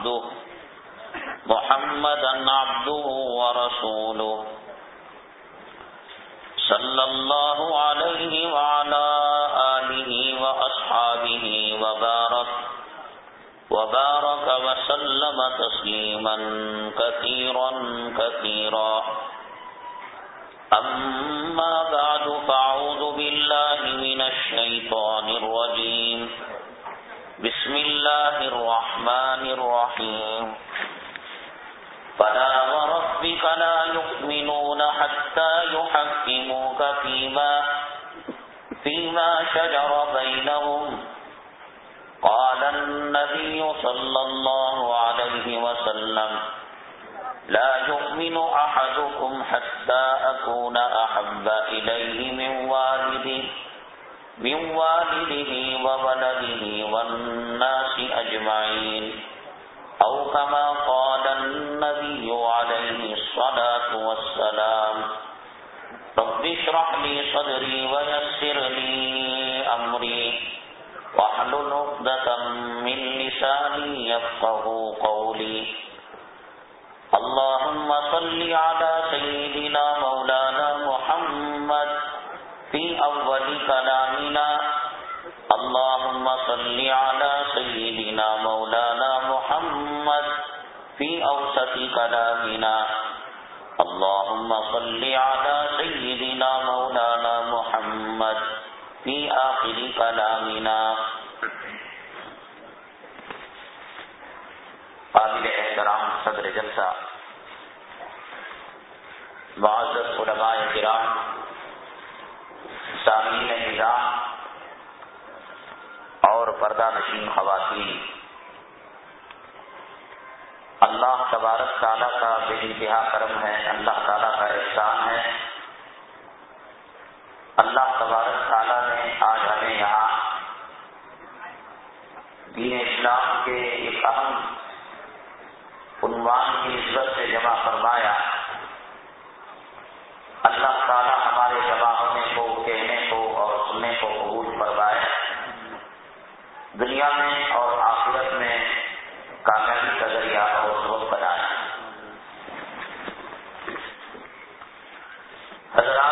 عبده. محمدا عبده ورسوله. صلى الله عليه وعلى آله وأصحابه وبارك وبارك وسلم تسليما كثيرا كثيرا. أما بعد فأعوذ بالله من الشيطان الرجيم. بسم الله الرحمن الرحيم. فلا وربك لا يؤمنون حتى يحكموك فيما فيما شجر بينهم. قال النبي صلى الله عليه وسلم لا يؤمن أحدكم حتى أكون أحب إليه من والده. من والده وولده والناس أجمعين. أو كما قال النبي عليه الصلاة والسلام، رب اشرح لي صدري ويسر لي أمري، واحلل عقدة من لساني يفقه قولي. اللهم صل على سيدنا مولانا محمد في أول كلامنا اللهم صل على سيدنا مولانا محمد في أوسط كلامنا. اللهم صل على سيدنا مولانا محمد في آخر كلامنا. قابل احترام صدر جلسہ. معزز علماء کرام، سامعین نظام اور پردہ نشین خواتین اللہ تبارک تعالیٰ کا بے انتہا کرم ہے، اللہ تعالیٰ کا احسان ہے۔ اللہ تبارک تعالیٰ نے آج ہمیں یہاں دین اسلام کے ایک اہم عنوان کی نسبت سے جمع فرمایا۔ اللہ تعالیٰ دنیا میں اور آخرت میں کامیابی کا ذریعہ اور سبب بنائے حضرات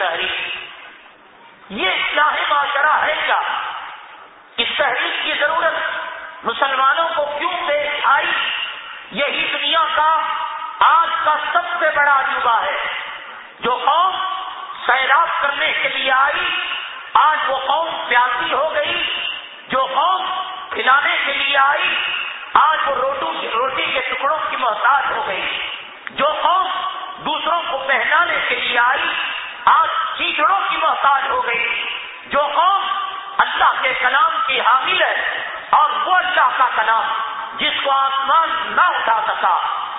تحریک یہ اصلاح معاشرہ ہے کیا؟ اس تحریک کی ضرورت مسلمانوں کو کیوں پیش آئی؟ یہی دنیا کا آج کا سب سے بڑا عجوبہ ہے۔ جو قوم سیلاب کرنے کے لیے آئی، آج وہ قوم پیاسی ہو گئی۔ جو قوم کھلانے کے لیے آئی، آج وہ روٹی کے ٹکڑوں کی محتاج ہو گئی۔ جو قوم دوسروں کو پہنانے کے لیے آئی آج کیچڑوں کی محتاج ہو گئی۔ جو قوم اللہ کے کلام کی حامل ہے اور وہ اللہ کا کلام جس کو آسمان نہ اٹھا سکا،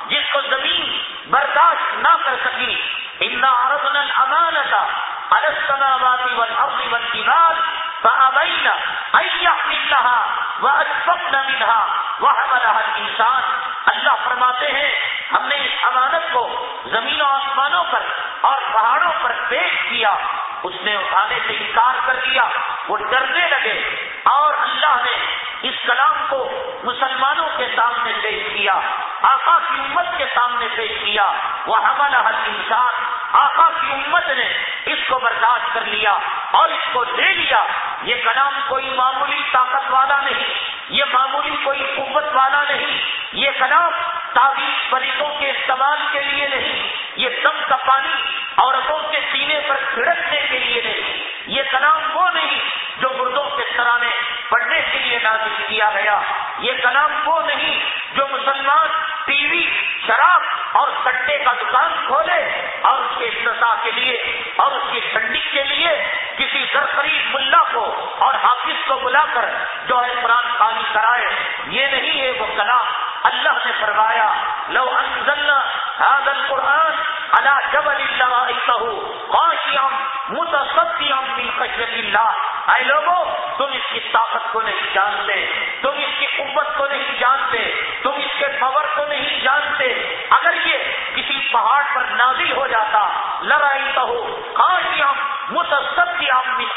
جس کو زمین برداشت نہ کر سکی۔ عرض امانتا السماوات والارض والجبال فابين ان يحملنها واشفقن منها وحملها الانسان اللہ فرماتے ہیں، ہم نے اس امانت کو زمین و آسمانوں پر اور پہاڑوں پر پیش کیا۔ اس نے اٹھانے سے انکار کر دیا۔ وہ ڈرنے لگے اور اللہ نے اس کلام کو مسلمانوں کے سامنے پیش کیا، آقا کی امت کے سامنے پیش کیا۔ وہ ہمارا ہر انسان آقا کی امت نے اس کو برداشت کر لیا اور اس کو دے لیا۔ یہ کلام کوئی معمولی طاقت والا نہیں، یہ معمولی کوئی قوت والا نہیں۔ یہ کلام تعویذ مریضوں کے استعمال کے لیے نہیں، یہ دم کا پانی عورتوں کے سینے پر چھڑکنے کے لیے نہیں۔ یہ کلام وہ نہیں جو مردوں کے سرانے پڑھنے کے لیے نازل کیا گیا۔ یہ کلام وہ نہیں جو مسلمان ٹی وی، شراب اور سٹے کا دکان کھولے اور اس کے افتتاح کے لیے اور اس کی ٹھنڈی کے لیے کسی سرخریب ملا کو اور حافظ کو بلا کر جو ہے قرآن خانی کرائے۔ یہ نہیں ہے وہ کلام اللہ نے فرمایا، لو انزلنا هذا القرآن على جبل الله خاشعا متصدعا من خشية الله اے لوگوں، تم اس کی طاقت کو نہیں جانتے، تم اس کی قوت کو نہیں جانتے، تم اس کے پاور کو نہیں جانتے۔ اگر یہ کسی پہاڑ پر نازل ہو جاتا لڑائی تو ہو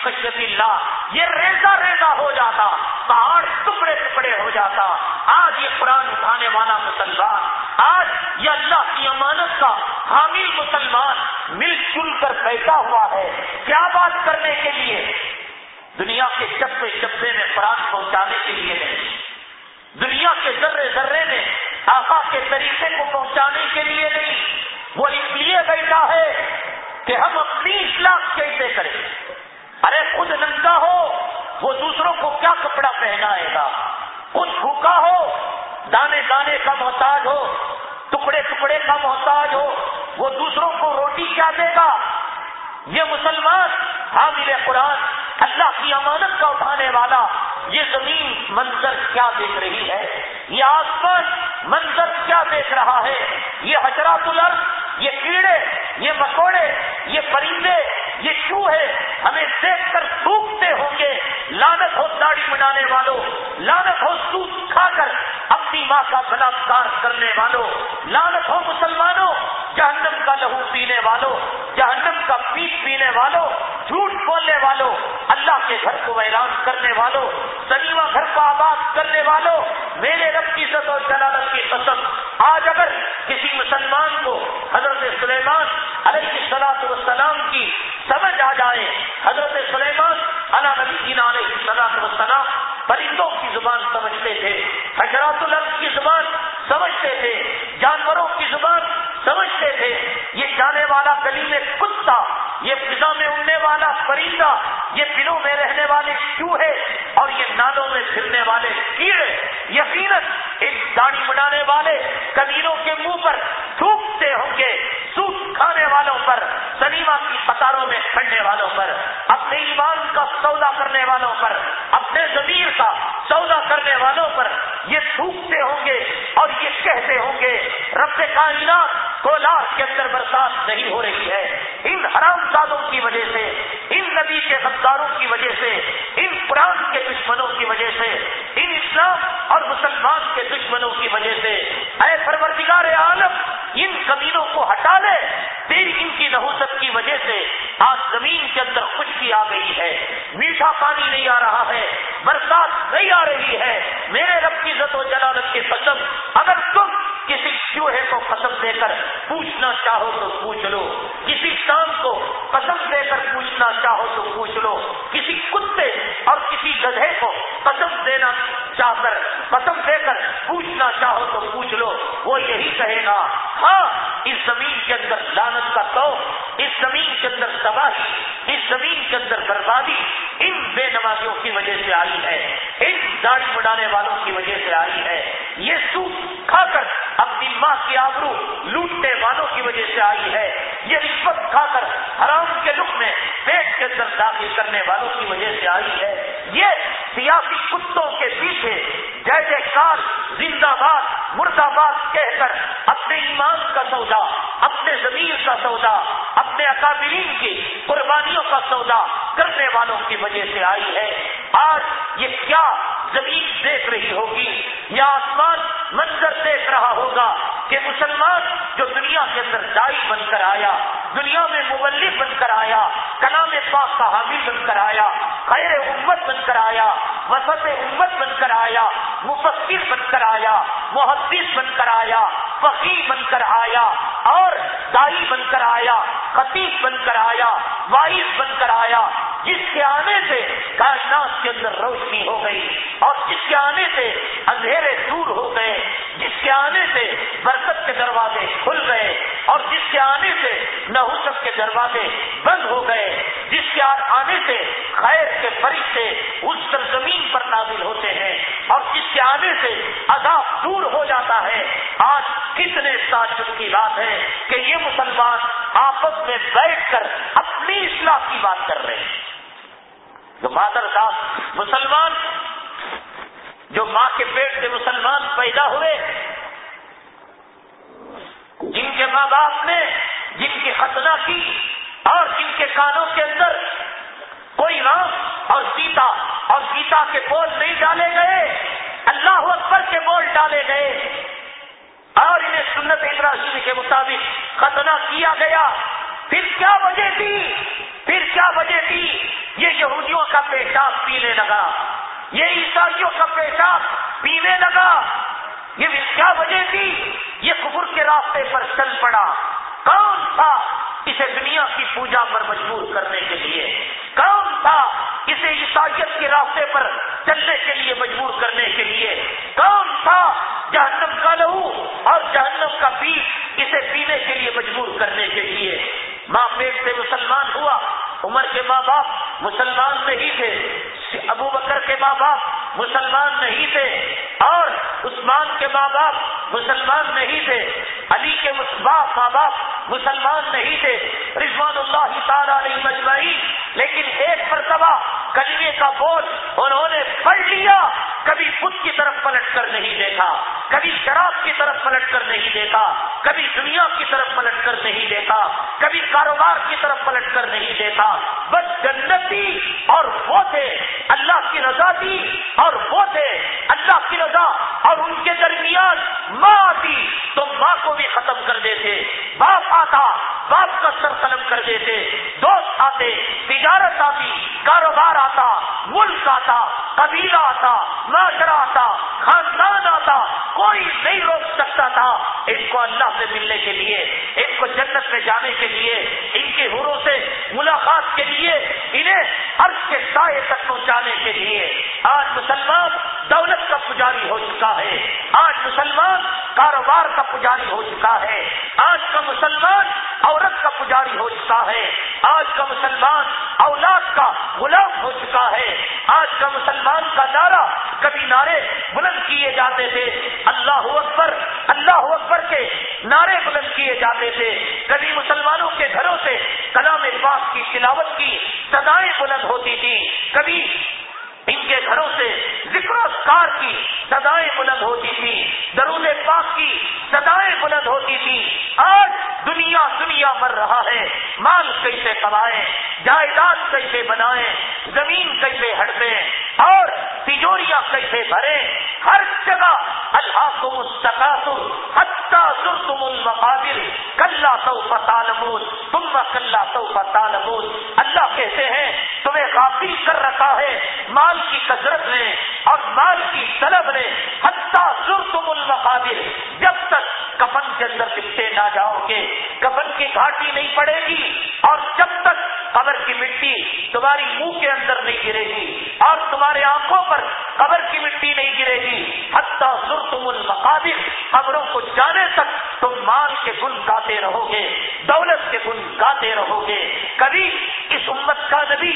خشیت اللہ، یہ ریزا ریزا ہو جاتا، پہاڑ ٹکڑے ٹکڑے ہو جاتا۔ آج یہ قرآن اٹھانے والا مسلمان، آج یہ اللہ کی امانت کا حامل مسلمان مل جل کر بیٹھا ہوا ہے۔ کیا بات کرنے کے لیے؟ دنیا کے چپے چپے میں قرآن پہنچانے کے لیے نہیں دنیا کے ذرے ذرے میں آقا کے طریقے کو پہنچانے کے لیے نہیں۔ وہ اس لیے بیٹھا ہے کہ ہم اپنی اصلاح کیسے کریں؟ ارے خود ننگا ہو، وہ دوسروں کو کیا کپڑا پہنائے گا؟ خود بھوکا ہو، دانے دانے کا محتاج ہو، ٹکڑے ٹکڑے کا محتاج ہو، وہ دوسروں کو روٹی کیا دے گا؟ یہ مسلمان حامل قرآن اللہ کی امانت کا اٹھانے والا، یہ زمین منظر کیا دیکھ رہی ہے؟ یہ آسمان منظر کیا دیکھ رہا ہے؟ یہ حجرات الارض، یہ کیڑے، یہ مکوڑے، یہ پرندے یہ چوہے ہمیں دیکھ کر سوکھتے ہوں گے۔ لانت ہو داڑھی بنانے والوں لانت ہو سوکھ کھا کر اپنی ماں کا بلاکار کرنے والوں۔ لانت ہو مسلمانوں، جہنم کا لہو پینے والوں، جہنم کا پیٹ پینے والوں، جھوٹ بولنے والوں، اللہ کے گھر کو ویران کرنے والوں سنیما گھر کو آباد کرنے والوں۔ میرے رب کی عزت اور جلالت کی قسم آج اگر کسی مسلمان کو حضرت سلیمان علیہ السلاط والسلام کی سمجھ آ جائے، حضرت سلیمان علا نبی علیہ السلاط والسلام پرندوں کی زبان سمجھتے تھے حضرات الرف کی زبان سمجھتے تھے، جانوروں کی زبان سمجھتے تھے، یہ جانے والا گلی میں کتا یہ فضا میں اڑنے والا پرندہ، یہ دلوں میں رہنے والے چوہے اور یہ نالوں میں پھرنے والے کیڑے یقیناً ایک داڑھی بنانے والے کبیروں کے منہ پر تھوکتے ہوں گے۔ سوکھ کھانے والوں پر، سنیما کی قطاروں میں کھڑنے والوں پر، اپنے ایمان کا سودا کرنے والوں پر، اپنے ضمیر کا سودا کرنے والوں پر یہ تھوکتے ہوں گے اور یہ کہتے ہوں گے، رب کائنات کولار کے اندر برسات نہیں ہو رہی ہے۔ ان حرام زادوں کی وجہ سے، ان نبی کے غداروں کی وجہ سے، ان قرآن کے دشمنوں کی وجہ سے، ان اسلام اور مسلمان کے دشمنوں کی وجہ سے، اے پروردگار عالم، ان زمینوں کو ہٹا لے۔ تیری ان کی نحوست کی وجہ سے آج زمین کے اندر خشکی آ گئی ہے۔ میٹھا پانی نہیں آ رہا ہے، برسات نہیں آ رہی ہے۔ میرے رب کی عزت و جلالت کے قسم، اگر تم کسی چوہے کو قسم دے کر پوچھنا چاہو تو پوچھ لو۔ کسی شام کو قسم دے کر پوچھنا چاہو تو پوچھ لو۔ کسی کتے اور کسی گدھے کو قسم دینا چاہ کر، قسم دے کر پوچھنا چاہو تو پوچھ لو۔ وہ یہی کہے گا ہاں اس زمین کے اندر لانت کا تو اس زمین کے اندر تباہی، اس زمین کے اندر بربادی، ان بے نمازیوں کی وجہ سے آئی ہے۔ ان داڑھی بنانے والوں کی وجہ سے آئی ہے۔ یہ سوکھ کھا کر اپنی ماں کی آبرو لوٹنے والوں کی وجہ سے آئی ہے۔ یہ رشوت کھا کر حرام کے لک میں پیٹ کے اندر داخل کرنے والوں کی وجہ سے آئی ہے۔ یہ سیاسی کتوں کے پیچھے جے جے کار، زندہ باد مرد آباد کہہ کر اپنے ایمان کا سودا، اپنے زمین کا سودا، اپنے اکابرین کی قربانیوں کا سودا کرنے والوں کی وجہ سے آئی ہے۔ آج یہ کیا زمین دیکھ رہی ہوگی؟ یا آسمان منظر دیکھ رہا ہوگا کہ مسلمان جو دنیا کے اندر دائی بن کر آیا، دنیا میں مبلک بن کر آیا کلام پاک کا حامی بن کر آیا خیر امت بن کر آیا وسط امت بن کر آیا مفکر بن کر آیا محدث بن کر آیا فقیر بن کر آیا اور دائی بن کر آیا خطیب بن کر آیا وائس بن کر آیا جس کے آنے سے کائنات کے اندر روشنی ہو گئی اور جس کے آنے سے اندھیرے دور ہو گئے جس کے آنے سے برکت کے دروازے کھل گئے اور جس کے آنے سے نحوست کے دروازے بند ہو گئے، جس کے آنے سے خیر کے فرشتے اس سرزمین پر نازل ہوتے ہیں اور جس کے آنے سے عذاب دور ہو جاتا ہے۔ آج کتنے تعجب کی بات ہے کہ یہ مسلمان آپس میں بیٹھ کر اپنی اصلاح کی بات کر رہے ہیں۔ جو مادر صاحب مسلمان، جو ماں کے پیٹ سے مسلمان پیدا ہوئے جن کے ماں باپ نے جن کی ختنہ کی اور جن کے کانوں کے اندر کوئی رام اور سیتا اور سیتا کے بول نہیں ڈالے گئے، اللہ اکبر کے بول ڈالے گئے۔ اور انہیں سنت ابراہیم کے مطابق ختنہ کیا گیا۔ پھر کیا وجہ تھی؟ پھر کیا وجہ تھی؟ یہ یہودیوں کا پیشاب پینے لگا۔ یہ عیسائیوں کا پیشاب پینے لگا۔ یہ کیا وجہ تھی؟ یہ کبر کے راستے پر چل پڑا۔ کون تھا اسے دنیا کی پوجا پر مجبور کرنے کے لیے؟ کون تھا اسے عیسائیت کے راستے پر چلنے کے لیے مجبور کرنے کے لیے؟ کون تھا جہنم کا لہو اور جہنم کا پیس اسے پینے کے لیے مجبور کرنے کے لیے؟ ماں پیٹ سے مسلمان ہوا، عمر کے ماں باپ مسلمان نہیں تھے، ابو بکر کے ماں باپ مسلمان نہیں تھے اور عثمان کے ماں باپ مسلمان نہیں تھے، علی کے باپ ماں باپ مسلمان نہیں تھے، رضوان اللہ تعالیٰ علیہ مجمعی لیکن ایک مرتبہ کلمے کا بوجھ انہوں نے پڑھ لیا، کبھی خود کی طرف پلٹ کر نہیں دیکھا، کبھی شراب کی طرف پلٹ کر نہیں دیکھا، کبھی دنیا کی طرف پلٹ کر نہیں دیکھا، کبھی کاروبار کی طرف پلٹ کر نہیں دیکھا۔ بس جنت تھی اور وہ تھے، اللہ کی رضا تھی اور وہ تھے، اللہ کی رضا اور ان کے درمیان ماں آتی تو ماں کو بھی ختم کر دیتے۔ باپ آتا باپ کا سر قلم کر دیتے، دوست آتے، تجارت آتی، کاروبار آتا، ملک آتا، قبیلہ آتا، معاشرہ آتا، خاندان آتا، کوئی نہیں روک سکتا تھا۔ ان کو اللہ سے ملنے کے لیے، ان کو جنت میں جانے کے لیے، ان کے حوروں سے ملاقات کے لیے، انہیں عرض کے سائے تک پہنچانے کے لیے۔ آج مسلمان دولت کا پجاری ہو چکا ہے۔ آج مسلمان کاروبار کا پجاری ہو چکا ہے۔ آج کا مسلمان عورت کا پجاری ہو چکا ہے۔ آج کا مسلمان اولاد کا غلام ہو چکا ہے۔ آج کا مسلمان کا نعرہ کبھی نعرے بلند کیے جاتے تھے۔ اللہ اکبر اللہ اکبر کے نعرے بلند کیے جاتے تھے۔ کبھی مسلمانوں کے گھروں سے کلام پاک کی تلاوت کی سدائیں بلند ہوتی تھی کبھی ان کے گھروں سے ذکر کار کی سدائیں بلند ہوتی تھی، درود پاک کی سدائیں بلند ہوتی تھی۔ آج دنیا دنیا مر رہا ہے، مال کیسے کمائے جائیداد کیسے بنائے زمین کیسے ہٹتے اور تجوریاں کیسے بھرے ہر جگہ اللہ کو مستقاصر حتہ تم المقابل، کلّا سو فتالمود تم کلّا سو فتالمود اللہ کہتے ہیں، تمہیں غافل کر رکھا ہے، مال مال کی کثرت نے اور مال کی طلب نے حتیٰ تم المقابل جب تک کفن کے اندر پکتے نہ جاؤ گے، کفن کی گھاٹی نہیں پڑے گی، اور جب تک قبر کی مٹی تمہاری منہ کے اندر نہیں گرے گی، اور تمہارے آنکھوں پر قبر کی مٹی نہیں گرے گی، حتیٰ سر تم المقابل قبروں کو جانے تک تم مال کے گن گاتے رہو گے، دولت کے گن گاتے رہو گے۔ کبھی اس امت کا نبی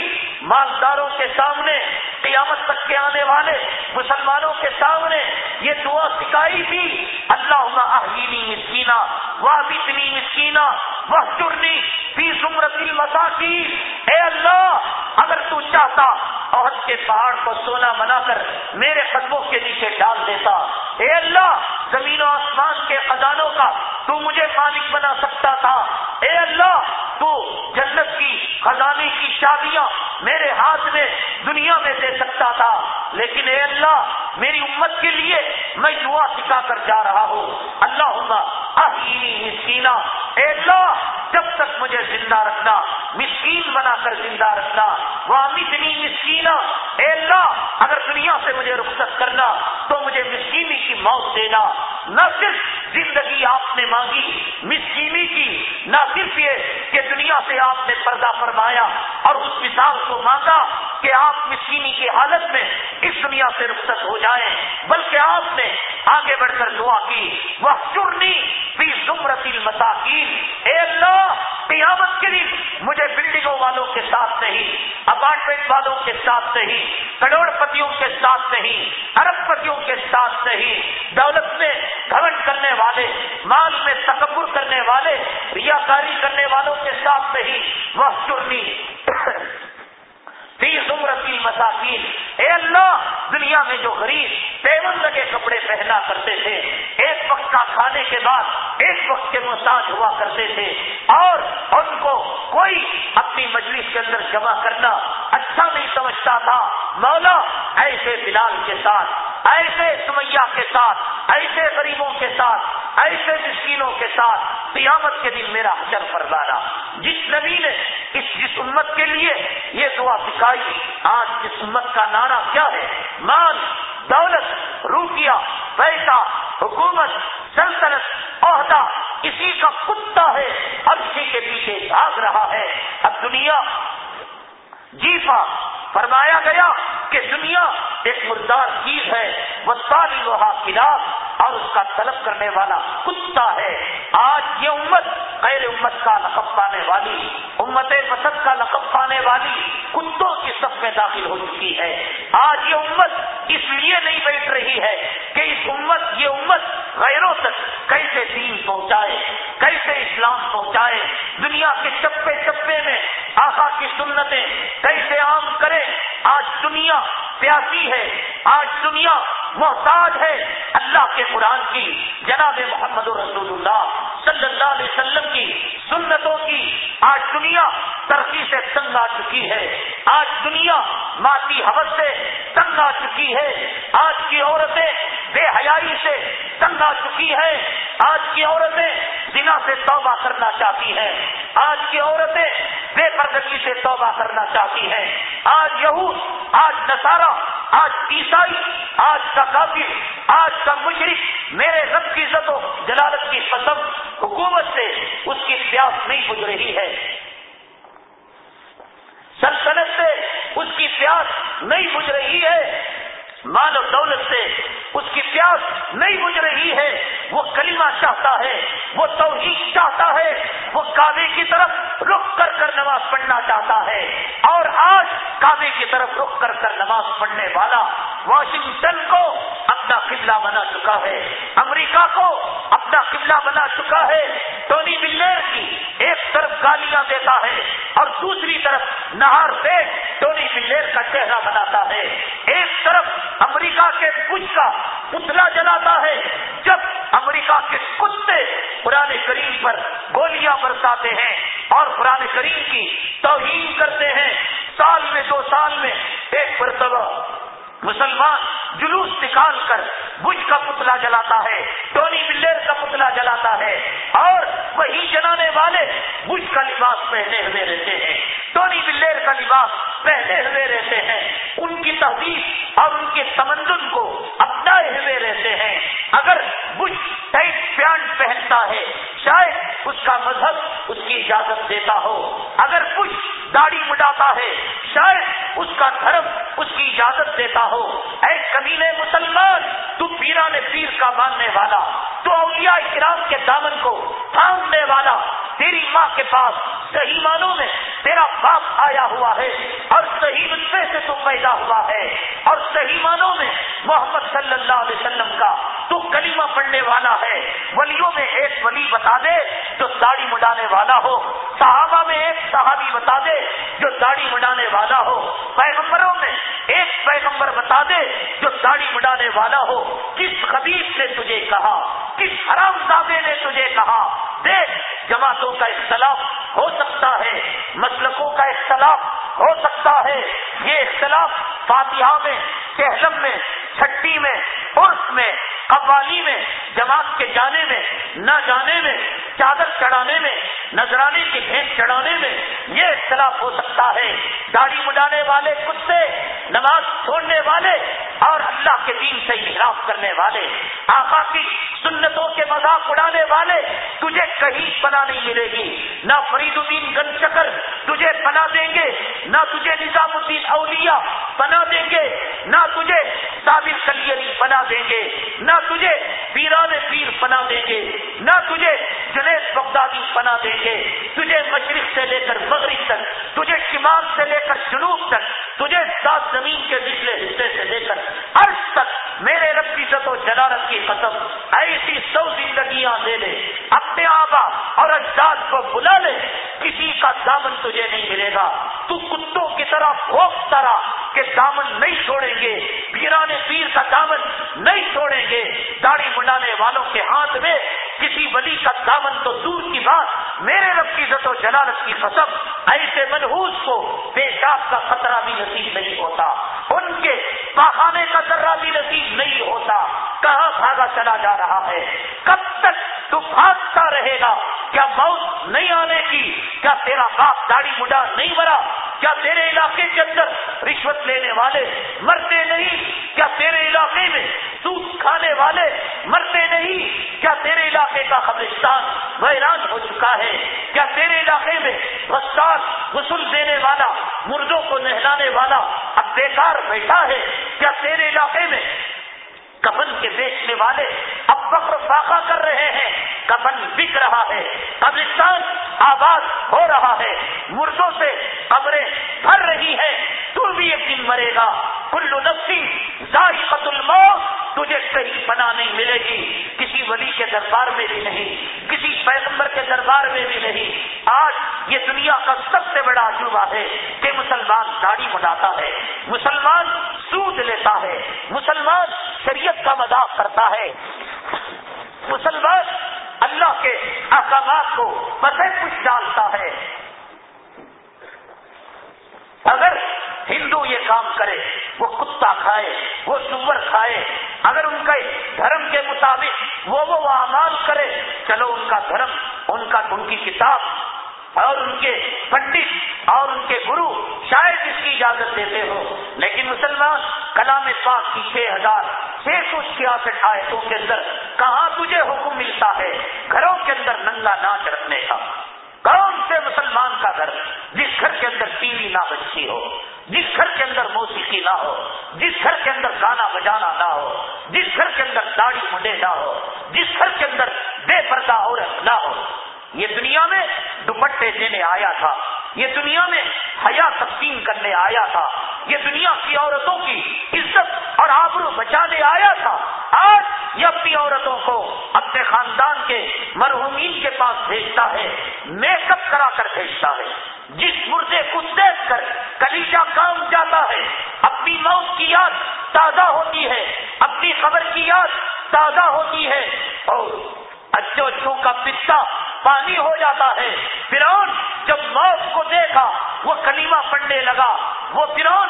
مالداروں کے سامنے قیامت تک کے آنے والے مسلمانوں کے سامنے یہ دعا سکھائی تھی اللہ اہینی مسکینہ وہ اتنی مسکینہ وہ چرنی فی زمرت المساکی اے اللہ، اگر تو چاہتا عہد کے پہاڑ کو سونا بنا کر میرے قدموں کے نیچے ڈال دیتا۔ اے اللہ، زمین و آسمان کے خزانوں کا تو مجھے مالک بنا سکتا تھا۔ اے اللہ، تو جنت کی خزانے کی چابیاں میرے ہاتھ میں دنیا میں دے سکتا تھا۔ لیکن اے اللہ، میری امت کے لیے میں دعا سکھا کر جا رہا ہوں۔ اللہ مسکینہ اے اللہ جب تک مجھے زندہ رکھنا، مسکین بنا کر زندہ رکھنا وہ اتنی مسکینہ اے اللہ، اگر دنیا سے مجھے رخصت کرنا، تو مجھے مسکینی کی موت دینا۔ نہ صرف زندگی آپ نے مانگی، مسکینی کی، نہ صرف یہ کہ دنیا سے آپ نے پردہ فرمایا اور اس مثال کو مانگا کہ آپ مسکینی کی حالت میں اس دنیا سے رخصت ہو جائیں، بلکہ آپ نے آگے بڑھ کر دعا کی وہ چرنی بھی زمرت المساکین اے اللہ قیامت کے دن مجھے بلڈنگوں والوں کے ساتھ نہیں، اپارٹمنٹ والوں کے ساتھ نہیں کروڑ پتیوں کے ساتھ نہیں ارب پتیوں کے ساتھ نہیں، دولت میں گھمن کرنے والے، مال میں تکبر کرنے والے، ریاکاری کرنے والوں کے ساتھ نہیں، وہ چرنی مساکین اے اللہ، دنیا میں جو غریب پیون لگے کپڑے پہنا کرتے تھے، ایک وقت کا کھانے کے بعد ایک وقت کے محتاج ہوا کرتے تھے، اور ان کو کوئی اپنی مجلس کے اندر جمع کرنا اچھا نہیں سمجھتا تھا۔ مولا، ایسے بلال کے ساتھ، ایسے سمیا کے ساتھ، ایسے غریبوں کے ساتھ، ایسے مسکینوں کے ساتھ قیامت کے دن میرا حشر فرمانا۔ جس نبی نے اس جس امت کے لیے یہ دعا سکھائی۔ آج جس امت کا نعرہ کیا ہے؟ مان دولت، روپیہ، پیسہ، حکومت، سلطنت، عہدہ، اسی کا کتا ہے۔ اب اسی کے پیچھے بھاگ رہا ہے۔ اب دنیا جیفا فرمایا گیا کہ دنیا ایک مردار چیز ہے، وہ ساری لوہا خلاف اور اس کا طلب کرنے والا کتا ہے۔ آج یہ امت غیر امت کا لقب پانے والی، امت پسند کا لقب پانے والی کتوں کی سب میں داخل ہو چکی ہے۔ آج یہ امت اس لیے نہیں بیٹھ رہی ہے کہ اس امت، یہ امت غیروں تک کیسے دین پہنچائے، کیسے اسلام پہنچائے، دنیا کے چپے چپے میں آخا کی سنتیں کیسے عام کرے آج دنیا پیاسی ہے، آج دنیا محتاج ہے۔ اللہ کے قرآن کی، جناب محمد رسول اللہ صلی اللہ علیہ وسلم کی سنتوں کی آج دنیا ترقی سے تنگ آ چکی ہے۔ آج دنیا مالی حوث سے تنگ آ چکی ہے۔ آج کی عورتیں بے حیائی سے تنگ آ چکی ہے۔ آج کی عورتیں دنا سے توبہ کرنا چاہتی ہیں۔ آج کی عورتیں بے پردگی سے توبہ کرنا چاہتی ہیں۔ آج یہود، آج نسارا آج عیسائی، آج کا کافر، آج کا مشرق میرے رب کی عزت و جلالت کی قسم، حکومت سے اس کی پیاس نہیں بج رہی ہے۔ سلطنت سے اس کی پیاس نہیں بج رہی ہے۔ مال و دولت سے اس کی پیاس نہیں بج رہی ہے، وہ کلمہ چاہتا ہے، وہ توحید چاہتا ہے، وہ کعبے کی طرف رخ کر کر نماز پڑھنا چاہتا ہے۔ اور آج کعبے کی طرف رخ کر کر نماز پڑھنے والا واشنگٹن کو اپنا قبلہ بنا چکا ہے۔ امریکہ کو اپنا قبلہ بنا چکا ہے۔ ٹونی بلیر کی ایک طرف گالیاں دیتا ہے اور دوسری طرف نہار سے ٹونی بلیر کا چہرہ بناتا ہے۔ ایک طرف امریکہ کے کچھ کا پتلا جلاتا ہے۔ جب امریکہ کے کتے قرآن کریم پر گولیاں برساتے ہیں اور قرآن کریم کی توہین کرتے ہیں، سال میں دو سال میں ایک مرتبہ مسلمان جلوس نکال کر بج کا پتلا جلاتا ہے، ٹونی بلیر کا پتلا جلاتا ہے اور وہی جلانے والے بج کا لباس پہنے ہوئے رہتے ہیں۔ ٹونی بلیر کا لباس پہنے ہوئے رہتے ہیں۔ ان کی تحدید اور ان کے سمندر کو اپنائے ہوئے رہتے ہیں۔ اگر بج ٹائٹ پینٹ پہنتا ہے، شاید اس کا مذہب اس کی اجازت دیتا ہو۔ اگر کچھ داڑھی مڈاتا ہے، شاید اس کا دھرم اس کی اجازت دیتا ہو۔ اے کبیل مسلمان، تو پیران پیر کا ماننے والا، تو اولیاء اکرام کے دامن کو تھامنے والا، تیری ماں کے پاس صحیح مانوں میں تیرا باپ آیا ہوا ہے اور صحیح نسخے سے تو پیدا ہوا ہے اور صحیح مانوں میں محمد صلی اللہ علیہ وسلم کا تو کلیمہ پڑھنے والا ہے۔ ولیوں میں ایک ولی بتا دے جو داڑھی مڈانے والا ہو۔ صحابہ میں ایک صحابی بتا دے جو داڑھی مڈانے والا ہو۔ پیغمبروں میں ایک پیغمبر بتا دے جو داڑھی مڈانے والا ہو۔ کس خبیب نے تجھے کہا؟ کس حرام زادے نے تجھے کہا؟ دیکھ، جماعتوں کا اختلاف ہو سکتا ہے، مسلکوں کا اختلاف ہو سکتا ہے۔ یہ اختلاف فاتحہ میں، کہلم میں، چھٹی میں عرف میں قوالی میں، جماعت کے جانے میں، نہ جانے میں، چادر چڑھانے میں، نذرانے کی بھینٹ چڑھانے میں یہ اختلاف ہو سکتا ہے۔ داڑھی مڈانے والے، کتے، نماز چھوڑنے والے اور اللہ کے دین سے انحراف کرنے والے، آقا کی سنتوں کے مذاق اڑانے والے، تجھے کہیں پناہ نہیں ملے گی۔ نہ فرید الدین گن چکر تجھے پناہ دیں گے، نہ تجھے نظام الدین اولیاء پناہ دیں گے، نہ تجھے سابر کلیری پناہ دیں گے، نہ تجھے پیران پیر پناہ دیں گے، نہ تجھے جنید بغدادی پناہ دیں گے۔ تجھے مشرق سے لے کر مغرب تک، تجھے شمال سے لے کر جنوب تک، تجھے سات زمین کے نچلے حصے سے لے کر عرض تک میرے رب کی و جلالت کی قسم، ایسی سو زندگیاں دے لے، اپنے آبا اور اجداد کو بلا لے، کسی کا دامن تجھے نہیں ملے گا۔ تو کتوں کی طرح خوف طرح کہ دامن نہیں چھوڑیں گے پیران پیر کا دامن نہیں چھوڑیں گے۔ داڑھی منڈانے والوں کے ہاتھ میں کسی ولی کا دامن تو دور کی بات، میرے رب کی عزت و جلالت کی قسم، ایسے منحوس کو پیشاب کا خطرہ بھی نصیب نہیں ہوتا۔ ان کے پاخانے کا ذرہ بھی نصیب نہیں ہوتا۔ کہاں بھاگا چلا جا رہا ہے؟ کب تک تو بھاگتا رہے گا؟ کیا موت نہیں آنے کی؟ کیا تیرا باپ داڑھی مڈا نہیں مرا؟ کیا تیرے علاقے کے اندر رشوت لینے والے مرتے نہیں؟ کیا تیرے علاقے میں سوت کھانے والے مرتے نہیں؟ کیا تیرے علاقے کا قبرستان ویران ہو چکا ہے؟ کیا تیرے علاقے میں بستان غسل دینے والا، مردوں کو نہلانے والا، اب بیکار بیٹھا ہے کیا تیرے علاقے میں کفن کے بیچنے والے اب فخر فاقہ کر رہے ہیں۔ کفن بک رہا ہے۔ قبرستان آباد ہو رہا ہے۔ مردوں سے قبریں بھر رہی ہے تو بھی ایک دن مرے گا۔ کلو نفسی ذائقت الموت۔ تجھے کہیں پناہ نہیں ملے گی۔ کسی ولی کے دربار میں بھی نہیں۔ کسی پیغمبر کے دربار میں بھی نہیں۔ آج یہ دنیا کا سب سے بڑا عجوبہ ہے کہ مسلمان داڑھی بناتا ہے۔ مسلمان سود لیتا ہے۔ مسلمان شریعت کا مذاق کرتا ہے۔ مسلمان اللہ کے احکامات کو پتہ کچھ ڈالتا ہے۔ اگر ہندو یہ کام کرے، وہ کتا کھائے، وہ سور کھائے، اگر ان کے دھرم کے مطابق وہ وہ اعمال کرے، چلو ان کا دھرم، ان کا ان کی کتاب اور ان کے پنڈت اور ان کے گرو شاید اس کی اجازت دیتے ہو لیکن مسلمان کلام پاک کی چھ ہزار چھ سو چھیاسٹھ آیتوں کے اندر کہاں تجھے حکم ملتا ہے؟ گھروں کے اندر ننگا ناچ رکھنے کا۔ کون سے مسلمان کا گھر، جس گھر کے اندر ٹی وی نہ بچی ہو، جس گھر کے اندر موسیقی نہ ہو، جس گھر کے اندر گانا بجانا نہ ہو، جس گھر کے اندر داڑھی منڈے نہ ہو، جس گھر کے اندر بے پردہ عورت نہ ہو یہ دنیا میں دوپٹے دینے آیا تھا، یہ دنیا میں حیا تقسیم کرنے آیا تھا، یہ دنیا کی عورتوں کی عزت اور آبرو بچانے آیا تھا۔ آج یہ اپنی عورتوں کو اپنے خاندان کے مرحومین کے پاس بھیجتا ہے میک اپ کرا کر بھیجتا ہے۔ جس مردے کو دیکھ کر کلیجا کام جاتا ہے، اپنی موت کی یاد تازہ ہوتی ہے، اپنی خبر کی یاد تازہ ہوتی ہے۔ اور اچھو اچھو کا پتا پانی ہو جاتا ہے۔ فرون جب موت کو دیکھا، وہ کلیمہ پڑھنے لگا۔ وہ فرون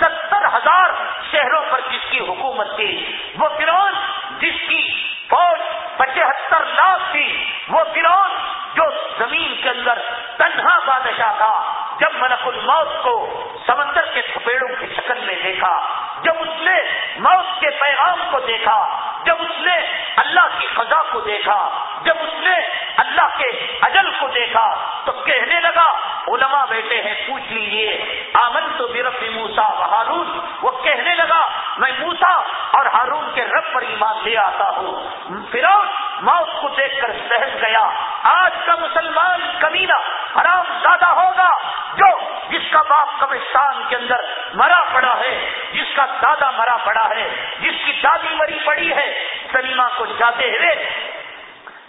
ستر ہزار شہروں پر جس کی حکومت تھی، وہ فرون جس کی فوج پچہتر لاکھ تھی، وہ فرون جو زمین کے اندر تنہا بادشاہ تھا۔ جب ملک الموت کو سمندر کے تھپیڑوں کی شکل میں دیکھا، جب اس نے موت کے پیغام کو دیکھا، جب اس نے اللہ کی خزا کو دیکھا، جب اس نے اللہ کے اجل کو دیکھا، تو کہنے لگا، علماء بیٹے ہیں، پوچھ لیجیے آمن تو برف موسا ہارون۔ وہ کہنے لگا، میں موسا اور ہارون کے رب پر ایمان لے آتا ہوں۔ پھر موت کو دیکھ کر سہج گیا۔ آج کا مسلمان کمینہ حرام زیادہ ہوگا جو جس کا باپ قبرستان کے اندر مرا پڑا ہے، جس کا دادا مرا پڑا ہے، جس کی دادی مری پڑی ہے سلیما کو جاتے ہوئے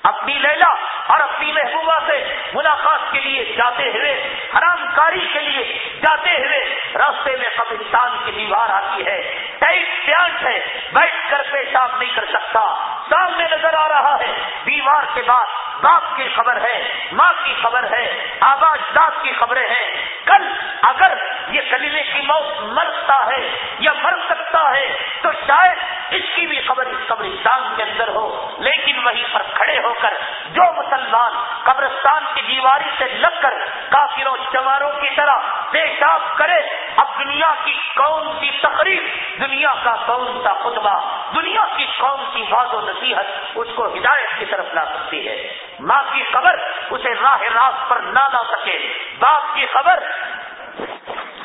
اپنی لیلا اور اپنی محبوبہ سے ملاقات کے لیے جاتے ہوئے حرام کاری کے لیے جاتے ہوئے راستے میں قبرستان کی دیوار آتی ہے۔ ٹائٹ پیانٹ ہے، بیٹھ کر پیشاب نہیں کر سکتا۔ سامنے نظر آ رہا ہے۔ دیوار کے بعد باپ کی خبر ہے ماں کی خبر ہے آباد داد کی خبریں ہیں۔ کل اگر یہ کلیلے کی موت مرتا ہے یا مر سکتا ہے، تو شاید اس کی بھی خبر اس قبرستان کے اندر ہو۔ لیکن وہیں پر کھڑے ہو کر جو مسلمان قبرستان کی دیواری سے لگ کر کافروں چماروں کی طرح پیشاب کرے، اب دنیا کی کون سی تقریب دنیا کا کون سا خطبہ، دنیا کی کون سی بات و نصیحت اس کو ہدایت کی طرف لا سکتی ہے۔ ماں کی خبر اسے راہ راست پر نہ لا سکے، باپ کی خبر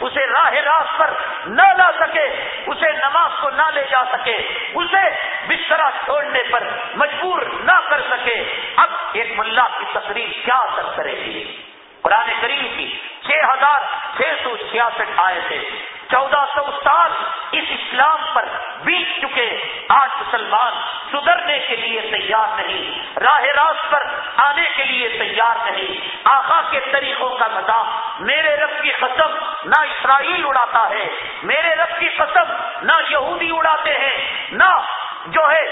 اسے راہ راست پر نہ لا سکے، اسے نماز کو نہ لے جا سکے، اسے بسترا چھوڑنے پر مجبور نہ کر سکے۔ اب ایک ملا کی تقریر کیا اثر کرے گی؟ قرآن کریم کی چھ ہزار چھ سو چھیاسٹھ آئے تھے چودہ سو سال اس اسلام پر بیت چکے آج مسلمان سدھرنے کے لیے تیار نہیں، راہ راست پر آنے کے لیے تیار نہیں۔ آقا کے طریقوں کا مذاق میرے رب کی قسم نہ اسرائیل اڑاتا ہے، میرے رب کی قسم نہ یہودی اڑاتے ہیں، نہ جو ہے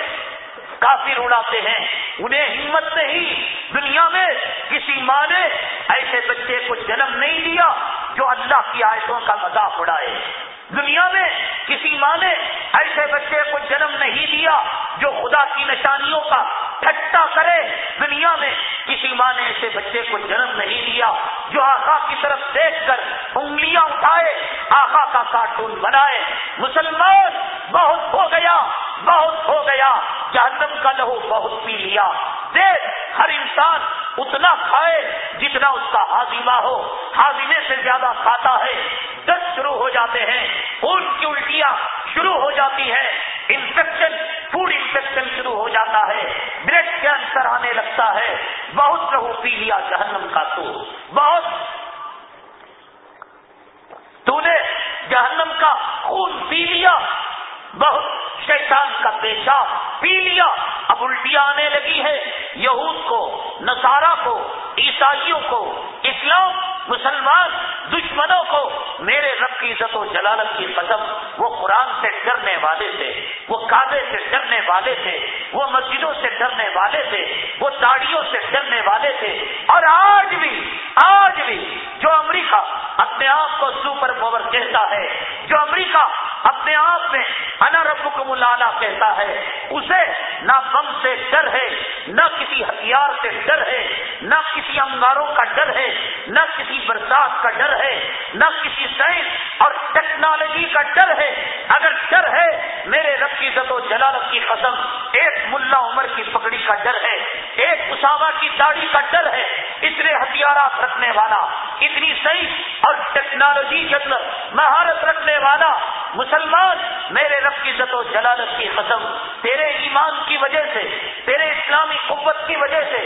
کافر اڑاتے ہیں۔ انہیں ہمت نہیں۔ دنیا میں کسی ماں نے ایسے بچے کو جنم نہیں دیا جو اللہ کی آیتوں کا مذاق اڑائے۔ دنیا میں کسی ماں نے ایسے بچے کو جنم نہیں دیا جو خدا کی نشانیوں کا ٹھٹا کرے۔ دنیا میں کسی ماں نے ایسے بچے کو جنم نہیں دیا جو آقا کی طرف دیکھ کر انگلیاں اٹھائے، آقا کا کارٹون بنائے۔ مسلمان، بہت ہو گیا، بہت ہو گیا۔ جہنم کا لہو بہت پی لیا۔ دیکھ، ہر انسان اتنا کھائے جتنا اس کا ہاضمہ ہو۔ ہاضمے سے زیادہ کھاتا ہے۔ دس شروع ہو جاتے ہیں۔ خون کی الٹیاں شروع ہو جاتی ہے انفیکشن، فوڈ انفیکشن شروع ہو جاتا ہے۔ بلڈ کینسر آنے لگتا ہے۔ بہت لہو پی لیا جہنم کا تو۔ بہت۔ تو نے جہنم کا خون پی لیا۔ بہت شیطان کا پیشاب پی لیا اب الٹیاں آنے لگی ہے۔ یہود کو، نصارہ کو، عیسائیوں کو، اسلام، مسلمان، دشمنوں کو میرے رب کی عزت و جلالت کی قدم وہ قرآن سے ڈرنے والے تھے، وہ کعبے سے ڈرنے والے تھے، وہ مسجدوں سے ڈرنے والے تھے، وہ داڑیوں سے ڈرنے والے تھے۔ اور آج بھی آج بھی جو امریکہ اپنے آپ کو سپر پاور کہتا ہے، جو امریکہ اپنے آپ میں انا ربکم اللہ کہتا ہے، اسے نہ بم سے ڈر ہے، نہ کسی ہتھیار سے ڈر ہے، نہ کسی انگاروں کا ڈر ہے، نہ کسی برسات کا ڈر ہے، نہ کسی سائنس اور ٹیکنالوجی کا ڈر ہے۔ اگر ڈر ہے، میرے رب کی عزت و جلالت کی قسم، ایک ملا عمر کی پکڑی کا ڈر ہے، ایک اسامہ کی داڑھی کا ڈر ہے۔ اتنے ہتھیارات رکھنے والا، اتنی سائنس اور ٹیکنالوجی کے اندر مہارت رکھنے والا، مسلمان، میرے رب کی عزت و جلالت کی قسم، تیرے ایمان کی وجہ سے، تیرے اسلامی قوت کی وجہ سے،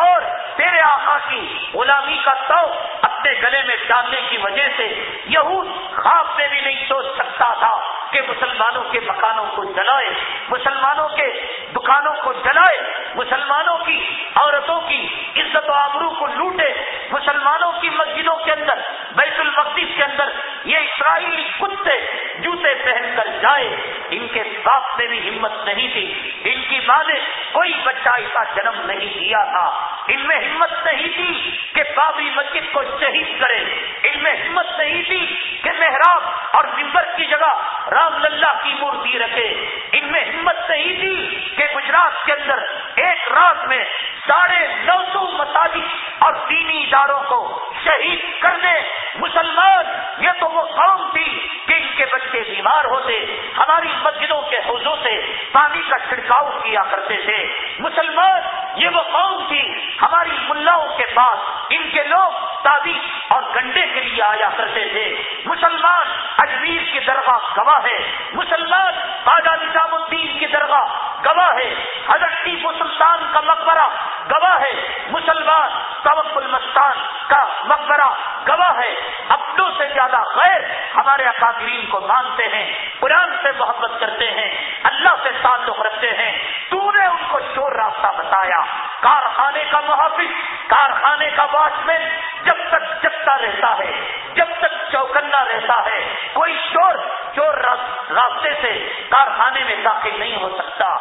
اور تیرے آقا کی غلامی کا تو اپنے گلے میں ڈالنے کی وجہ سے، یہود خواب میں بھی نہیں سوچ سکتا تھا۔ کے مسلمانوں کے مکانوں کو جلائے، مسلمانوں کے دکانوں کو جلائے، مسلمانوں کی عورتوں کی عزت و آبرو کو لوٹے، مسلمانوں کی مسجدوں کے اندر بیت المقدس کے اندر یہ اسرائیلی کتے جوتے پہن کر جائے، ان کے باپ میں بھی ہمت نہیں تھی۔ ان کی ماں نے کوئی بچہ ایسا جنم نہیں دیا تھا۔ ان میں ہمت نہیں تھی کہ بابری مسجد کو شہید کرے۔ ان میں ہمت نہیں تھی کہ محراب اور ممبر کی جگہ رام للہ کی مورتی رکھے۔ ان میں ہمت نہیں تھی کہ گجرات کے اندر ایک رات میں ساڑھے نو سو مساجد اور دینی اداروں کو شہید کرنے مسلمان، یہ تو وہ قوم تھی کہ ان کے بچے بیمار ہوتے، ہماری مسجدوں کے حوضوں سے پانی کا چھڑکاؤ کیا کرتے تھے۔ مسلمان، یہ وہ قوم تھی، ہماری ملاؤں کے پاس ان کے لوگ تعبیر اور گنڈے کے لیے آیا کرتے تھے۔ مسلمان، اجمیر کی درگاہ گواہ ہے۔ مسلمان خواجہ نظام الدین کی درگاہ گواہ ہے۔ حضرت ٹیپو سلطان کا مقبرہ گواہ ہے۔ مسلمان توق المستان کا مقبرہ گواہ ہے۔ اپنوں سے زیادہ غیر ہمارے اکابرین کو مانتے ہیں، قرآن سے محبت کرتے ہیں، اللہ سے تعلق رکھتے ہیں۔ تو نے ان کو چور راستہ بتایا، کارخانے کا محافظ، کارخانے کا واچ مین جب تک جگتا رہتا ہے، جب تک چوکنا رہتا ہے، کوئی چور چور راستے سے کارخانے میں داخل نہیں ہو سکتا۔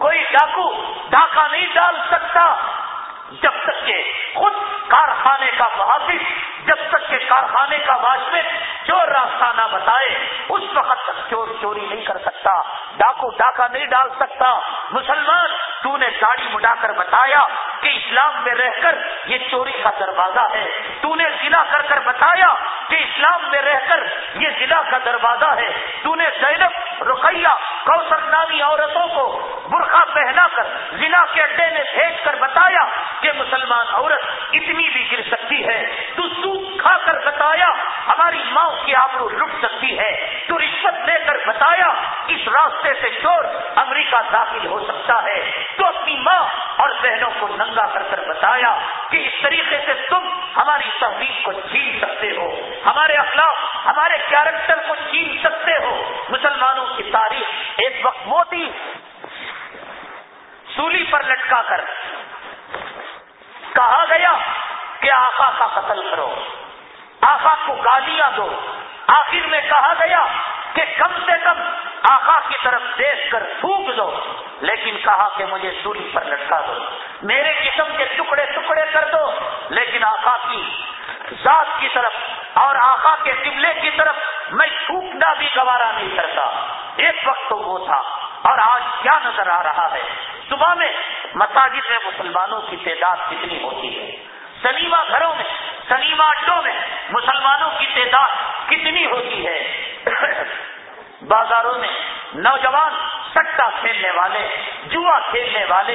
کوئی ڈاکو ڈاکہ نہیں ڈال سکتا۔ جب تک کہ خود کارخانے کا محافظ، جب تک کہ کارخانے کا واجب چور راستہ نہ بتائے، اس وقت تک چور چوری نہیں کر سکتا، ڈاکو ڈاکہ نہیں ڈال سکتا۔ مسلمان، تو نے گاڑی مڈا کر بتایا کہ اسلام میں رہ کر یہ چوری کا دروازہ ہے۔ تو نے ضلع کر کر بتایا کہ اسلام میں رہ کر یہ ضلع کا دروازہ ہے۔ تو نے زینب، رقیہ، کوثر نامی عورتوں کو برقع پہنا کر ضلع کے اڈے میں بھیج کر بتایا کہ مسلمان عورت اتنی بھی گر سکتی ہے، تو سوکھ کھا کر بتایا، ہماری ماں کی آبرو لٹ سکتی ہے۔ تو رشوت لے کر بتایا، اس راستے سے چور امریکہ داخل ہو سکتا ہے۔ تو اپنی ماں اور بہنوں کو ننگا کر کر بتایا کہ اس طریقے سے تم ہماری تحریر کو چھین سکتے ہو۔ ہمارے اخلاق، ہمارے کیریکٹر کو چھین سکتے ہو۔ مسلمانوں کی تاریخ ایک وقت وہ تھی سولی پر لٹکا کر کہا گیا کہ آقا کا قتل کرو، آقا کو گالیاں دو۔ آخر میں کہا گیا کہ کم سے کم آقا کی طرف دیکھ کر پھونک دو، لیکن کہا کہ مجھے سولی پر لٹکا دو۔ میرے قسم کے ٹکڑے ٹکڑے کر دو، لیکن آقا کی ذات کی طرف اور آقا کے قبلے کی طرف میں چھوٹنا بھی گوارا نہیں کرتا۔ ایک وقت تو وہ تھا اور آج کیا نظر آ رہا ہے؟ صبح میں مساجد میں مسلمانوں کی تعداد کتنی ہوتی ہے؟ سنیما گھروں میں، سنیما اڈوں میں مسلمانوں کی تعداد کتنی ہوتی ہے؟ بازاروں میں نوجوان سٹا کھیلنے والے، جوا کھیلنے والے،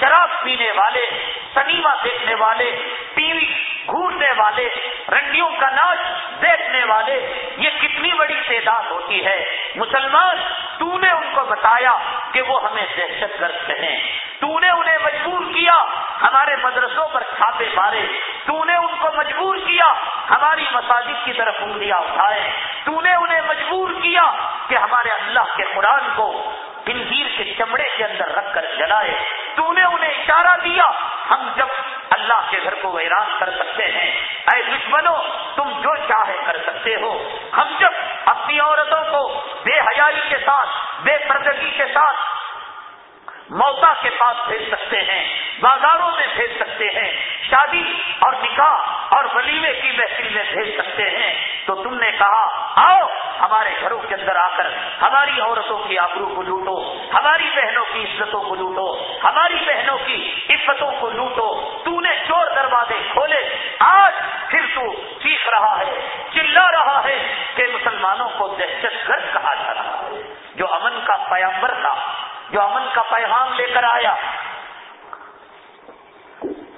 شراب پینے والے، سنیما دیکھنے والے، ٹی وی گھورنے والے رنڈیوں کا ناچ دیکھنے والے، یہ کتنی بڑی تعداد ہوتی ہے؟ مسلمان، تو نے ان کو بتایا کہ وہ ہمیں دہشت گرد کہیں تو نے انہیں مجبور کیا، ہمارے مدرسوں پر چھاپے مارے۔ تو نے ان کو مجبور کیا، ہماری مساجد کی طرف انگلیاں اٹھائے۔ تو نے انہیں مجبور کیا کہ ہمارے اللہ کے قرآن کو تنظیر کے چمڑے کے اندر رکھ کر جلائے۔ تو نے انہیں اشارہ دیا، ہم جب اللہ کے گھر کو ویران کر سکتے ہیں، اے دشمنوں، تم جو چاہے کر سکتے ہو۔ ہم جب اپنی عورتوں کو بے حیائی کے ساتھ، بے پردگی کے ساتھ موتا کے پاس بھیج سکتے ہیں، بازاروں میں بھیج سکتے ہیں، شادی اور نکاح اور ولیمے کی محفل میں بھیج سکتے ہیں۔ تو تم نے کہا، آؤ ہمارے گھروں کے اندر آ کر ہماری عورتوں کی آبرو کو لوٹو، ہماری بہنوں کی عزتوں کو لوٹو، ہماری بہنوں کی عفتوں کو لوٹو۔ تو نے چور دروازے کھولے، آج پھر تو چیخ رہا ہے، چلا رہا ہے کہ مسلمانوں کو دہشت گرد کہا جا رہا ہے، جو امن کا پیامبر تھا۔ جو امن کا پیغام لے کر آیا،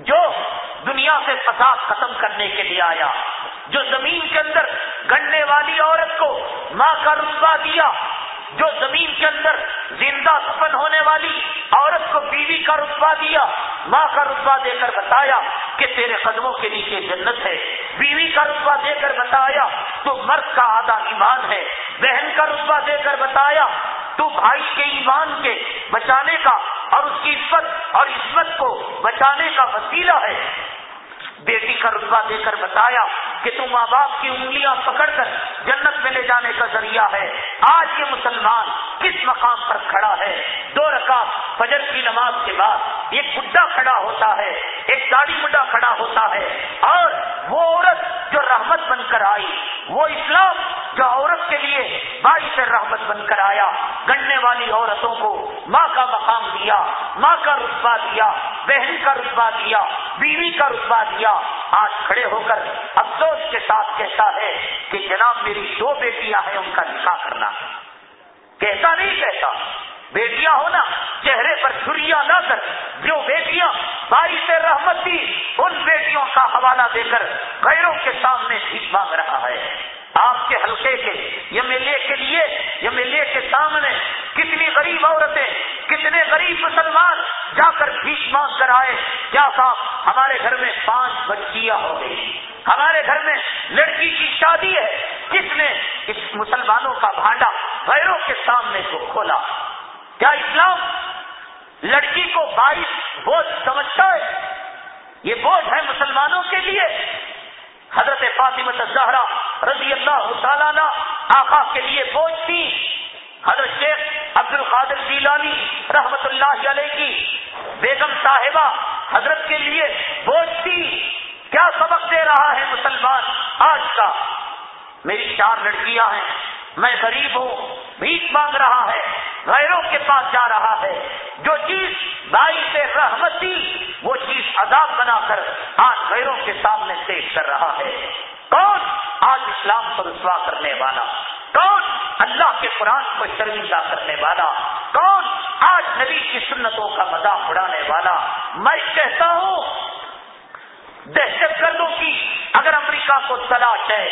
جو دنیا سے فساد ختم کرنے کے لیے آیا، جو زمین کے اندر گڑنے والی عورت کو ماں کا رتبہ دیا، جو زمین کے اندر زندہ سفن ہونے والی عورت کو بیوی کا رتبہ دیا، ماں کا رتبہ دے کر بتایا کہ تیرے قدموں کے نیچے جنت ہے، بیوی کا رتبہ دے کر بتایا تو مرد کا آدھا ایمان ہے، بہن کا رتبہ دے کر بتایا تو بھائی کے ایمان کے بچانے کا اور اس کی عزت اور عزت کو بچانے کا وسیلہ ہے۔ بیٹی کا رتبہ دے کر بتایا کہ تم ماں باپ کی انگلیاں پکڑ کر جنت میں لے جانے کا ذریعہ ہے۔ آج یہ مسلمان کس مقام پر کھڑا ہے؟ دو رکعت فجر کی نماز کے بعد ایک بڈھا کھڑا ہوتا ہے۔ ایک داڑھی بڈھا کھڑا ہوتا ہے اور وہ عورت جو رحمت بن کر آئی، وہ اسلام جو عورت کے لیے باعث رحمت بن کر آیا گڑنے والی عورتوں کو ماں کا مقام دیا، ماں کا رتبہ دیا، بہن کا رتبہ دیا، بیوی کا رتبہ دیا۔ آج کھڑے ہو کر افسوس کے ساتھ کہتا ہے کہ جناب میری دو بیٹیاں ہیں، ان کا نکاح کرنا۔ کہتا نہیں کہتا بیٹیاں ہونا چہرے پر چھریاں نہ کر، جو بیٹیاں بائی سے رحمت تھی، ان بیٹیوں کا حوالہ دے کر غیروں کے سامنے بھیک مانگ رہا ہے۔ آپ کے حلقے کے یہ میلے کے لیے یہ میلے کے سامنے کتنی غریب عورتیں، کتنے غریب مسلمان جا کر بھیک مانگ کر آئے۔ کیا صاحب، ہمارے گھر میں پانچ بچیاں ہو گئی ہمارے گھر میں لڑکی کی شادی ہے۔ کس نے اس مسلمانوں کا بھانڈا غیروں کے سامنے کو کھولا؟ کیا اسلام لڑکی کو بائیس بوجھ سمجھتا ہے؟ یہ بوجھ ہے مسلمانوں کے لیے۔ حضرت فاطمہ زہرا رضی اللہ تعالیٰ آقا کے لیے بوجھ تھی۔ حضرت شیخ عبد القادر جیلانی رحمت اللہ علیہ کی بیگم صاحبہ حضرت کے لیے بوجھ تھی۔ کیا سبق دے رہا ہے مسلمان آج کا؟ میری چار لڑکیاں ہیں۔ میں غریب ہوں، بھیک مانگ رہا ہے، غیروں کے پاس جا رہا ہے۔ جو چیز بائی سے رحمتی وہ چیز عذاب بنا کر آج غیروں کے سامنے پیش کر رہا ہے۔ کون آج اسلام کو رسوا کرنے والا؟ کون اللہ کے قرآن کو شرمندہ کرنے والا؟ کون آج نبی کی سنتوں کا مذاق اڑانے والا؟ میں کہتا ہوں، دہشت گردوں کی اگر امریکہ کو تلاش ہے،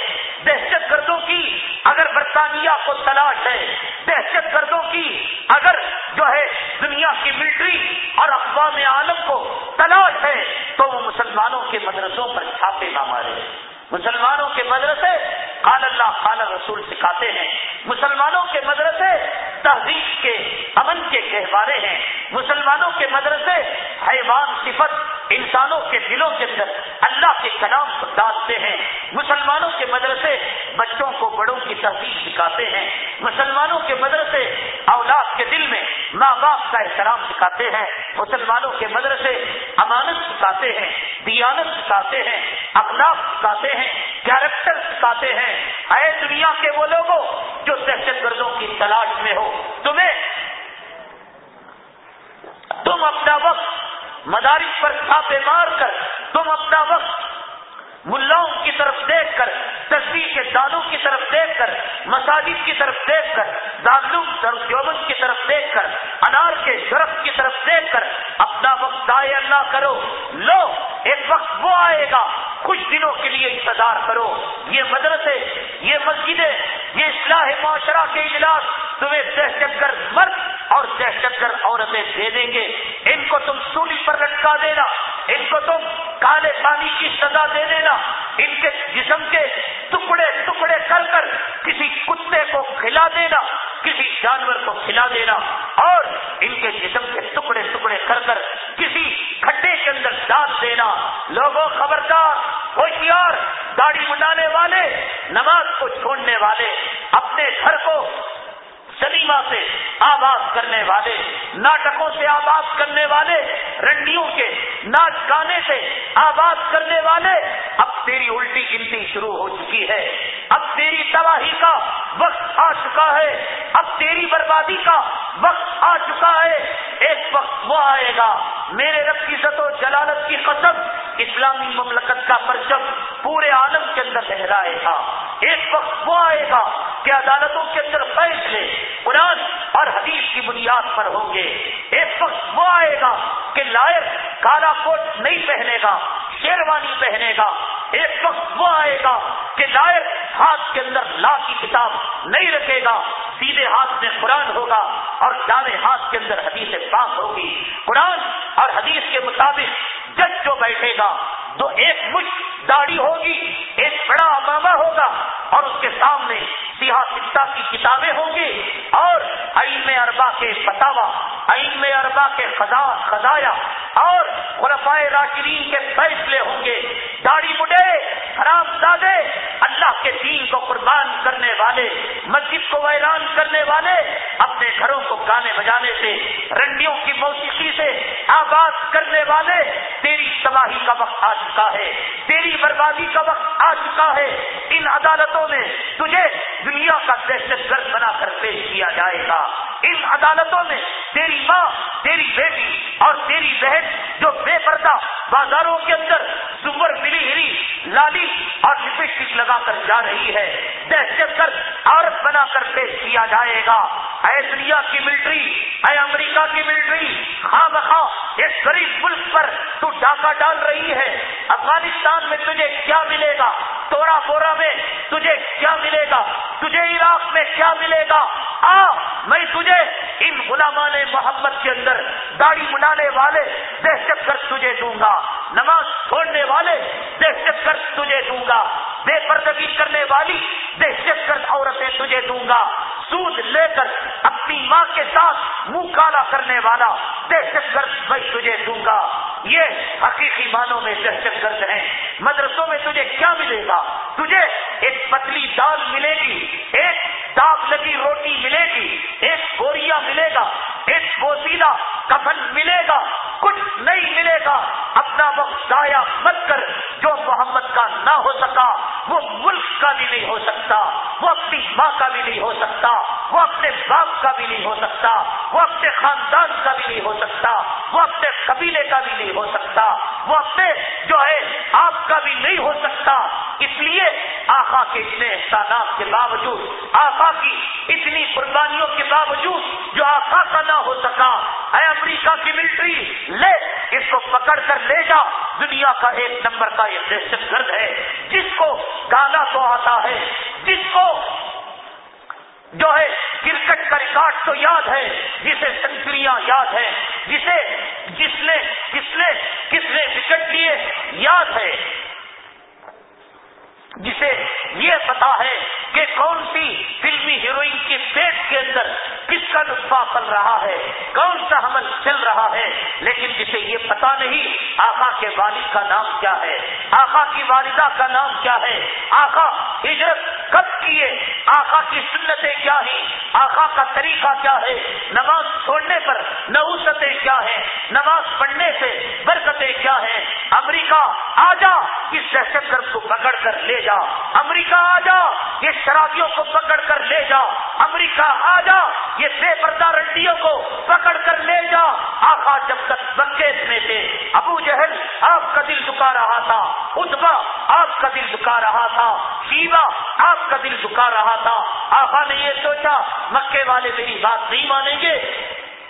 دہشت گردوں کی اگر برطانیہ کو تلاش ہے، دہشت گردوں کی اگر جو ہے دنیا کی ملٹری اور اقوام عالم کو تلاش ہے، تو وہ مسلمانوں کے مدرسوں پر چھاپے نہ مارے۔ مسلمانوں کے مدرسے، قال اللہ، قال رسول سکھاتے ہیں۔ مسلمانوں کے مدرسے تہذیب کے امن کے گہوارے ہیں۔ مسلمانوں کے مدرسے حیوان صفت انسانوں کے دلوں کے اندر اللہ کے کلام ڈالتے ہیں، مسلمانوں کے مدرسے بچوں کو بڑوں کی تحقیق سکھاتے ہیں، مسلمانوں کے مدرسے اولاد کے دل میں ماں باپ کا احترام سکھاتے ہیں، مسلمانوں کے مدرسے امانت سکھاتے ہیں، دیانت سکھاتے ہیں، اخلاق سکھاتے ہیں کیریکٹر سکھاتے ہیں۔ اے دنیا کے وہ لوگوں جو دہشت گردوں کی تلاش میں ہو، تمہیں تم اپنا وقت مدارس پر چھاپے مار کر تم اپنا وقت ملاؤں کی طرف دیکھ کر، تصویر کے دانوں کی طرف دیکھ کر، مساجد کی طرف دیکھ کر، دارالعلوم کی طرف دیکھ کر، انار کے درخت کی طرف دیکھ کر، اپنا وقت ضائع نہ کرو۔ لو، ایک وقت وہ آئے گا، کچھ دنوں کے لیے انتظار کرو۔ یہ مدرسے، یہ مسجدیں، یہ اصلاح معاشرہ کے اجلاس، تمہیں دہشت گرد مرد اور دہشت گرد عورتیں دے دیں گے۔ ان کو تم سولی پر لٹکا دینا۔ ان کو تم کالے پانی کی سزا دے دینا۔ ان کے جسم کے ٹکڑے ٹکڑے کر کر کسی کتے کو کھلا دینا، کسی جانور کو کھلا دینا۔ اور ان کے جسم کے ٹکڑے ٹکڑے کر کر کسی کھڈے کے اندر ڈال دینا۔ لوگوں، خبردار، ہوشیار، داڑھی بنانے والے، نماز کو چھوڑنے والے، اپنے گھر کو سلیما سے آباد کرنے والے، ناٹکوں سے آباد کرنے والے، رنڈیوں کے ناچ گانے سے آباد کرنے والے، اب تیری الٹی گنتی شروع ہو چکی ہے۔ اب تیری تباہی کا وقت آ چکا ہے۔ اب تیری بربادی کا وقت آ چکا ہے۔ ایک وقت وہ آئے گا۔ میرے رب کی ست و جلالت کی قسم، اسلامی مملکت کا پرچم پورے عالم کے اندر لہرائے گا۔ ایک وقت وہ آئے گا کہ عدالتوں کے اندر فیصلے قرآن اور حدیث کی بنیاد پر ہوں گے۔ ایک وقت وہ آئے گا کہ لائر کالا کوٹ نہیں پہنے گا، شیروانی پہنے گا۔ ایک وقت وہ آئے گا کہ لائر ہاتھ کے اندر لا کی کتاب نہیں رکھے گا، سیدھے ہاتھ میں قرآن ہوگا اور دانے ہاتھ کے اندر حدیث پاک ہوگی۔ قرآن اور حدیث کے مطابق جج جو بیٹھے گا تو ایک مشک داڑھی ہوگی، ایک بڑا امامہ ہوگا اور اس کے سامنے سیاح کی کتابیں ہوں گی اور علم اربا کے فتوا علم اربا کے خزایا اور خلفائے راشرین کے فیصلے ہوں گے۔ داڑھی بڑھے حرام زادے، اللہ کے دین کو قربان کرنے والے، مسجد کو ویران کرنے والے، اپنے گھروں کو گانے بجانے سے، رنڈیوں کی موسیقی سے آباد کرنے والے، تیری تباہی کا وقت آ چکا ہے۔ تیری تیری بربادی کا وقت آ چکا ہے۔ ان عدالتوں میں تجھے دنیا کا دہشت گرد بنا کر پیش کیا جائے گا۔ ان عدالتوں میں تیری ماں، تیری بیٹی اور تیری بہن جو بے پردہ بازاروں کے اندر سور ملی ہری لالی اور لپسٹک لگا کر جا رہی ہے۔ دہشت گرد عورت بنا کر پیش کیا جائے گا۔ اے دنیا کی ملٹری، اے امریکہ کی ملٹری، خواہ بخواہ ایک غریب ملک پر تو ڈاکہ ڈال رہی ہے۔ افغانستان میں تجھے کیا ملے گا؟ تورا بورا میں تجھے کیا ملے گا؟ تجھے عراق میں کیا ملے گا؟ آ، میں تجھے ان غلامان محمد کے اندر داڑھی بنانے والے دہشت گرد تجھے دوں گا۔ نماز چھوڑنے والے دہشت گرد تجھے دوں گا۔ بے پردگی کرنے والی دہشت گرد عورتیں تجھے دوں گا۔ سود لے کر اپنی ماں کے ساتھ منہ کالا کرنے والا دہشت گرد میں تجھے دوں گا۔ یہ حقیقی معنوں میں دہشت گرد ہیں۔ مدرسوں میں تجھے کیا ملے گا؟ تجھے ایک پتلی دال ملے گی، ایک داغ لگی روٹی ملے گی، ایک گوریا ملے گا۔ ایک بوسیلا کفن ملے گا، کچھ نہیں ملے گا۔ اپنا وقت ضائع مت کر، جو محمد کا نہ ہو سکا، وہ ملک کا بھی نہیں ہو سکتا۔ وہ اپنی ماں کا بھی نہیں ہو سکتا۔ وہ اپنے باپ کا بھی نہیں ہو سکتا۔ وہ اپنے خاندان کا بھی نہیں ہو سکتا۔ وہ اپنے قبیلے کا بھی نہیں ہو سکتا۔ وہ اپنے جو ہے، آپ کا بھی نہیں ہو سکتا۔ اس لیے آقا کے اتنے احسانات کے باوجود، آقا کی اتنی قربانیوں کے باوجود، جو آقا کا نہ ہو سکا۔ اے امریکہ کی ملٹری، لے، اس کو پکڑ کر لے جا۔ دنیا کا ایک نمبر کا یہ دہشت گرد ہے۔ جس کو گانا تو آتا ہے، جس کو جو ہے کرکٹ کا ریکارڈ تو یاد ہے، جسے سنچریاں یاد ہے جسے جس نے، کس نے کس نے وکٹ لیے یاد ہے۔ جسے یہ پتا ہے کہ کون سی فلمی ہیروئن کے پیٹ کے اندر کس کا نسخہ پل رہا ہے؟ کون سا حمل چل رہا ہے؟ لیکن جسے یہ پتا نہیں، آقا کے والد کا نام کیا ہے؟ آقا کی والدہ کا نام کیا ہے؟ آقا ہجرت کب کیے؟ آقا کی سنتیں کیا ہیں؟ آقا کا طریقہ کیا ہے؟ نماز چھوڑنے پر نوسطیں کیا ہیں؟ نماز پڑھنے سے برکتیں کیا ہیں؟ امریکہ آ جا، اس دہشت گرد کو پکڑ کر لے جا۔ امریکہ آ جا، یہ شرابیوں کو پکڑ کر لے جا۔ امریکہ آ جا یہ بے پردہ رنڈیوں کو پکڑ کر لے جا۔ آقا جب تک بنگیز میں تھے، ابو جہل آپ کا دل دکا رہا تھا اتبا آپ کا دل دکا رہا تھا شیوا آپ کا دل دکا رہا تھا۔ آقا نے یہ سوچا، مکے والے میری بات نہیں مانیں گے۔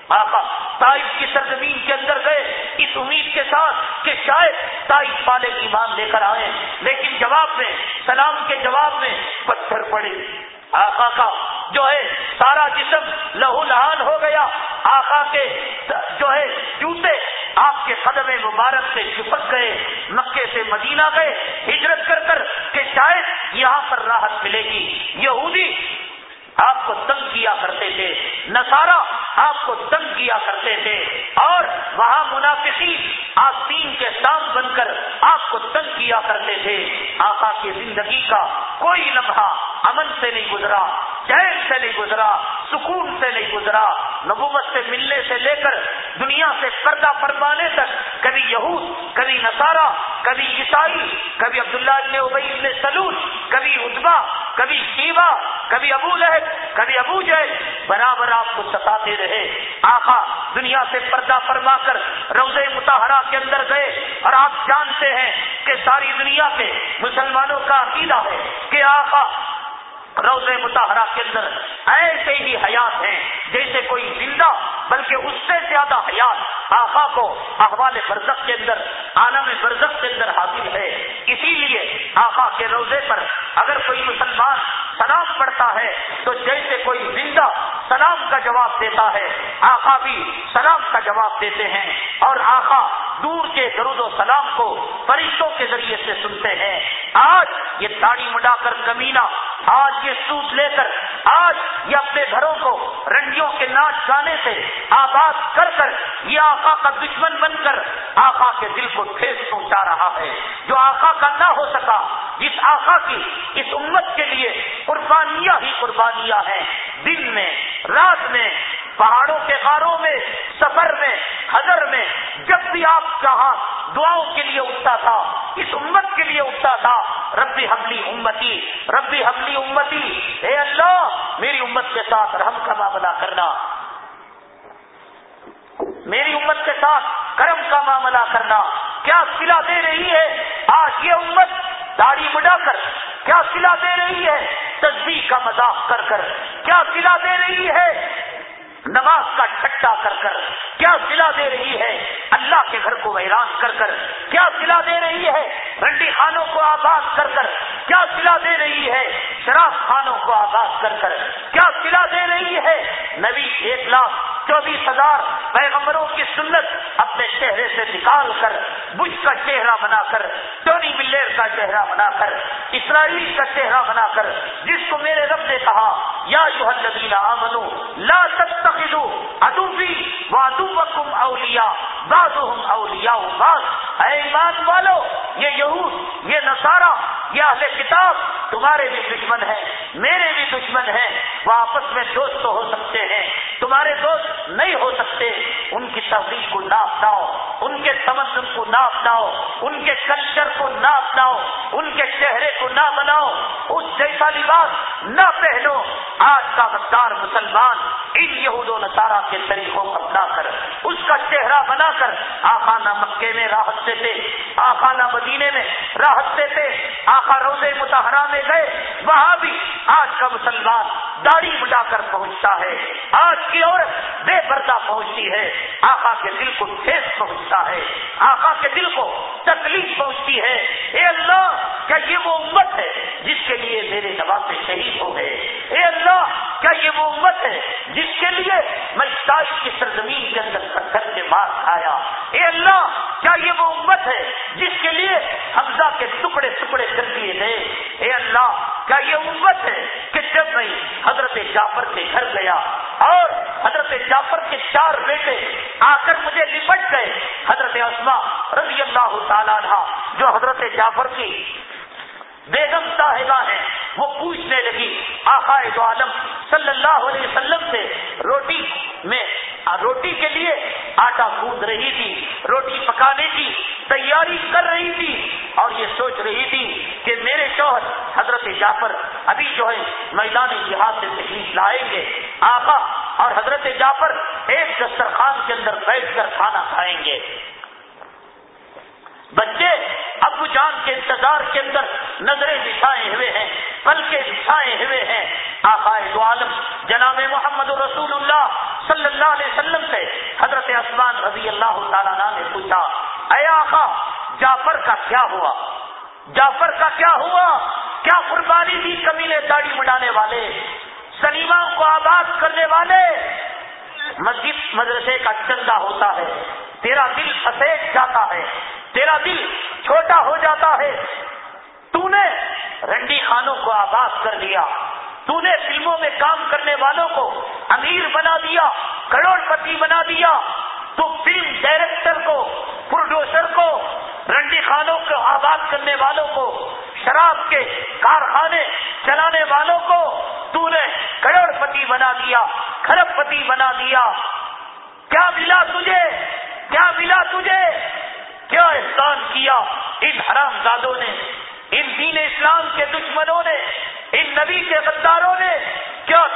آقا تائف کی سرزمین کے اندر گئے، اس امید کے ساتھ کہ شاید تائف والے ایمان لے کر آئے لیکن جواب میں، سلام کے جواب میں پتھر پڑے۔ آقا کا جو ہے سارا جسم لہو لہان ہو گیا۔ آقا کے جو ہے جوتے آپ کے قدم مبارک سے چپک گئے، مکے سے مدینہ گئے، ہجرت کر کر کہ شاید یہاں پر راحت ملے گی۔ یہودی آپ کو تنگ کیا کرتے تھے نسارا آپ کو تنگ کیا کرتے تھے، اور وہاں منافقی آستین کے سام بن کر آپ کو تنگ کیا کرتے تھے۔ آقا کی زندگی کا کوئی لمحہ امن سے نہیں گزرا چین سے نہیں گزرا، سکون سے نہیں گزرا، نبوت سے، ملنے سے لے کر دنیا سے پردہ فرمانے تک کبھی یہود، کبھی نسارا کبھی عیسائی، کبھی عبداللہ ابن ابئی ابن سلول، کبھی ادبا کبھی شیوا کبھی ابو لہب، کبھی ابو جہل برابر آپ کو ستاتے رہے۔ آقا دنیا سے پردہ فرما کر روز متحرہ کے اندر گئے اور آپ جانتے ہیں کہ ساری دنیا کے مسلمانوں کا عقیدہ ہے کہ آقا روز متحرہ کے اندر ایسے ہی حیات ہیں جیسے کوئی زندہ بلکہ اس سے زیادہ حیات آخا کو احوال برزخ کے اندر، عالم برزخ کے اندر حاصل ہے۔ اسی لیے آخا کے روزے پر اگر کوئی مسلمان سلام پڑھتا ہے تو جیسے کوئی زندہ سلام کا جواب دیتا ہے آخا بھی سلام کا جواب دیتے ہیں اور آخا دور کے درود و سلام کو فرشتوں کے ذریعے سے سنتے ہیں۔ آج یہ داڑھی مڈا کر کمینہ آج یہ سوٹ لے کر، آج یہ اپنے گھروں کو رنڈیوں کے ناچ گانے سے آباد کر کر یہ آقا کا دشمن بن کر آقا کے دل کو ٹھیس پہنچا رہا ہے۔ جو آقا کا نہ ہو سکا، جس آقا کی اس امت کے لیے قربانیاں ہی قربانیاں ہیں۔ دن میں، رات میں پہاڑوں کے غاروں میں، سفر میں، حضر میں، جب بھی آپ کہاں دعاؤں کے لیے اٹھتا تھا، اس امت کے لیے اٹھتا تھا، ربی حملی امتی، ربی حملی امتی، اے اللہ، میری امت کے ساتھ رحم کا معاملہ کرنا۔ میری امت کے ساتھ کرم کا معاملہ کرنا۔ کیا سلا دے رہی ہے؟ آج یہ امت داڑھی بڑھا کر، کیا سلا دے رہی ہے؟ تصویر کا مذاق کر کر۔ کیا سلا دے رہی ہے؟ نماز کا ٹھٹا کر کر، کیا سلا دے رہی ہے اللہ کے گھر کو ویران کر کر؟ کیا سلا دے رہی ہے رنڈی خانوں کو آباد کر کر؟ کیا سلا دے رہی ہے شراب خانوں کو آباد کر کر؟ کیا سلا دے رہی ہے نبی ایک لاکھ چوبیس ہزار پیغمبروں کی سنت اپنے چہرے سے نکال کر بش کا چہرہ بنا کر، ٹونی ملیر کا چہرہ بنا کر، اسرائیل کا چہرہ بنا کر، جس کو میرے رب نے کہا، یا جو الذین آمنو لا تتخذوا ادوبی وادوبکم اولیاء بعضهم اولیاء بعض۔ اے ایمان والو، یہ یہود، یہ نصارہ، یہ اہل کتاب، تمہارے بھی دشمن ہیں، میرے بھی دشمن ہیں وہ آپس میں دوست تو ہو سکتے ہیں، تمہارے دوست نہیں ہو سکتے۔ ان کی تفریح کو نہ ہو ان کے تمدن کو نہ ہو ان کے کلچر کو نہ ہو ان کے چہرے کو نہ بناؤ۔ اس جیسا لباس نہ پہنو۔ آج کا مقدار مسلمان ان یہود و نصارہ کے طریقوں کو اپنا کر، اس کا چہرہ بنا کر آخانہ مکے میں راحت دیتے آخانہ مدینے میں راحت دیتے آخا روزے متحرہ میں گئے۔ وہاں بھی آج کا مسلمان داڑھی بٹا کر پہنچتا ہے۔ آج کی عورت بے پردہ پہنچتی ہے۔ آقا کے دل کو ٹھیس پہنچتا ہے۔ آقا کے دل کو تکلیف پہنچتی ہے۔ اے اللہ، کیا یہ وہ امت ہے جس کے لیے میرے نواز شہید ہو گئے؟ اے اللہ، کیا یہ وہ امت ہے جس کے لیے میں تاش کی سرزمین کے اندر پتھر کے مار کھایا؟ اے اللہ، کیا یہ وہ امت ہے جس کے لیے حمزہ کے ٹکڑے ٹکڑے کر دیے گئے؟ اے اللہ کیا یہ امت ہے کہ جب میں حضرت جعفر کے گھر گیا اور حضرت جعفر کے چار بیٹے آ کر مجھے لپٹ گئے، حضرت اسما رضی اللہ تعالیٰ جو حضرت جعفر کی بیگم صاحبہ ہیں، وہ پوچھنے لگی آخائے دو عالم صلی اللہ علیہ وسلم سے روٹی میں روٹی کے لیے آٹا گوند رہی تھی، روٹی پکانے کی تیاری کر رہی تھی اور یہ سوچ رہی تھی کہ میرے شوہر حضرت جعفر ابھی جو ہے میدان جہاد سے تکلیف لائیں گے، آقا اور حضرت جعفر ایک دسترخوان کے اندر بیٹھ کر کھانا کھائیں گے۔ بچے ابو جان کے انتظار کے اندر نظریں بچھائے ہوئے ہیں پل کے بچھائے ہوئے ہیں۔ آقائے دو عالم، جناب محمد رسول اللہ صلی اللہ علیہ وسلم سے حضرت عثمان رضی اللہ تعالیٰ نے پوچھا، اے آقا، جعفر کا کیا ہوا؟ جعفر کا کیا ہوا؟ کیا قربانی دی کمیلے داڑھی بڑھانے والے؟ سنیما کو آباد کرنے والے؟ مسجد مدرسے کا چندہ ہوتا ہے۔ تیرا دل فسیٹ جاتا ہے۔ تیرا دل چھوٹا ہو جاتا ہے۔ تو نے رنڈی خانوں کو آباد کر دیا تو نے فلموں میں کام کرنے والوں کو امیر بنا دیا۔ کروڑ پتی بنا دیا۔ تو فلم ڈائریکٹر کو، پروڈیوسر کو رنڈی خانوں کو آباد کرنے والوں کو، شراب کے کارخانے چلانے والوں کو تو نے کروڑ پتی بنا دیا کھرب پتی بنا دیا۔ کیا ملا تجھے؟ کیا ملا تجھے؟ کیا احسان کیا ان حرام زادوں نے؟ ان دین اسلام کے دشمنوں نے؟ ان نبی کے غداروں نے؟ کیا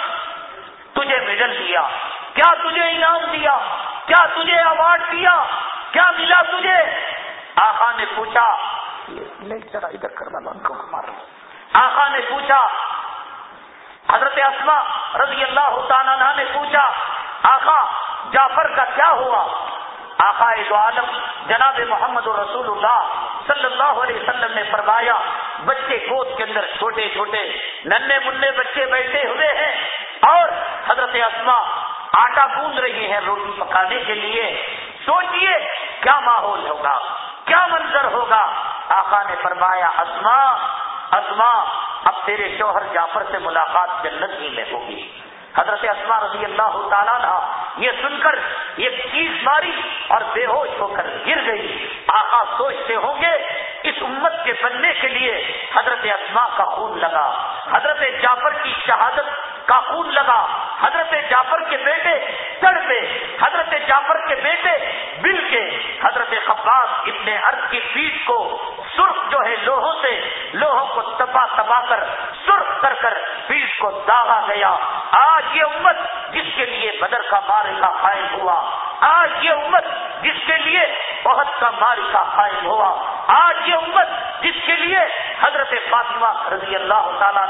تجھے میڈل دیا؟ کیا تجھے انعام دیا؟ کیا تجھے اوارڈ دیا؟ کیا ملا تجھے؟ آخا نے پوچھا نہیں چلا ادھر کرنا کو مار آخا نے پوچھا حضرت اسما رضی اللہ تعالیٰ نے پوچھا آخا جعفر کا کیا ہوا؟ آقا دو عالم، جناب محمد رسول اللہ صلی اللہ علیہ وسلم نے فرمایا، بچے گود کے اندر چھوٹے چھوٹے ننے منہ بچے بیٹھے ہوئے ہیں اور حضرت اسما آٹا گوند رہی ہے روٹی پکانے کے لیے۔ سوچئے، کیا ماحول ہوگا؟ کیا منظر ہوگا؟ آقا نے فرمایا اسما اسما اب تیرے شوہر جعفر سے ملاقات جنت ہی میں ہوگی۔ حضرت اسما رضی اللہ تعالیٰ نے یہ سن کر یہ چیز ماری اور بے ہوش ہو کر گر گئی۔ آقا سوچتے ہوں گے، اس امت کے بننے کے لیے حضرت اسما کا خون لگا۔ حضرت جعفر کی شہادت کا خون لگا۔ حضرت جعفر کے بیٹے چڑ پہ حضرت جعفر کے بیٹے بل کے۔ حضرت خباس اتنے ارد کی پیٹ کو سرخ جو ہے لوہوں سے، لوہوں کو تبا تبا کر، سرخ کر کر پیٹ کو داغا گیا۔ آج یہ امت جس کے لیے بدر کا مارکا قائم ہوا، آج یہ امت جس کے لیے بہت کا مارکا قائم ہوا، آج یہ امت جس کے لیے حضرت فاطمہ رضی اللہ تعالیٰ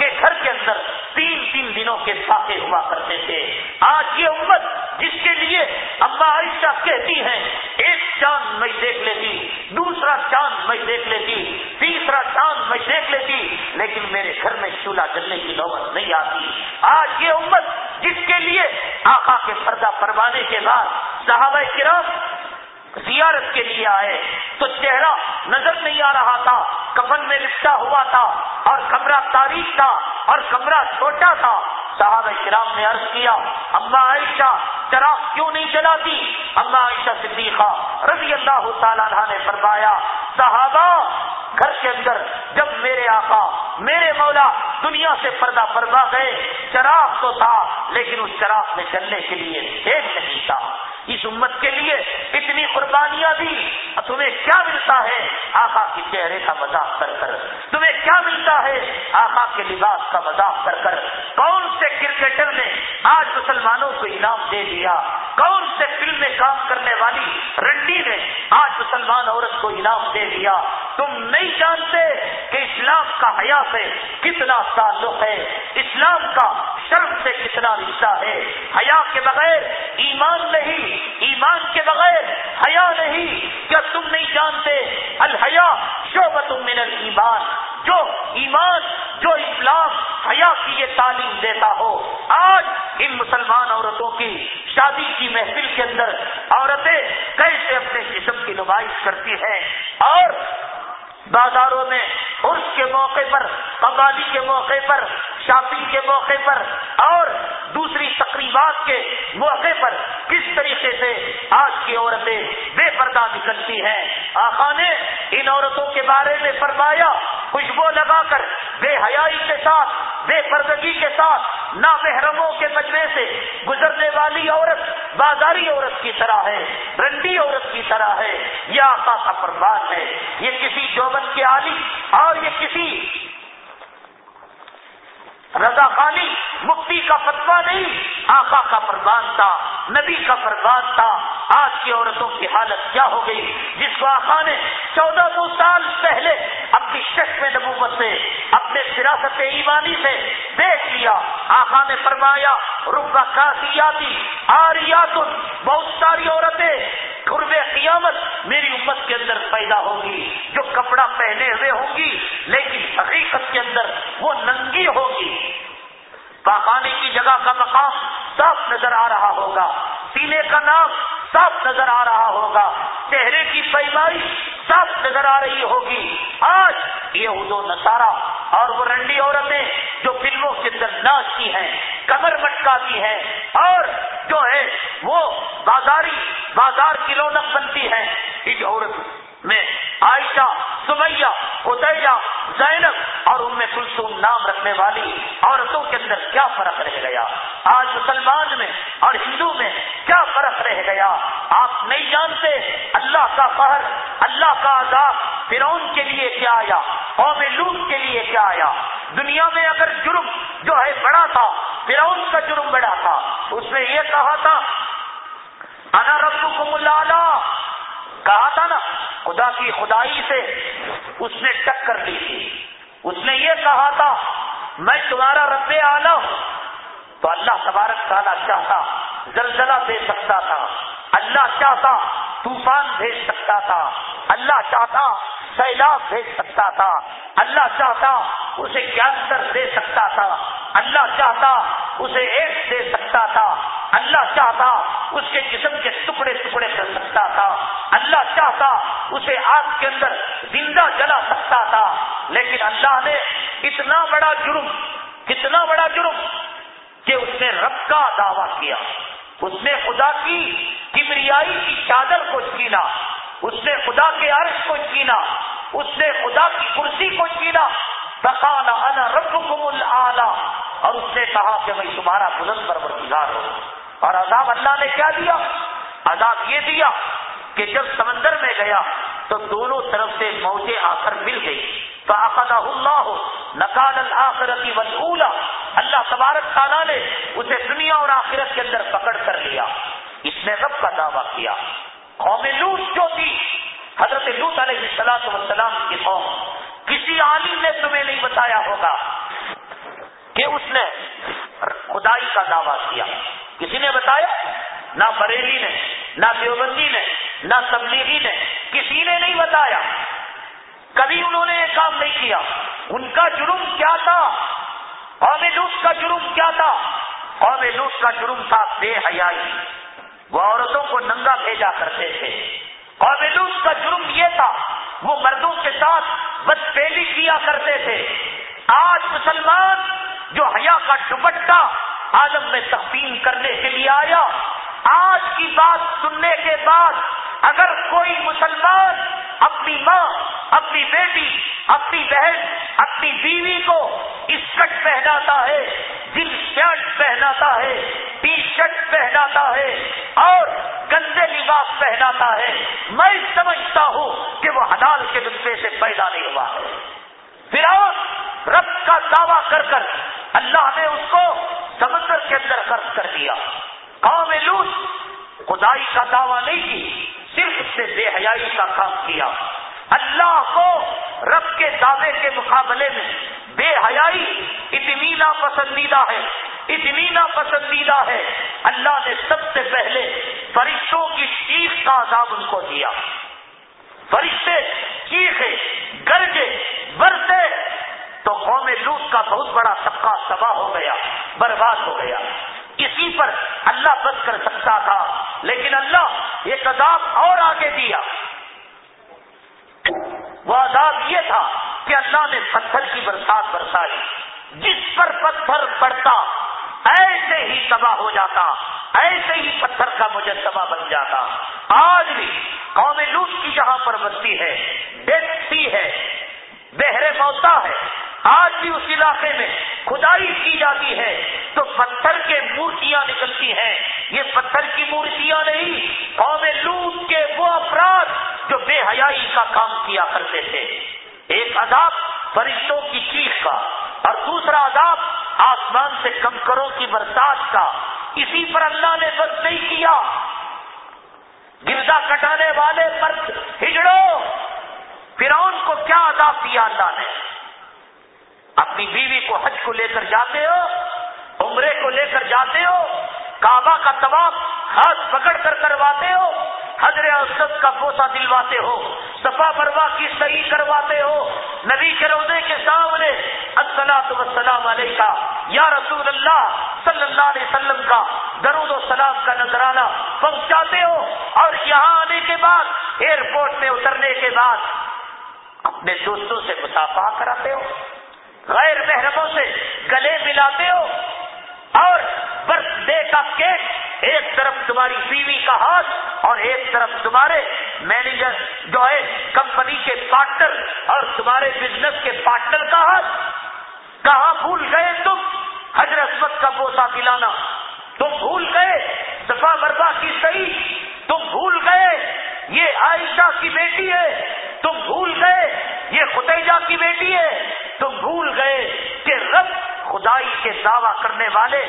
کے گھر کے اندر تین تین دنوں کے فاقے ہوا کرتے تھے۔ آج یہ امت جس کے لیے اما عائشہ کہتی ہیں، ایک چاند میں دیکھ لیتی، دوسرا چاند میں دیکھ لیتی، تیسرا چاند میں دیکھ لیتی، لیکن میرے گھر میں چولہا جلنے کی نوبت نہیں آتی۔ آج یہ امت جس کے لیے آقا کے پردہ پروانے کے بعد صحابہ کرام زیارت کے لیے آئے تو چہرہ نظر نہیں آ رہا تھا کفن میں لپٹا ہوا تھا اور کمرہ تاریخ تھا اور کمرہ چھوٹا تھا۔ صاحب کرام نے عرض کیا، اما عائشہ چراغ کیوں نہیں جلاتی؟ اما عائشہ صدیقہ رضی اللہ تعالیٰ نے فرمایا، صحابہ، گھر کے اندر جب میرے آقا، میرے مولا دنیا سے پردہ پردا گئے چراغ تو تھا، لیکن اس چراغ میں چلنے کے لیے ایک نہیں تھا۔ اس امت کے لیے اتنی قربانیاں دی تمہیں کیا ملتا ہے؟ آقا کے چہرے کا مذاق کر کر۔ تمہیں کیا ملتا ہے؟ آقا کے لباس کا مذاق کر کر۔ کون سے کرکٹر نے آج مسلمانوں کو انعام دے دیا؟ کون سے فلم میں کام کرنے والی رنڈی نے آج مسلمان عورت کو انعام دے دیا؟ تم نہیں جانتے کہ اسلام کا حیا سے کتنا تعلق ہے؟ اسلام کا شرم سے کتنا رشتہ ہے؟ حیا کے بغیر ایمان نہیں ایمان کے بغیر حیا نہیں، کیا تم نہیں جانتے؟ الحیا شعبت من الایمان، جو ایمان، جو اسلام حیا کی یہ تعلیم دیتا ہو۔ آج ان مسلمان عورتوں کی شادی کی محفل کے اندر عورتیں کیسے اپنے جسم کی نمائش کرتی ہیں؟ اور بازاروں میں عرس کے موقع پر قوالی کے موقع پر، شاپنگ کے موقع پر اور دوسری تقریبات کے موقع پر کس طریقے سے آج کی عورتیں بے پردہ نکلتی ہیں؟ آخا نے ان عورتوں کے بارے میں فرمایا، خوشبو لگا کر، بے حیائی کے ساتھ، بے پردگی کے ساتھ نا محرموں کے مجمے سے گزرنے والی عورت بازاری عورت کی طرح ہے، رنڈی عورت کی طرح ہے، یہ آقا کا فرمان ہے۔ یہ کسی جوبن کے عالی اور یہ کسی رضا خانی مفتی کا فتوا نہیں، آقا کا فرمان تھا، نبی کا فرمان تھا۔ آج کی عورتوں کی حالت کیا ہو گئی؟ جس کو آقا نے چودہ سو سال پہلے اپنی شک میں نبوت سے، اپنے سراست ایمانی سے دیکھ لیا۔ آقا نے فرمایا رکا کاسیاتی آریات بہت ساری عورتیں قرب قیامت میری امت کے اندر پیدا ہوگی جو کپڑا پہنے ہوئے ہوں گی، لیکن حقیقت کے اندر وہ ننگی ہوگی۔ پاخانے کی جگہ کا مقام صاف نظر آ رہا ہوگا، سینے کا نام صاف نظر آ رہا ہوگا، چہرے کی پیمائی صاف نظر آ رہی ہوگی۔ آج یہ ادو نسارا اور وہ رنڈی عورتیں جو فلموں کے اندر ناچتی ہیں، کمر مٹکاتی ہیں، اور جو ہے وہ بازاری، بازار کی رونق بنتی ہے ان عورت میں عائشہ، سمیہ ادیا زینب اور ان میں کلسوم نام رکھنے والی عورتوں کے اندر کیا فرق رہ گیا؟ آج مسلمان میں اور ہندو میں کیا فرق رہ گیا؟ آپ نہیں جانتے اللہ کا فہر اللہ کا عذاب فرعون کے لیے کیا آیا؟ قوم لوٹ کے لیے کیا آیا؟ دنیا میں اگر جرم جو ہے بڑا تھا، فرعون کا جرم بڑا تھا، اس نے یہ کہا تھا، انا ربکم اللہ کہا تھا نا، خدا کی خدائی سے اس نے ٹکر لی۔ تھی اس نے یہ کہا تھا، میں تمہارا رب آنا ہوں۔ تو اللہ تبارک تعالیٰ چاہتا، زلزلہ دے سکتا تھا۔ اللہ چاہتا طوفان بھیج سکتا تھا، اللہ چاہتا سیلاب بھیج سکتا تھا، اللہ چاہتا اسے کینسر دے سکتا تھا، اللہ چاہتا اسے ایڈس دے سکتا تھا، اللہ چاہتا اس کے جسم کے ٹکڑے ٹکڑے کر سکتا تھا، اللہ چاہتا اسے آگ کے اندر زندہ جلا سکتا تھا۔ لیکن اللہ نے اتنا بڑا جرم کتنا بڑا جرم کہ اس نے رب کا دعویٰ کیا۔ اس نے خدا کی کمریائی کی چادر کو چھینا، اس نے خدا کے عرش کو چھینا، اس نے خدا کی کرسی کو چھینا۔ بکانا انا ربکم العالی اور اس نے کہا کہ میں تمہارا بلند پر برگزار ہوں۔ اور عذاب اللہ نے کیا دیا؟ عذاب یہ دیا کہ جب سمندر میں گیا تو دونوں طرف سے موجیں آ کر مل گئی تو آخر اللہ نقال الآخرتی ولا اللہ تبارک تعالیٰ نے اسے دنیا اور آخرت کے اندر پکڑ کر لیا۔ اس نے رب کا دعویٰ کیا۔ قوم لوٹ جو تھی، حضرت لوت علیہ السلام وسلام کی قوم، کسی عالم نے تمہیں نہیں بتایا ہوگا کہ اس نے خدائی کا دعویٰ کیا۔ کسی نے بتایا؟ نہ بریلی نے، نہ دیوبندی نے نہ تبلیغی نے، کسی نے نہیں بتایا۔ کبھی انہوں نے یہ کام نہیں کیا۔ ان کا جرم کیا تھا؟ قوم لوٹ کا جرم کیا تھا؟ قوم لوٹ کا جرم تھا بے حیائی۔ وہ عورتوں کو ننگا بھیجا کرتے تھے۔ قوم لوٹ کا جرم یہ تھا، وہ مردوں کے ساتھ بد پیلی کیا کرتے تھے۔ آج مسلمان جو حیا کا دوپٹہ عالم میں تقسیم کرنے کے لیے آیا، آج کی بات سننے کے بعد اگر کوئی مسلمان اپنی ماں، اپنی بیٹی، اپنی بہن، اپنی بیوی کو اسکٹ پہناتا ہے، جن شرٹ پہناتا ہے، ٹی شرٹ پہناتا ہے اور گندے لباس پہناتا ہے، میں سمجھتا ہوں کہ وہ حلال کے نسخے سے پیدا نہیں ہوا ہے۔ پھر رب کا دعویٰ کر کر اللہ نے اس کو سمندر کے اندر خرچ کر دیا۔ قوم لوٹ خدائی کا دعویٰ نہیں کی۔ صرف اس نے بے حیائی کا کام کیا۔ اللہ کو رب کے دعوے کے مقابلے میں بے حیائی اتنی پسندیدہ ہے، اتنی پسندیدہ ہے۔ اللہ نے سب سے پہلے فرشتوں کی چیخ کا عذاب ان کو دیا۔ فرشتے چیخے گرجے، برتے۔ تو قوم لوٹ کا بہت بڑا طبقہ تباہ ہو گیا، برباد ہو گیا۔ اسی پر اللہ بس کر سکتا تھا، لیکن اللہ یہ عذاب اور آگے دیا۔ وہ عذاب یہ تھا کہ اللہ نے پتھر کی برسات برسائی، جس پر پتھر پڑتا، ایسے ہی تباہ ہو جاتا، ایسے ہی پتھر کا مجسمہ بن جاتا۔ آج بھی قوم لوٹ کی جہاں پر بستی ہے سی ہے، بہرے موتا ہے۔ آج بھی اس علاقے میں کھدائی کی جاتی ہے، تو پتھر کے مورتیاں نکلتی ہیں۔ یہ پتھر کی مورتیاں نہیں، قوم لوٹ کے وہ افراد جو بے حیائی کا کام کیا کرتے تھے۔ ایک عذاب فرشتوں کی چیخ کا اور دوسرا عذاب آسمان سے کمکروں کی برسات کا۔ اسی پر اللہ نے بس نہیں کیا۔ گردا کٹانے والے پر ہجڑو۔ فرعون کو کیا عذاب دیا اللہ نے؟ اپنی بیوی کو حج کو لے کر جاتے ہو، عمرے کو لے کر جاتے ہو، کعبہ کا تباہ ہاتھ پکڑ کر کرواتے ہو حضر اسد کا بوسا دلواتے ہو، صفا بروا کی صحیح کرواتے ہو، نبی کے روزے کے سامنے السلام وسلام علیہ کا یا رسول اللہ صلی اللہ علیہ وسلم کا درود و سلام کا نظرانہ پہنچاتے ہو اور یہاں آنے کے بعد ایئرپورٹ میں اترنے کے بعد اپنے دوستوں سے مسافہ کراتے ہو۔ غیر محرموں سے گلے ملاتے ہو اور برتھ ڈے کا کیک ایک طرف تمہاری بیوی کا ہاتھ اور ایک طرف تمہارے مینیجر جو ہے کمپنی کے پارٹنر اور تمہارے بزنس کے پارٹنر کا ہاتھ۔ کہاں بھول گئے تم؟ حضرت کا بوسا دلانا تم بھول گئے؟ دفاع بربا کی صحیح۔ تم بھول گئے؟ یہ عائشہ کی بیٹی ہے، تم بھول گئے، یہ خدیجہ کی بیٹی ہے، تم بھول گئے کہ رب خدائی کے دعوی کرنے والے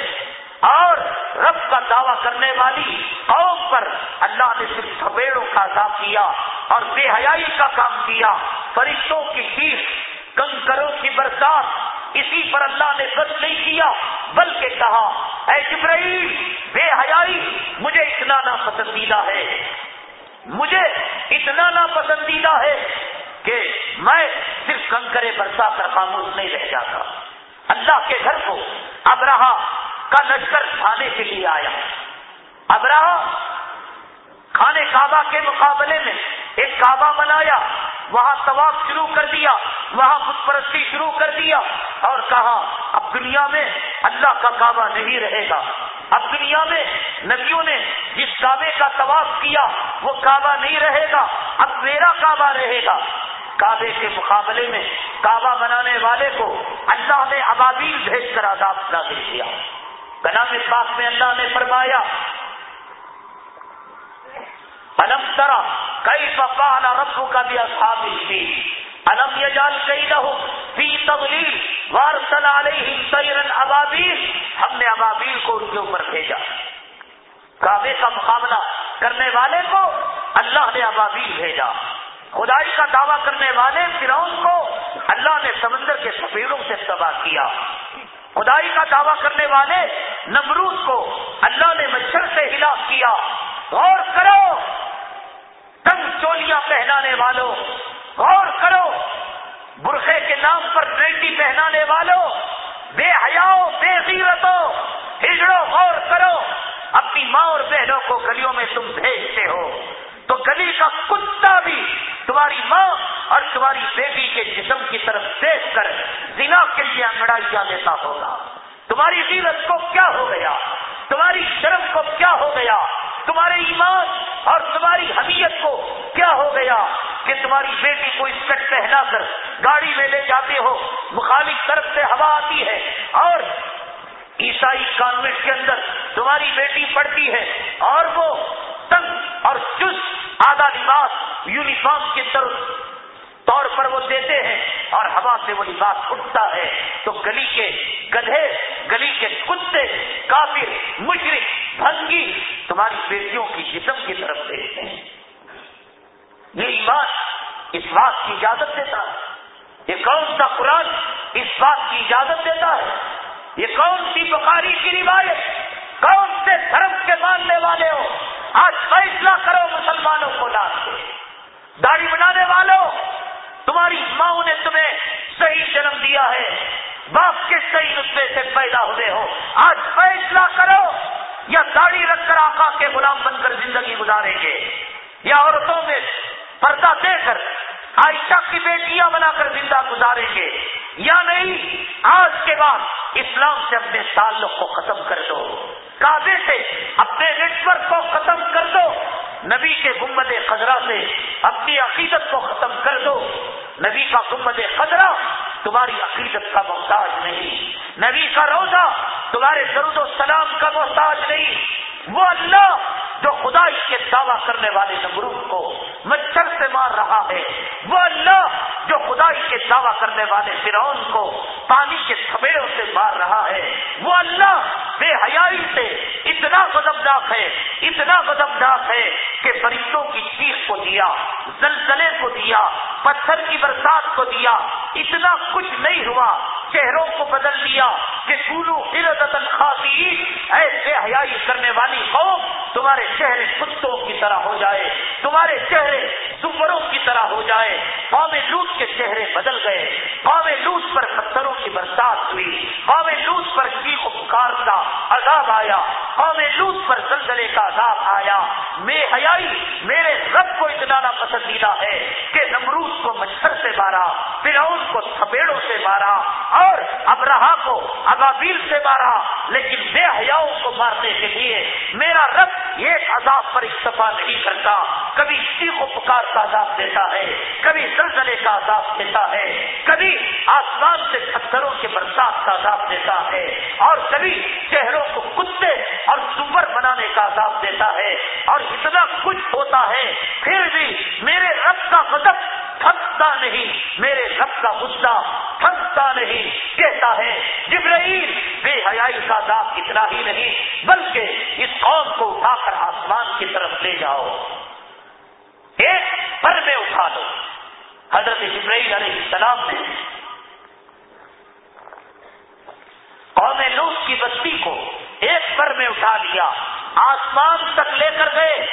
اور رب کا دعویٰ کرنے والی قوم پر اللہ نے صرف سویڑوں کا عذاب کیا اور بے حیائی کا کام کیا۔ فرشتوں کی چیز کنکروں کی برسات، اسی پر اللہ نے بس نہیں کیا، بلکہ کہا، اے جبرائیل، بے حیائی، مجھے اتنا ناپسندیدہ ہے۔ مجھے اتنا ناپسندیدہ ہے کہ میں صرف کنکرے برسا کر خاموش نہیں رہ جاتا۔ اللہ کے گھر کو اب رہا کا لشکر کھانے کے لیے آیا۔ اب رہا کھانے کعبہ کے مقابلے میں ایک کعبہ بنایا، وہاں طواف شروع کر دیا، وہاں بت پرستی شروع کر دیا اور کہا، اب دنیا میں اللہ کا کعبہ نہیں رہے گا۔ اب دنیا میں نبیوں نے جس کعبے کا طواف کیا، وہ کعبہ نہیں رہے گا، اب میرا کعبہ رہے گا۔ کعبے کے مقابلے میں کعبہ بنانے والے کو اللہ نے ابابیل بھیج کر آزاد نازل کیا۔ کلام پاک میں اللہ نے فرمایا، الم ترا کئی ففال ربو کا بھی اصحاب تھی الم یجال کئی رہو فی تبلیغ وارسل علیہ سیرن ابابیل، ہم نے ابابیل کو ان کے اوپر بھیجا۔ کعبے کا مقابلہ کرنے والے کو اللہ نے ابابیل بھیجا۔ خدائی کا دعویٰ کرنے والے فرعون کو اللہ نے سمندر کے سفیروں سے تباہ کیا۔ خدائی کا دعویٰ کرنے والے نمرود کو اللہ نے مچھر سے ہلاک کیا۔ غور کرو، تنگ چولیاں پہنانے والوں غور کرو برخے کے نام پر ڈیٹی پہنانے والوں بے حیاؤ، بے غیرتوں، ہجڑو، غور کرو۔ اپنی ماں اور بہنوں کو گلیوں میں تم بھیجتے ہو۔ تو گلی کا کتا بھی تمہاری ماں اور تمہاری بیٹی کے جسم کی طرف دیکھ کر زنا کے لیے انگڑائیاں لیتا ہوگا۔ تمہاری قیمت کو کیا ہو گیا؟ تمہاری شرم کو کیا ہو گیا؟ تمہارے ایمان اور تمہاری حمیت کو کیا ہو گیا کہ تمہاری بیٹی کو اسکٹ پہنا کر گاڑی میں لے جاتے ہو؟ مخالف طرف سے ہوا آتی ہے اور عیسائی کانوینٹ کے اندر تمہاری بیٹی پڑتی ہے اور وہ تنگ اور چست آدھا لباس یونیفارم کے طور پر وہ دیتے ہیں اور ہوا سے وہ لباس اٹھتا ہے، تو گلی کے گدھے، گلی کے کتے، کافر مشرق بھنگی تمہاری بیٹیوں کی جسم کی طرف دیکھتے ہیں۔ یہ ایمان اس بات کی اجازت دیتا ہے۔ یہ کون سا قرآن اس بات کی اجازت دیتا ہے؟ یہ کون سی بخاری کی روایت؟ کون سے دھرم کے ماننے والے ہو؟ آج فیصلہ کرو مسلمانوں کو لاس کے داڑھی بنانے والوں تمہاری ماں نے تمہیں صحیح جنم دیا ہے۔ باپ کے صحیح رتبے سے پیدا ہوئے ہو۔ آج فیصلہ کرو یا داڑھی رکھ کر آقا کے غلام بن کر زندگی گزاریں گے۔ یا عورتوں میں پردہ دے کر عائشہ کی بیٹیاں بنا کر زندہ گزاریں گے۔ یا نہیں، آج کے بعد اسلام سے اپنے تعلق کو ختم کر دو۔ کعبے سے اپنے نیٹورک کو ختم کر دو۔ نبی کے گمبد خزرہ سے اپنی عقیدت کو ختم کر دو۔ نبی کا گمبد خزرہ تمہاری عقیدت کا محتاج نہیں۔ نبی کا روزہ تمہارے درود و سلام کا محتاج نہیں۔ وہ اللہ جو خدا اس کے دعویٰ کرنے والے نمرود کو مچھر سے مار رہا ہے، وہ اللہ جو خدا اس کے دعویٰ کرنے والے فرعون کو پانی کے تھبیڑوں سے مار رہا ہے۔ وہ اللہ بے حیائی سے اتنا غضبناک ہے، اتنا غضبناک ہے کہ فرشتوں کی چیخ کو دیا، زلزلے کو دیا، پتھر کی برسات کو دیا۔ اتنا کچھ نہیں ہوا، چہروں کو بدل دیا کہ کولو خاصی ایسے حیائی کرنے والے والی قوم تمہارے چہرے کتوں کی طرح ہو جائے، تمہارے چہرے سپروں کی طرح ہو جائے۔ قوم لوٹ کے چہرے بدل گئے، قوم لوٹ پر پتھروں کی برسات ہوئی، قوم لوٹ پر چیخ پکار کا عذاب آیا، قوم لوٹ پر زلزلے کا عذاب آیا۔ میں حیائی، میرے رب کو اتنا پسندیدہ ہے کہ نمرود کو مچھر سے مارا، فرعون کو تھپیڑوں سے مارا اور ابراہ کو ابابیل سے مارا، لیکن بے حیاؤں کو مارنے کے لیے میرا رب یہ عذاب پر اکتفا نہیں کرتا، کبھی چیخ و پکار کا عذاب دیتا ہے، کبھی زلزلے کا عذاب دیتا ہے، کبھی آسمان سے پتھروں کے برسات کا عذاب دیتا ہے اور کبھی چہروں کو کتے اور سور بنانے کا عذاب دیتا ہے اور اتنا کچھ ہوتا ہے، پھر بھی میرے رب کا مدد تھکتا نہیں، میرے رب کا غصہ تھکتا نہیں۔ کہتا ہے، جبرائیل، بے حیائی کا عذاب اتنا ہی نہیں، بلکہ اس قوم کو اٹھا کر آسمان کی طرف لے جاؤ۔ ایک پر میں اٹھا دو۔ حضرت جبرائیل علیہ السلام نے قوم لوگ کی بستی کو ایک پر میں اٹھا لیا۔ آسمان تک لے کر گئے۔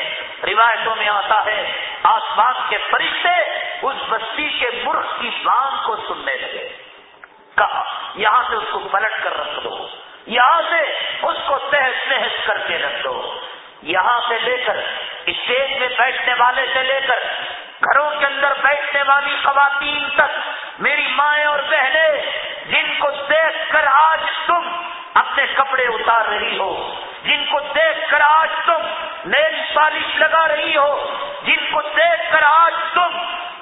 روایتوں میں آتا ہے آسمان کے فرشتے اس بستی کے مرخ کی بانگ کو سننے لگے۔ کہا، یہاں سے اس کو پلٹ کر رکھ دو۔ یہاں سے اس کو تحس نحس کر کے رکھ دو۔ یہاں سے لے کر اسٹیج میں بیٹھنے والے سے لے کر گھروں کے اندر بیٹھنے والی خواتین تک، میری مائیں اور بہنیں، جن کو دیکھ کر آج تم اپنے کپڑے اتار رہی ہو جن کو دیکھ کر آج تم نیل پالش لگا رہی ہو، جن کو دیکھ کر آج تم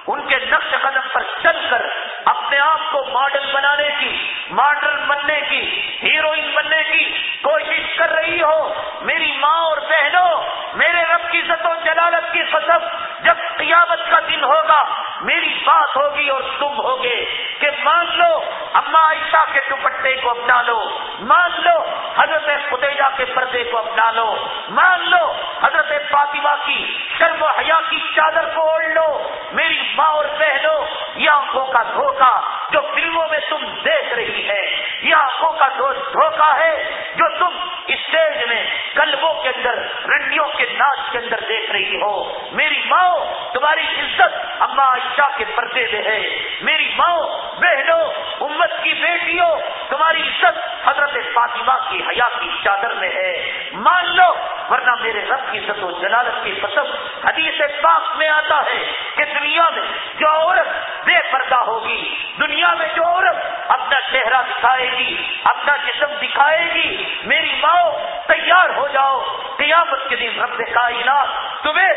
ان کے نقش قدم پر چل کر اپنے آپ کو ماڈل بنانے کی ماڈل بننے کی ہیروئن بننے کی کوشش کر رہی ہو۔ میری ماں اور بہنوں، میرے رب کی عزت و جلالت کی قسم، جب قیامت کا دن ہوگا، میری بات ہوگی اور تم ہوگے کہ مان لو اما عائشہ کے دوپٹے کو اپنا لو۔ مان لو، حضرت خدیجہ کے پردے کو اپنا لو۔ مان لو، حضرت فاطمہ کی شرم و حیا کی چادر کو اوڑھ لو۔ میری ماں اور بہنوں، یہ آنکھوں کا دھوکہ جو فلموں میں تم دیکھ رہی ہے یہ آنکھوں کا دھوکہ ہے جو تم اسٹیج میں کلبوں کے اندر، رنڈیوں کے ناچ کے اندر دیکھ رہی ہو۔ میری ماں تمہاری عزت اما عائشہ کے پردے میں ہے۔ میری ماں، بہنوں، امت کی بیٹیوں، تمہاری عزت حضرت فاطمہ کی حیا کی چادر میں ہے۔ مان لو، ورنہ میرے رب کی عزت و جلالت کی قسم حدیث پاک میں آتا ہے کہ دنیا میں جو عورت بے پردہ ہوگی، دنیا میں جو عورت اپنا چہرہ دکھائے گی، اپنا جسم دکھائے گی، میری ماں تیار ہو جاؤ، قیامت کے دن رب کائنات تمہیں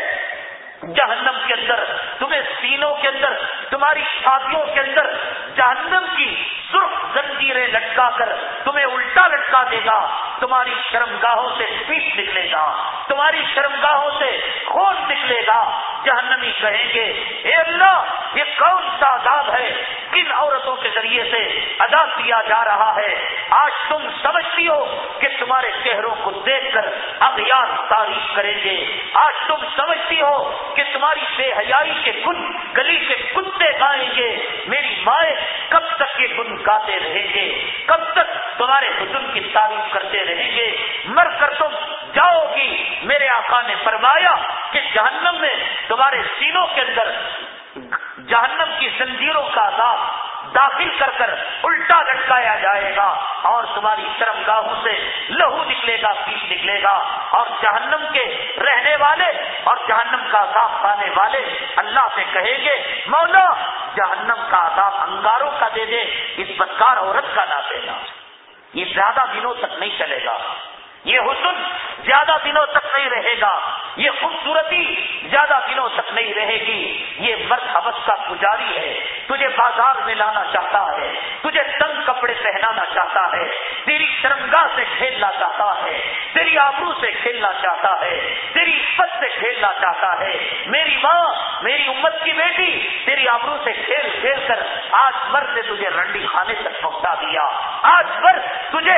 جہنم کے اندر، تمہیں سینوں کے اندر، تمہاری شادیوں کے اندر جہنم کی سرخ زنجیریں لٹکا کر تمہیں الٹا لٹکا دے گا، تمہاری شرم گاہوں سے پیٹ نکلے گا، تمہاری شرم گاہوں سے خون نکلے گا، جہنمی کہیں گے، اے اللہ، یہ کون سا عذاب ہے؟ کن عورتوں کے ذریعے سے ادا کیا جا رہا ہے؟ آج تم سمجھتی ہو کہ تمہارے چہروں کو دیکھ کر اغیار تعریف کریں گے۔ آج تم سمجھتی ہو کہ تمہاری بے حیائی کے گن گلی کے کتے گائیں گے۔ میری مائیں کب تک یہ گن گاتے رہیں گے؟ کب تک تمہارے حسن کی تعریف کرتے رہیں گے؟ مر کر تم جاؤ گی۔ میرے آقا نے فرمایا کہ جہنم میں تمہارے سینوں کے اندر جہنم کی زنجیروں کا عذاب داخل کر کر الٹا لٹکایا جائے گا اور تمہاری شرم گاہوں سے لہو نکلے گا پیس نکلے گا اور جہنم کے رہنے والے اور جہنم کا عذاب پانے والے اللہ سے کہیں گے، مولا، جہنم کا عذاب انگاروں کا دے دے، اس بدکار عورت کا نہ دینا یہ زیادہ دنوں تک نہیں چلے گا۔ یہ حسن زیادہ دنوں تک نہیں رہے گا۔ یہ خوبصورتی زیادہ دنوں تک نہیں رہے گی۔ یہ مرد حوث کا پجاری ہے۔ تجھے بازار میں لانا چاہتا ہے۔ تجھے تنگ کپڑے پہنانا چاہتا ہے۔ تیری شرمگاہ سے کھیلنا چاہتا ہے۔ تیری آبرو سے کھیلنا چاہتا ہے۔ تیری عزت سے کھیلنا چاہتا ہے۔ میری ماں، میری امت کی بیٹی، تیری آبرو سے کھیل کھیل کر آج مرد نے تجھے رنڈی خانے تک پہنچا دیا۔ آج مرد تجھے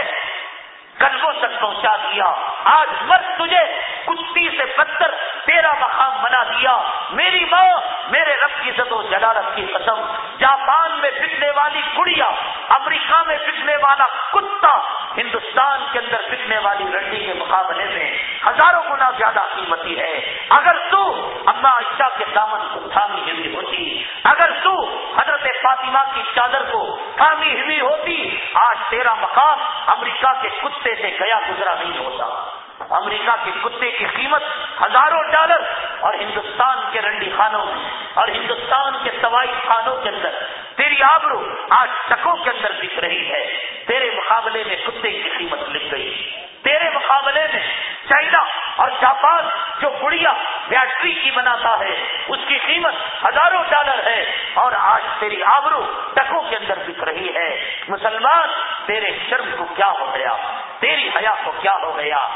کلبوں تک پہنچا دیا۔ آج مرد تجھے کتی سے پتھر تیرا مقام بنا دیا۔ میری ماں میرے رب کی عزت و جلالت کی قسم۔ جاپان میں بکنے والی گڑیا، امریکہ میں بکنے والا کتا، ہندوستان کے اندر بکنے والی رنڈی کے مقابلے میں ہزاروں گنا زیادہ قیمتی ہے۔ اگر تو اما عشا کے دامن کو تھامی ہوئی ہوتی۔ اگر تو حضرت فاطمہ کی چادر کو تھامی ہوئی ہوتی، آج تیرا مقام امریکہ کے کتے سے گیا گزرا نہیں ہوتا۔ امریکہ کے کتے کی قیمت ہزاروں ڈالر اور ہندوستان کے رنڈی خانوں میں اور ہندوستان کے سوائی خانوں کے اندر۔ تیری آبرو آج ٹکوں کے اندر دکھ رہی ہے۔ تیرے مقابلے میں کتے کی قیمت لکھ گئی۔ تیرے مقابلے میں چائنا اور جاپان جو گڑیا بیٹری کی بناتا ہے، اس کی قیمت ہزاروں ڈالر ہے۔ اور آج تیری آبرو ٹکوں کے اندر دکھ رہی ہے۔ مسلمان، تیرے شرم کو کیا ہو گیا؟ تیری حیا کو کیا ہو گیا؟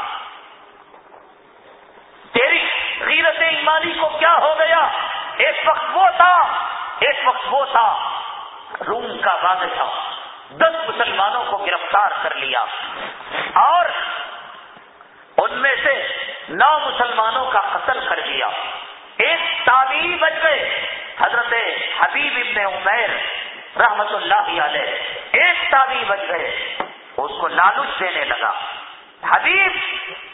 تیری غیرت ایمانی کو کیا ہو گیا؟ ایک وقت وہ تھا، ایک وقت وہ تھا۔ روم کا بادشاہ دس مسلمانوں کو گرفتار کر لیا۔ اور ان میں سے نو مسلمانوں کا قتل کر دیا۔ ایک تابعی بچ گئے، حضرت حبیب ابن عمیر رحمت اللہ علیہ۔ ایک تابعی بچ گئے، اس کو لالچ دینے لگا۔ حبیب،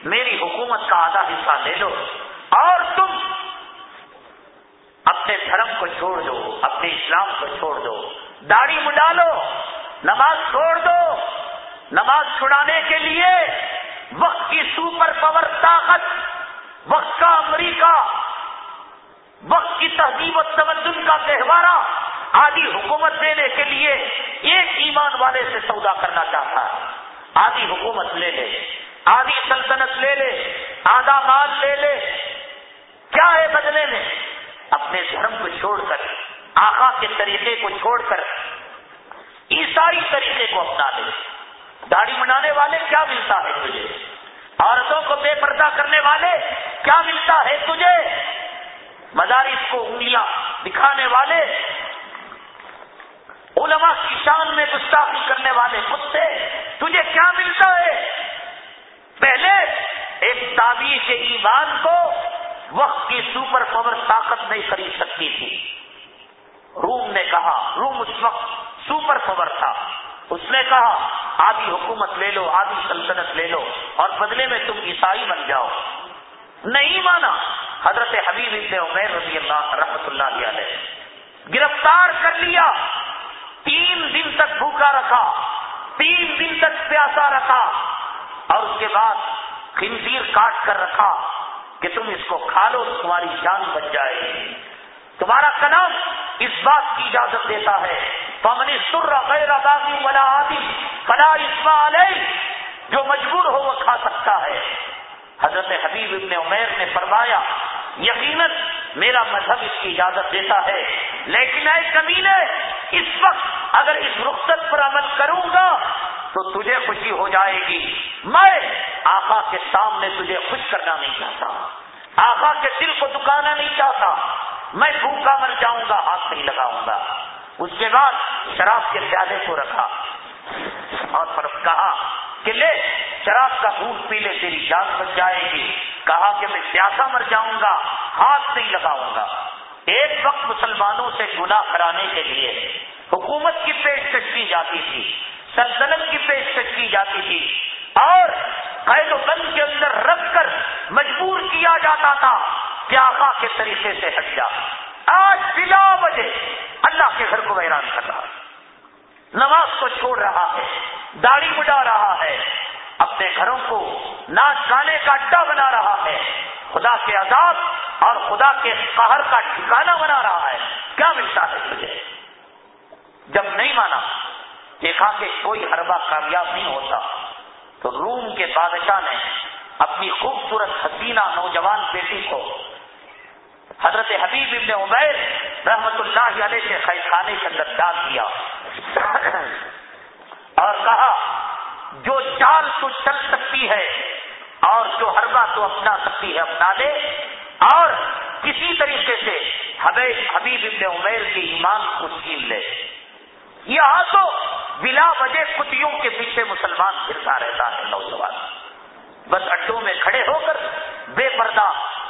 میری حکومت کا آدھا حصہ لے لو اور تم اپنے دھرم کو چھوڑ دو، اپنے اسلام کو چھوڑ دو۔ داڑھی مڈا لو نماز چھوڑ دو۔ نماز چھڑانے کے لیے وقت کی سپر پاور طاقت، وقت کا امریکہ، وقت کی تہذیب و تمدن کا تہوارہ آدھی حکومت دینے کے لیے ایک ایمان والے سے سودا کرنا چاہتا ہے۔ آدھی حکومت لے لے، آدھی سلطنت لے لے، آدھا مال لے لے۔ کیا ہے بدلے میں؟ اپنے دھرم کو چھوڑ کر، آقا کے طریقے کو چھوڑ کر، عیسائی طریقے کو اپنا لے۔ داڑھی منانے والے کیا ملتا ہے تجھے؟ عورتوں کو بے پردہ کرنے والے کیا ملتا ہے تجھے؟ مدارس کو انگلیاں دکھانے والے، علماء کی شان میں گستاخی کرنے والے کتے تجھے کیا ملتا ہے؟ پہلے ایک تعبیر کے ایمان کو وقت کی سپر پاور طاقت نہیں خرید سکتی تھی۔ روم نے کہا، روم اس وقت سپر پاور تھا۔ اس نے کہا، آدھی حکومت لے لو، آدھی سلطنت لے لو اور بدلے میں تم عیسائی بن جاؤ۔ نہیں مانا، حضرت حبیب ابن عمیر رضی اللہ رحمت اللہ علیہ گرفتار کر لیا۔ تین دن تک بھوکا رکھا، تین دن تک پیاسا رکھا اور اس کے بعد خنزیر کاٹ کر رکھا کہ تم اس کو کھا لو، تمہاری جان بچ جائے گی۔ تمہارا کلام اس بات کی اجازت دیتا ہے پمنی سر غیر آبادی ولا آدی فلا اسما علیہ جو مجبور ہو وہ کھا سکتا ہے۔ حضرت حبیب ابن عمیر نے فرمایا، یقیناً میرا مذہب اس کی اجازت دیتا ہے، لیکن اے کمینے اس وقت اگر اس رخصت پر عمل کروں گا تو تجھے خوشی ہو جائے گی۔ میں آقا کے سامنے تجھے خوش کرنا نہیں چاہتا۔ آقا کے دل کو دکانا نہیں چاہتا۔ میں بھوکا مر جاؤں گا، ہاتھ نہیں لگاؤں گا۔ اس کے بعد شراب کے پیادے کو رکھا اور کہا کہ لے، شراب کا دودھ پی لے، تیری جان بچ جائے گی۔ کہا کہ میں پیاسا مر جاؤں گا، ہاتھ نہیں لگاؤں گا۔ ایک وقت مسلمانوں سے گناہ کرانے کے لیے حکومت کی پیشکش کی جاتی تھی، سلطنت کی پیشکش کی جاتی تھی اور قید و بند کے اندر رکھ کر مجبور کیا جاتا تھا۔ کہ آقا کے طریقے سے ہٹ جا۔ آج بلا وجہ اللہ کے گھر کو ویران کر رہا نماز کو چھوڑ رہا ہے، داڑھی بڑھا رہا ہے، اپنے گھروں کو ناچ گانے کا اڈا بنا رہا ہے۔ خدا کے عذاب اور خدا کے قہر کا ٹھکانا بنا رہا ہے۔ کیا ملتا ہے تجھے؟ جب نہیں مانا، دیکھا کہ کوئی حربہ کامیاب نہیں ہوتا، تو روم کے بادشاہ نے اپنی خوبصورت حسینہ نوجوان بیٹی کو حضرت حبیب ابن عمیر رحمت اللہ علیہ کے خیر خانے کے اندر ڈال دیا اور کہا، جو چال تو چل سکتی ہے اور جو حربہ تو اپنا سکتی ہے اپنا لے، اور کسی طریقے سے حبیب ابن عمیر کے ایمان کو چھین لے۔ یہاں تو بلا وجہ کتوں کے پیچھے مسلمان پھرتا رہتا ہے، نوجوان۔ بس اڈوں میں کھڑے ہو کر بے پردہ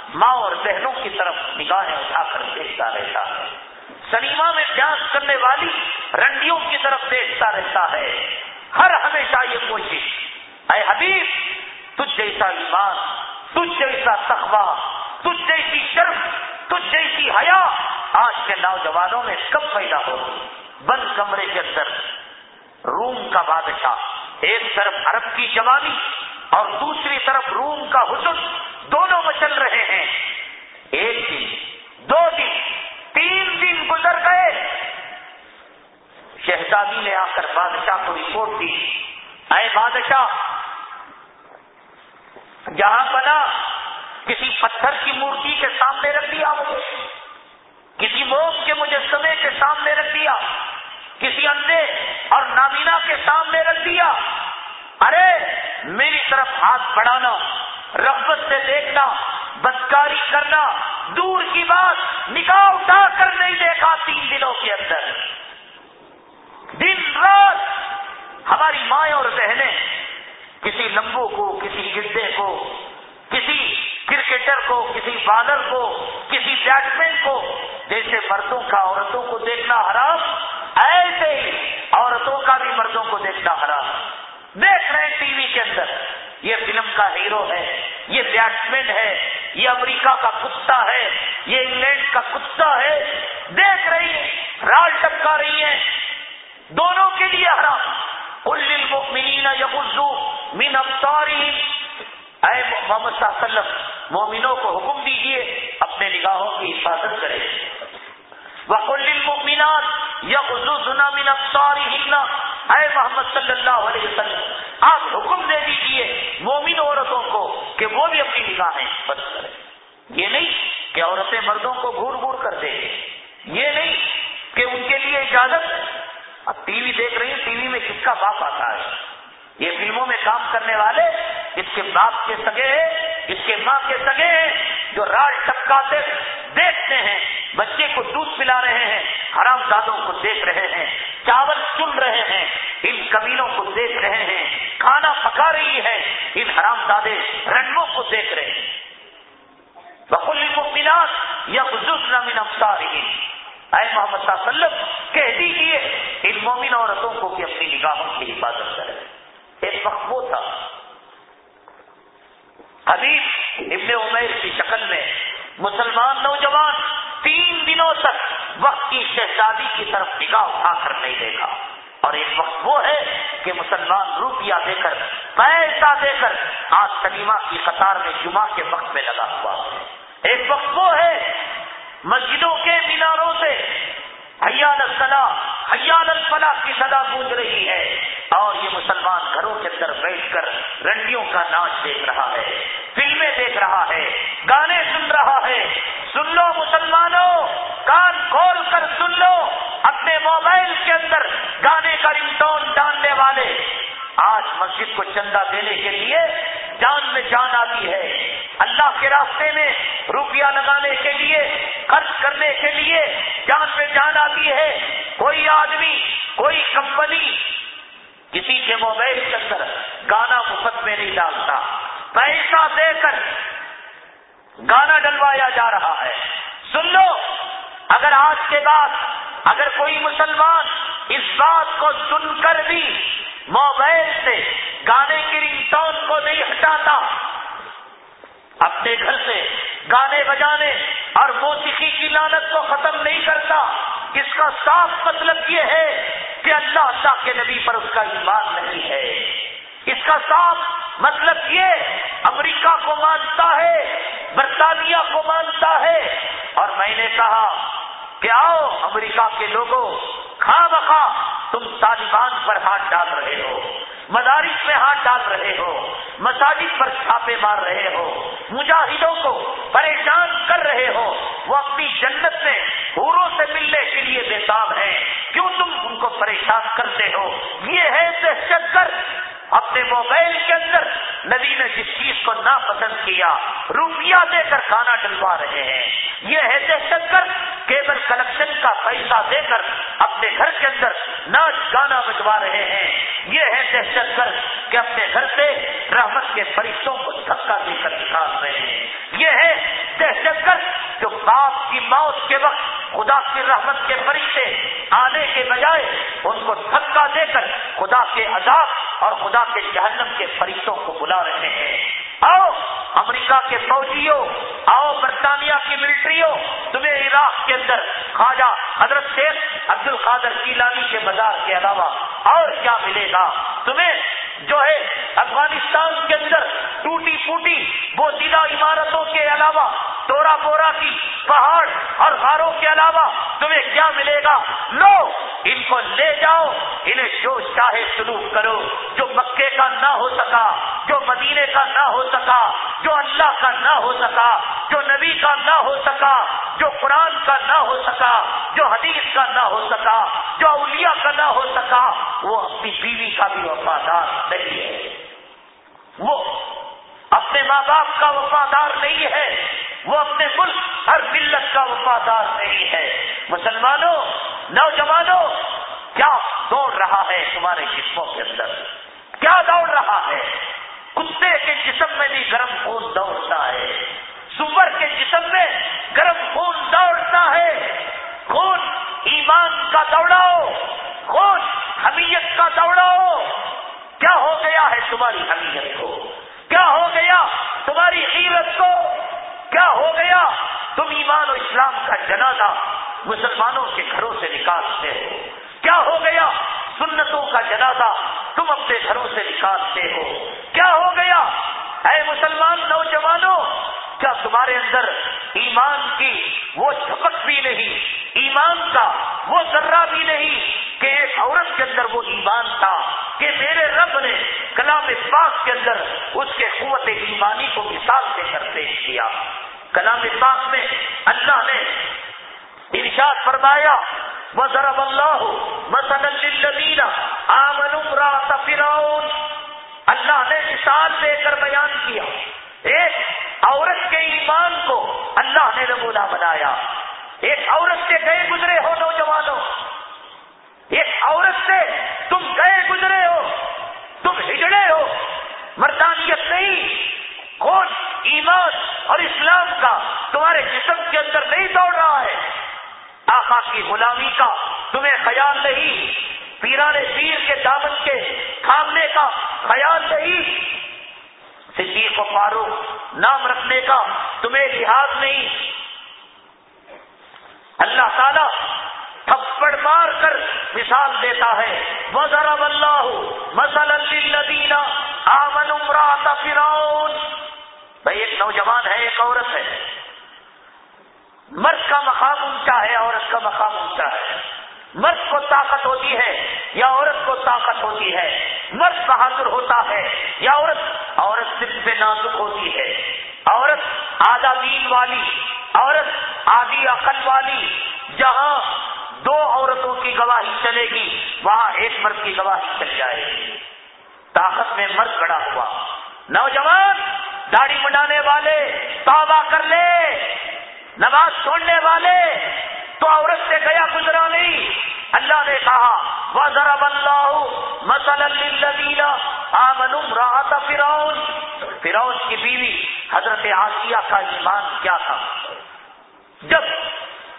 ماں اور بہنوں کی طرف نگاہیں اٹھا کر دیکھتا رہتا ہے۔ سنیما میں پیاس کرنے والی رنڈیوں کی طرف دیکھتا رہتا ہے۔ ہر ہمیشہ یہ کوشش، اے حبیب، تجھ جیسا ایمان، تجھ جیسا تخوا تجھ جیسی شرم، تجھ جیسی حیا آج کے نوجوانوں میں کب پیدا ہوگی؟ بند کمرے کے اندر۔ روم کا بادشاہ، ایک طرف عرب کی جوانی اور دوسری طرف روم کا حسن۔ دونوں مچل رہے ہیں۔ ایک دن، دو دن، تین دن گزر گئے۔ شہزادی نے آ کر بادشاہ کو رپورٹ دی۔ اے بادشاہ، جہاں بنا، کسی پتھر کی مورتی کے سامنے رکھ دیا۔ مجھے کسی موم کے مجسمے کے سامنے رکھ دیا۔ کسی اندھے اور نابینا کے سامنے رکھ دیا۔ ارے، میری طرف ہاتھ بڑھانا۔ رغبت سے دیکھنا، بدکاری کرنا، دور کی بات، نکاح اٹھا کر نہیں دیکھا تین دنوں کے اندر۔ دن رات ہماری مائیں اور بہنیں کسی لمبو کو، کسی گدے کو، کسی کرکٹر کو، کسی بالر کو، کسی بیٹسمین کو، جیسے مردوں کا عورتوں کو دیکھنا حرام، ایسے ہی عورتوں کا بھی مردوں کو دیکھنا حرام۔ دیکھ رہے ہیں ٹی وی کے اندر۔ یہ فلم کا ہیرو ہے، یہ بیٹسمین ہے، یہ امریکہ کا کتا ہے، یہ انگلینڈ کا کتا ہے۔ دیکھ رہی ہے رال ٹپکا رہی ہے دونوں کے لیے حرام۔ المؤمنین یغزو من ابصارہم۔ اے محمد صلی اللہ علیہ وسلم، مومنوں کو حکم دیجیے، اپنے نگاہوں کی حفاظت کرے وقل للمؤمنات یغزوزنا من ابصارہن۔ اے محمد صلی اللہ علیہ وسلم آپ حکم دے دیجیے مومن عورتوں کو کہ وہ بھی اپنی نگاہیں بند کریں۔ یہ نہیں کہ عورتیں مردوں کو گور گور کر دیں۔ یہ نہیں کہ ان کے لیے اجازت۔ اب ٹی وی دیکھ رہی ٹی وی میں کس کا باپ آتا ہے؟ یہ فلموں میں کام کرنے والے اس کے باپ کے سگے ہیں، اس کے ماں کے سگے ہیں، جو راج ٹپکاتے دیکھتے ہیں، بچے کو دودھ پلا رہے ہیں، حرام دادوں کو دیکھ رہے ہیں، چاول چن رہے ہیں، ان کبیلوں کو دیکھ رہے ہیں، کھانا پکا رہی ہے، ان حرام دادے رنگوں کو دیکھ رہے ہیں۔ بخل مبینات یا بزرگ نامن افسار اے محمد صلی اللہ علیہ وسلم، کہہ دیجیے ان مومن عورتوں کو بھی اپنی نگاہوں کی حفاظت کرے ایک وقت وہ تھا۔ حبیب ابن عمیر کی شکل میں مسلمان نوجوان تین دنوں تک وقت کی شہزادی کی طرف نگاہ اٹھا کر نہیں دیکھا۔ اور ایک وقت وہ ہے کہ مسلمان روپیہ دے کر، پیسہ دے کر آج سلیما کی قطار میں جمعہ کے وقت میں لگا ہوا۔ ایک وقت وہ ہے، مسجدوں کے میناروں سے حیال الصلاح حیال الفلاح کی صدا گونج رہی ہے۔ اور یہ مسلمان گھروں کے اندر بیٹھ کر رنڈیوں کا ناچ دیکھ رہا ہے، فلمیں دیکھ رہا ہے، گانے سن رہا ہے۔ سن لو مسلمانوں، کان کھول کر سن لو۔ اپنے موبائل کے اندر گانے کا ٹون ڈالنے والے۔ آج مسجد کو چندہ دینے کے لیے جان میں جان آتی ہے۔ اللہ کے راستے میں روپیہ لگانے کے لیے، خرچ کرنے کے لیے جان میں جان آتی ہے۔ کوئی آدمی، کوئی کمپنی کسی کے موبائل کے اندر گانا مفت میں نہیں ڈالتا۔ پیسہ دے کر گانا ڈلوایا جا رہا ہے۔ سن لو، اگر آج کے بعد اگر کوئی مسلمان اس بات کو سن کر بھی موبائل سے گانے کی رنگ ٹون کو نہیں ہٹاتا، اپنے گھر سے گانے بجانے اور موسیقی کی لالت کو ختم نہیں کرتا، اس کا صاف مطلب یہ ہے کہ اللہ اللہ کے نبی پر اس کا ایمان نہیں ہے۔ اس کا صاف مطلب یہ امریکہ کو مانتا ہے، برطانیہ کو مانتا ہے۔ اور میں نے کہا کہ آؤ امریکہ کے لوگوں کھا بخا تم طالبان پر ہاتھ ڈال رہے ہو، مدارس میں ہاتھ ڈال رہے ہو، مساجد پر چھاپے مار رہے ہو، مجاہدوں کو پریشان کر رہے ہو، وہ اپنی جنت میں حوروں سے ملنے کے لیے بےتاب ہیں۔ کیوں تم ان کو پریشان کرتے ہو؟ یہ ہے دہشت گرد۔ اپنے موبائل کے اندر نبی نے جس چیز کو ناپسند کیا، روپیہ دے کر کھانا ڈلوا رہے ہیں۔ یہ ہے دہشت گرد، کیبل کلیکشن کا پیسہ دے کر اپنے گھر کے اندر ناچ گانا بجوا رہے ہیں۔ یہ ہے دہشت گرد کہ اپنے گھر سے رحمت کے فرشتوں کو دھکا دے کر نکال رہے ہیں۔ یہ ہے دہشت گرد جو باپ کی موت کے وقت خدا کی رحمت کے فرشتے آنے کے بجائے ان کو دھکا دے کر خدا کے عذاب اور خدا کے جہنم کے فرشتوں کو بلا رہے ہیں۔ آؤ، امریکہ کے فوجیوں، آؤ، برطانیہ کی ملٹریوں تمہیں عراق کے اندر۔ خواجہ حضرت شیخ عبد القادر کیلانی کے بازار کے علاوہ اور کیا ملے گا؟ تمہیں جو ہے افغانستان کے اندر ٹوٹی پھوٹی وہ ضلع عمارتوں کے علاوہ تورا بورا کی پہاڑ اور غاروں کے علاوہ تمہیں کیا ملے گا؟ لو ان کو لے جاؤ، انہیں جو چاہے سلوک کرو، جو مکے کا نہ ہو سکا، جو مدینے کا نہ ہو سکا، جو اللہ کا نہ ہو سکا، جو نبی کا نہ ہو سکا، جو قرآن کا نہ ہو سکا، جو حدیث کا نہ ہو سکا، جو اولیاء کا نہ ہو سکا، وہ اپنی بیوی کا بھی وفادار نہیں ہے۔ وہ اپنے ماں باپ کا وفادار نہیں ہے۔ وہ اپنے ملک، ہر ملت کا وفادار نہیں ہے۔ مسلمانوں، نوجوانوں، کیا دوڑ رہا ہے تمہارے جسموں کے اندر؟ کیا دوڑ رہا ہے؟ کتے کے جسم میں بھی گرم خون دوڑتا ہے۔ سور کے جسم میں گرم خون دوڑتا ہے۔ خون ایمان کا دوڑاؤ، خون حمیت کا دوڑاؤ۔ کیا ہو گیا ہے تمہاری حمیت کو؟ کیا ہو گیا تمہاری قیمت کو؟ کیا ہو گیا تم ایمان و اسلام کا جنازہ مسلمانوں کے گھروں سے نکالتے ہو؟ کیا ہو گیا سنتوں کا جنازہ تم اپنے گھروں سے نکالتے ہو؟ کیا ہو گیا اے مسلمان نوجوانوں کیا تمہارے اندر ایمان کی وہ جھپک بھی نہیں، ایمان کا وہ ذرہ بھی نہیں کہ ایک عورت کے اندر وہ ایمان تھا کہ میرے رب نے کلام پاک کے اندر اس کے قوت ایمانی کو مثال دے کر پیش کیا۔ کلام پاک میں اللہ نے ارشاد فرمایا وہ ذرا اللہ مسلم آمن فرعون۔ اللہ نے مثال دے کر بیان کیا۔ ایک عورت کے ایمان کو اللہ نے نمونہ بنایا۔ ایک عورت سے گئے گزرے ہو نوجوانوں۔ ایک عورت سے تم گئے گزرے ہو، تم ہجڑے ہو۔ مردانیت نہیں کون ایمان اور اسلام کا تمہارے جسم کے اندر نہیں دوڑ رہا ہے۔ آقا کی غلامی کا تمہیں خیال نہیں، پیرانے پیر کے دامن کے تھامنے کا خیال نہیں۔ صدیق و فاروق، نام رکھنے کا تمہیں لحاظ نہیں۔ اللہ تعالیٰ تھپڑ مار کر مثال دیتا ہے۔ وہ اللہ مسلدینہ آمن عمرات فرعون۔ بھائی، ایک نوجوان ہے، ایک عورت ہے۔ مرد کا مقام اونچا ہے، عورت کا مقام اونچا ہے۔ مرد کو طاقت ہوتی ہے یا عورت کو طاقت ہوتی ہے؟ مرد بہادر ہوتا ہے یا عورت؟ عورت صرف پہ نازک ہوتی ہے۔ عورت آدھا دین والی، عورت آدھی عقل والی۔ جہاں دو عورتوں کی گواہی چلے گی، وہاں ایک مرد کی گواہی چل جائے گی۔ طاقت میں مرد کھڑا ہوا۔ نوجوان، داڑھی منڈانے والے، توبہ کر لے۔ نماز چھوڑنے والے تو عورت سے گیا گزرا نہیں۔ اللہ نے کہا وہ ذرا اللہ مسل آمن راحت فرعون فرعون کی بیوی حضرت آسیہ کا ایمان کیا تھا؟ جب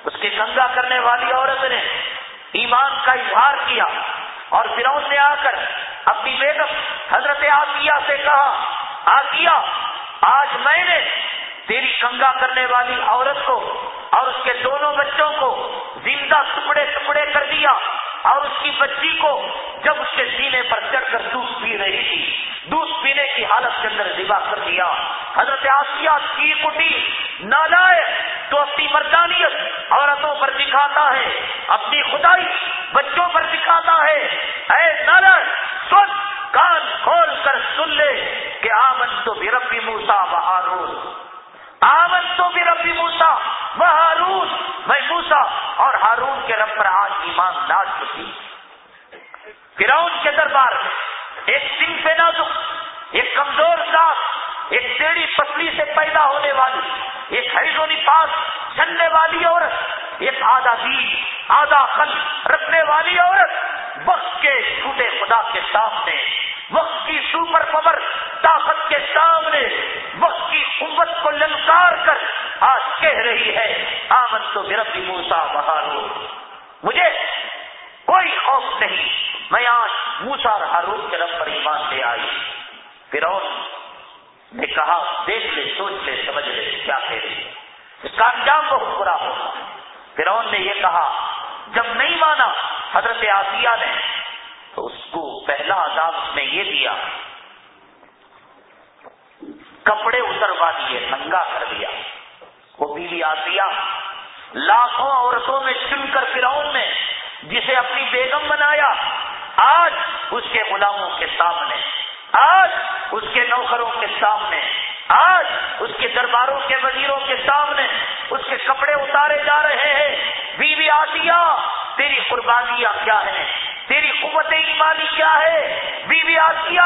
اس کی گنگا کرنے والی عورت نے ایمان کا اظہار کیا اور فرعون نے آ کر اپنی بیگم حضرت آسیہ سے کہا آسیہ آج میں نے تیری کنگا کرنے والی عورت کو اور اس کے دونوں بچوں کو زندہ ٹکڑے ٹکڑے کر دیا اور اس کی بچی کو جب اس کے سینے پر چڑھ کر دودھ پی رہی تھی، دودھ پینے کی حالت کے اندر ذبح کر دیا۔ حضرت آسیہ کی کٹی نہ لائے تو اپنی مردانیت، عورتوں پر دکھاتا ہے، اپنی خدائی بچوں پر دکھاتا ہے۔ اے نر سن، کان کھول کر سن لے کہ آمن تو بھی ربی موسا بہارون آمن تو بھی ربی موسا وہ ہارون، میں موسا اور ہارون کے رب پر آج ایمان لا چکی۔ فراؤن کے دربار میں ایک سنگ سے نازک، ایک کمزور ساتھ ایک ٹیڑھی پسلی سے پیدا ہونے والی، ایک ہریزونی پاس چلنے والی عورت، ایک آدھا بیج آدھا خل رکھنے والی عورت وقت کے چھوٹے خدا کے سامنے وقت کی سپر پاور طاقت کے سامنے، وقت کی قوت کو للکار کر آج کہہ رہی ہے آمن تو میرا موسا بہارو مجھے کوئی خوف نہیں، میں آج موسا اور ہارون کے رب پر ایمان لے آئی۔ پھر نے کہا، دیکھ لے، سوچ لے، سمجھ لے، کیا کہہ رہی اس کا انجام بہت برا ہوگا۔ پھر نے یہ کہا، جب نہیں مانا، حضرت آسیہ نے تو اس کو پہلا عذاب اس نے یہ دیا، کپڑے اتروا دیے، ننگا کر دیا، وہ بیوی آسیہ لاکھوں عورتوں میں چن کر فراؤن نے جسے اپنی بیگم بنایا، آج اس کے غلاموں کے سامنے، آج اس کے نوکروں کے سامنے، آج اس کے درباروں کے وزیروں کے سامنے، اس کے کپڑے اتارے جا رہے ہیں۔ بیوی آسیہ تیری قربانیاں کیا ہیں؟ تیری قوت ایمانی کیا ہے؟ بیوی آسیہ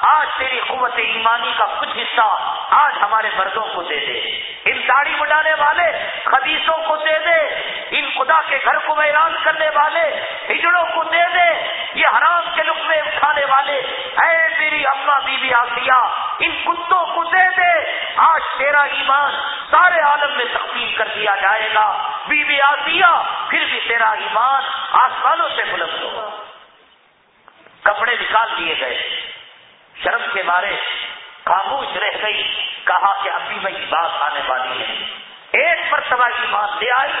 آج تیری قوت ایمانی کا کچھ حصہ آج ہمارے مردوں کو دے دے۔ ان داڑھی بڑھانے والے، خدیثوں کو دے دے۔ ان خدا کے گھر کو ویران کرنے والے، ہجڑوں کو دے دے۔ یہ حرام کے لقمے اٹھانے والے، اے میری اما بیوی آسیہ ان کتوں کو دے دے۔ آج تیرا ایمان سارے عالم میں تقسیم کر دیا جائے گا۔ بیوی آسیہ پھر بھی تیرا ایمان آسمانوں سے بلند ہوگا کپڑے نکال دیے گئے۔ شرم کے بارے خاموش رہ گئی، کہا کہ ابھی میں بات آنے والی ہے۔ ایک مرتبہ ایمان لے آئی،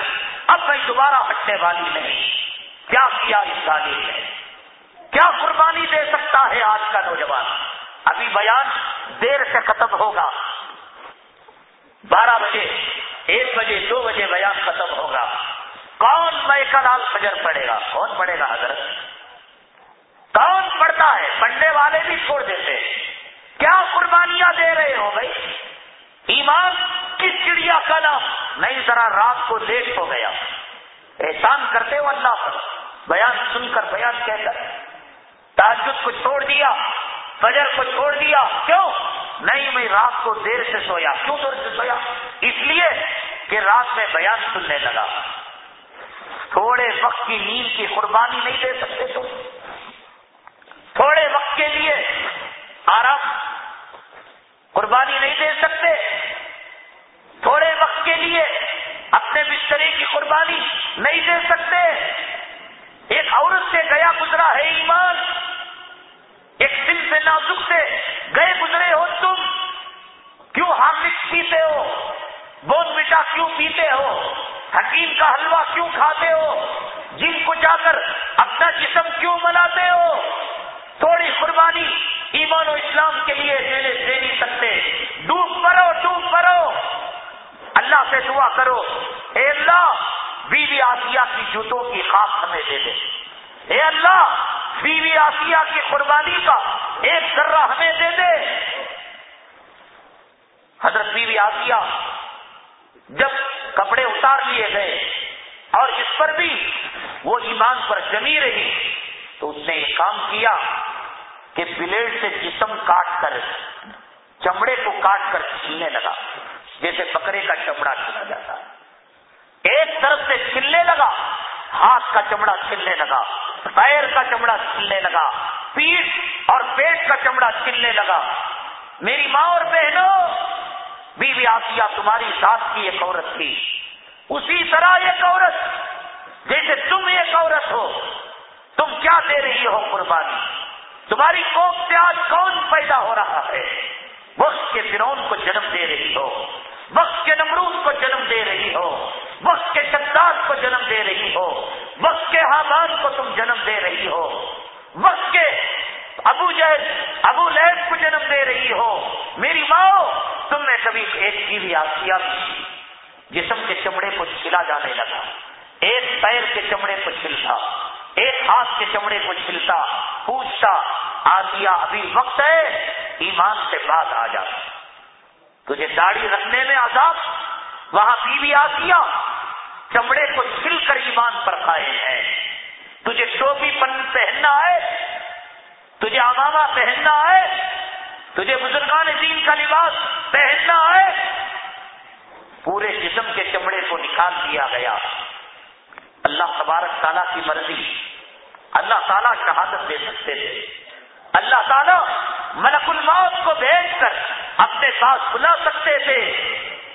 اب میں دوبارہ ہٹنے والی نہیں۔ کیا کیا اس تعلیم نے؟ کیا قربانی دے سکتا ہے آج کا نوجوان؟ ابھی بیان دیر سے ختم ہوگا۔ بارہ بجے، ایک بجے، دو بجے بیان ختم ہوگا۔ کون میں کا لال فجر پڑے گا؟ کون پڑے گا حضرت؟ کون پڑتا ہے؟ پڑھنے والے بھی چھوڑ دیتے کیا قربانیاں دے رہے ہو بھائی؟ ایمان کس چڑیا کا نام۔ نہیں، ذرا رات کو لیٹ ہو گیا۔ احسان کرتے ہو اللہ پر۔ بیان سن کر بیان کہہ کر۔ تعجد کو چھوڑ دیا، فجر کو چھوڑ دیا۔ کیوں؟ نہیں، میں رات کو دیر سے سویا۔ کیوں دیر سے سویا؟ اس لیے کہ رات میں بیان سننے لگا۔ تھوڑے وقت کی نیند کی قربانی نہیں دے سکتے تو۔ تھوڑے وقت کے لیے آرام قربانی نہیں دے سکتے۔ تھوڑے وقت کے لیے اپنے بسترے کی قربانی نہیں دے سکتے۔ ایک عورت سے گیا گزرا ہے ایمان۔ ایک دن سے نازک سے گئے گزرے ہو تم۔ کیوں ہارلکس پیتے ہو؟ بون میٹا کیوں پیتے ہو؟ حکیم کا حلوہ کیوں کھاتے ہو؟ جن کو جا کر اپنا جسم کیوں مناتے ہو؟ تھوڑی قربانی ایمان و اسلام کے لیے دینے دے نہیں سکتے ڈوب کرو ڈوب کرو اللہ سے دعا کرو۔ اے اللہ، بیوی آسیہ کی جوتوں کی خاص ہمیں دے دے۔ اے اللہ، بیوی آسیہ کی قربانی کا ایک ذرہ ہمیں دے دے۔ حضرت بیوی آسیہ جب کپڑے اتار لیے گئے اور اس پر بھی وہ ایمان پر جمی رہی تو اس نے ایک کام کیا۔ کہ بلیڈ سے جسم کاٹ کر، چمڑے کو کاٹ کر چھلنے لگا، جیسے بکرے کا چمڑا چھلا جاتا۔ ایک طرف سے چھلنے لگا، ہاتھ کا چمڑا چھلنے لگا، پیر کا چمڑا چھلنے لگا پیٹ اور پیٹ کا چمڑا چھلنے لگا۔ میری ماں اور بہنوں، بیوی آسیہ تمہاری ساتھ کی ایک عورت تھی۔ اسی طرح ایک عورت، جیسے تم ایک عورت ہو، تم کیا دے رہی ہو قربانی؟ تمہاری کوک سے آج کون پیدا ہو رہا ہے؟ وقت کے فرون کو جنم دے رہی ہو، وقت کے نمرود کو جنم دے رہی ہو، وقت کے شداد کو جنم دے رہی ہو، وقت کے حامان کو تم جنم دے رہی ہو، وقت کے ابو جید ابو لہب کو جنم دے رہی ہو۔ میری ماں، تم نے کبھی ایک بھی آسیا جسم کے چمڑے کو چھلا جانے لگا، ایک پیر کے چمڑے کو چھلتا ایک ہاتھ کے چمڑے کو چھلتا، پوچھتا آسیا ابھی وقت ہے، ایمان سے بات آ جا۔ تجھے داڑھی رکھنے میں عذاب، وہاں بیوی آسیا چمڑے کو چھل کر ایمان پر کھائے ہیں تجھے ٹوپی پن پہننا ہے، تجھے اماما پہننا ہے، تجھے بزرگان دین کا لباس پہننا ہے۔ پورے جسم کے چمڑے کو نکال دیا گیا۔ اللہ تبارک تعالیٰ کی مرضی اللہ تعالیٰ شہادت دے سکتے تھے۔ اللہ تعالیٰ ملک الموت کو بھیج کر اپنے ساتھ بلا سکتے تھے،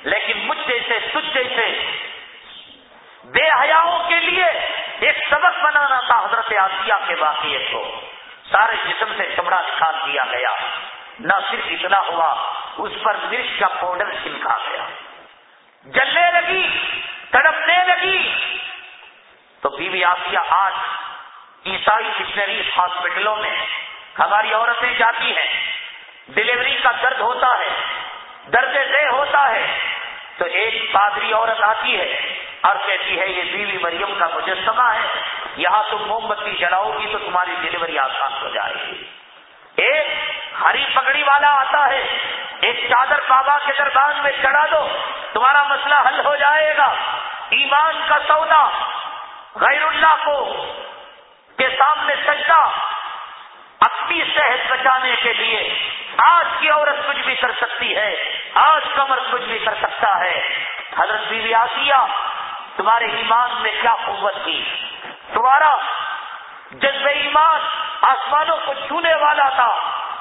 لیکن مجھ جیسے، تجھ جیسے بے حیاؤں کے لیے ایک سبق بنانا تھا حضرت آسیہ کے واقعے کو۔ سارے جسم سے چمڑا نکال دیا گیا۔ نہ صرف اتنا ہوا، اس پر مرچ کا پاؤڈر چھنکا گیا۔ جلنے لگی، تڑپنے لگی تو بیوی آسیہ آج عیسائی مشنری ہاسپٹلوں میں ہماری عورتیں جاتی ہیں۔ ڈلیوری کا درد ہوتا ہے، درد دہ ہوتا ہے۔ تو ایک پادری عورت آتی ہے اور کہتی ہے، یہ بیوی مریم کا مجسمہ ہے، یہاں تم موم بتی جلاؤ گی تو تمہاری ڈلیوری آسان ہو جائے گی۔ ایک ہری پگڑی والا آتا ہے، ایک چادر بابا کے دربان میں چڑھا دو، تمہارا مسئلہ حل ہو جائے گا۔ ایمان کا سودا غیر اللہ کو کے سامنے سجدہ اپنی صحت بچانے کے لیے آج کی عورت کچھ بھی کر سکتی ہے، آج کمر کچھ بھی کر سکتا ہے۔ حضرت بیوی آسیہ تمہارے ایمان میں کیا قوت تھی؟ تمہارا جذب ایمان آسمانوں کو چھونے والا تھا۔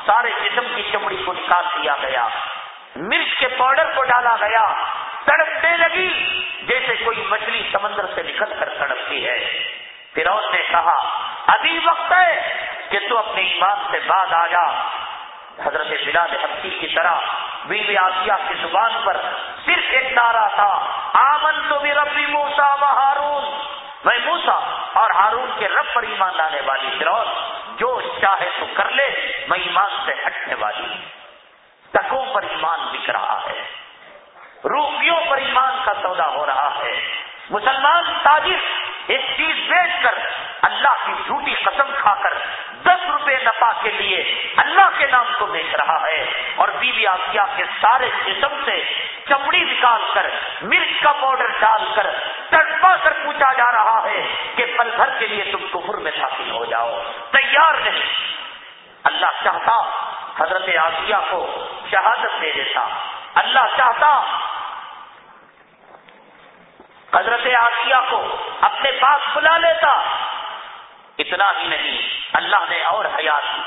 سارے جسم کی چمڑی کو نکال دیا گیا۔ مرچ کے پاؤڈر کو ڈالا گیا۔ تڑپنے لگی۔ جیسے کوئی مچھلی سمندر سے نکل کر تڑپتی ہے۔ پھر نے کہا، ابھی وقت ہے کہ تو اپنے ایمان سے بعد آ جا۔ حضرت بلال حقی کی طرح بی آسیہ کی زبان پر صرف ایک نعرہ تھا آمن تو بھی ربی موسا و ہارون۔ میں موسا اور ہارون کے رب پر ایمان لانے والی فرور جو چاہے تو کر لے، میں ایمان سے ہٹنے والی تکوں پر ایمان بک رہا ہے۔ روپیوں پر ایمان کا سودا ہو رہا ہے۔ مسلمان تاجر ایک چیز بیچ کر اللہ کی جھوٹی قسم کھا کر دس روپے نفا کے لیے اللہ کے نام کو بیچ رہا ہے اور بیوی آسیا کے سارے جسم سے چمڑی نکال کر مرچ کا پاؤڈر ڈال کر تڑپا کر پوچھا جا رہا ہے کہ پل بھر کے لیے تم کفر میں داخل ہو جاؤ۔ تیار نہیں۔ اللہ چاہتا حضرت آسیہ کو شہادت دے دیتا۔ اللہ چاہتا حضرت آسیہ کو اپنے پاس بلا لیتا۔ اتنا ہی نہیں، اللہ نے اور حیات دی۔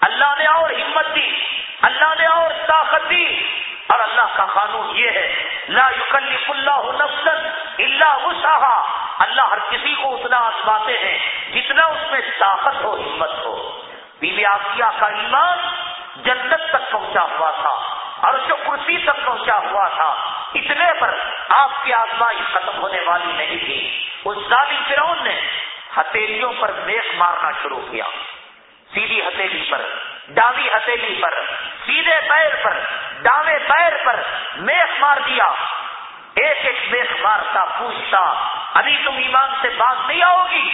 اللہ نے اور ہمت دی۔ اللہ نے اور طاقت دی۔ اور اللہ کا قانون یہ ہے، لا یکلف اللہ نفسا الا وسعها اللہ ہر کسی کو اتنا آسماتے ہیں جتنا اس میں طاقت ہو، ہمت ہو۔ بیوی آسیہ کا ایمان جنت تک پہنچا ہوا تھا۔ اور جو کرسی تک پہنچا ہوا تھا۔ اتنے پر آپ کی آزمائی ختم ہونے والی نہیں تھی۔ اس ظالم فرعون نے ہتھیلیوں پر میخ مارنا شروع کیا۔ سیدھی ہتھیلی پر، ڈاوی ہتھیلی پر، سیدھے پیر پر، ڈاوے پیر پر میخ مار دیا۔ ایک ایک میخ مارتا پوچھتا، ابھی تم ایمان سے بات نہیں آؤ گی؟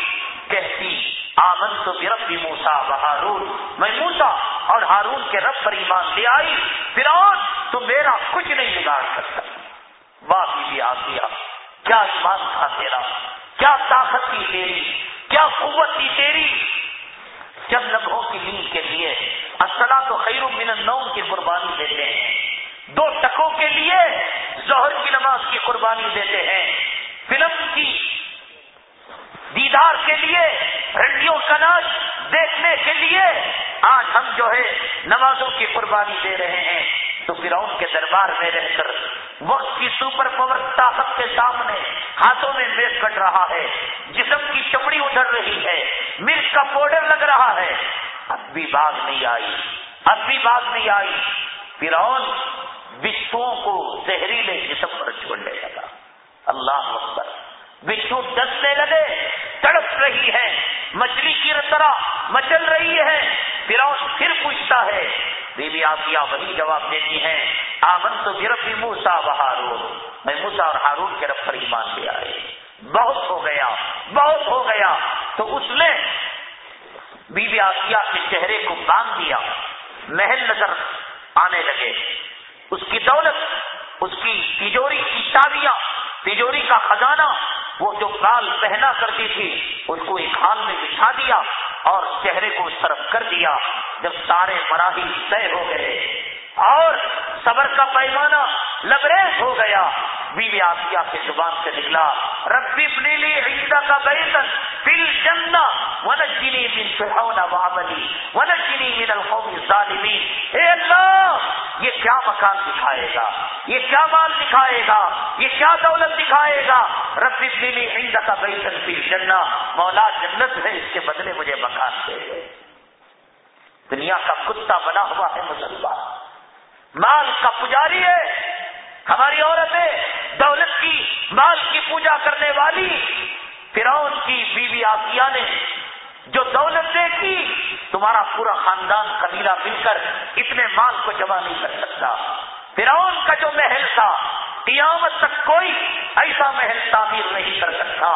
کہتی آمن تو رب بھی موسا و ہارون۔ میں موسا اور ہارون کے رب پر ایمان لے آئی۔ پھر تو میرا کچھ نہیں بگاڑ سکتا۔ واہ بھی آسیا کیا ایمان تھا تیرا؟ کیا طاقت تھی تیری؟ کیا قوت تھی تیری؟ جب لمحوں کی نیند کے لیے اصلا تو خیر من النوم کی قربانی دیتے ہیں، دو ٹکوں کے لیے ظہر کی نماز کی قربانی دیتے ہیں۔ فلم کی دیدار کے لیے رنڈیوں کا ناچ دیکھنے کے لیے آج ہم جو ہے نمازوں کی قربانی دے رہے ہیں۔ تو فرعون کے دربار میں رہ کر وقت کی سپر پاور طاقت کے سامنے ہاتھوں میں میز کٹ رہا ہے۔ جسم کی چمڑی اجڑ رہی ہے۔ مرچ کا پاؤڈر لگ رہا ہے۔ اب بھی بات نہیں آئی۔ اب بھی بات نہیں آئی۔ فرعون بچھوؤں کو زہریلے جسم پر چھوڑنے لگا۔ اللہ اکبر۔ بچھو ڈسنے لگے؟ تڑپ رہی ہے۔ مچھلی کی طرح مچل رہی ہے۔ پھر پھر پوچھتا ہے، بیوی آسیا وہی جواب دیتی ہیں۔ آمن تو گرف موسا و ہارون۔ میں موسا اور ہارون کے رب پر ایمان لے آئے۔ بہت ہو گیا، بہت ہو گیا۔ تو اس نے بیوی آسیا کے چہرے کو باندھ دیا۔ محل نظر آنے لگے۔ اس کی دولت، اس کی تجوری کی چابیاں تجوری کا خزانہ وہ جو کال پہنا کرتی تھی اس کو ایک حال میں بچھا دیا اور چہرے کو اس طرف کر دیا جب سارے مراحل طے ہو گئے۔ اور صبر کا پیمانہ لبریز ہو گیا۔ بیوی آسیا کے زبان سے نکلا۔ ربی لی عیدا کا بیتن فل جنہ ونجنی من فرعون وعملی ونجنی من القوم الظالمین۔ اے اللہ، یہ کیا مکان دکھائے گا؟ یہ کیا مال دکھائے گا؟ یہ کیا دولت دکھائے گا؟ ربی لی عیدا کا بیتن فل جنہ مولا جنت ہے، اس کے بدلے مجھے مکان دے۔ دنیا کا کتا بنا ہوا ہے مسلمان۔ مال کا پجاری ہے۔ ہماری عورتیں دولت کی، مال کی پوجا کرنے والی فرعون کی بیوی آسیا نے جو دولت دیکھی تمہارا پورا خاندان قبیلہ مل کر اتنے مال کو جمع نہیں کر سکتا۔ فرعون کا جو محل تھا قیامت تک کوئی ایسا محل تعمیر نہیں کر سکتا۔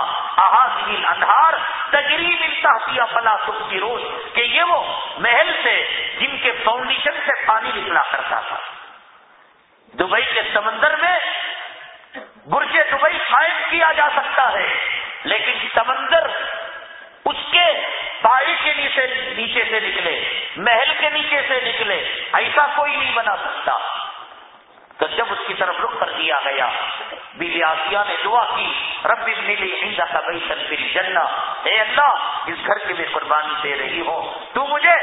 احاظ اندھار تجریب انتہیا فلا کی روز کہ یہ وہ محل سے جن کے فاؤنڈیشن سے پانی نکلا کرتا تھا۔ دبئی کے سمندر میں برج دبئی قائم کیا جا سکتا ہے، لیکن سمندر اس کے پائی کے نیچے نیچے سے نکلے، محل کے نیچے سے نکلے، ایسا کوئی نہیں بنا سکتا۔ تو جب اس کی طرف رخ کر دیا گیا، بیوی آسیا نے دعا کی، رب ملی ہندا کا بھائی تنفیل جننا اے اللہ، اس گھر کی بھی قربانی دے رہی ہو۔ تو مجھے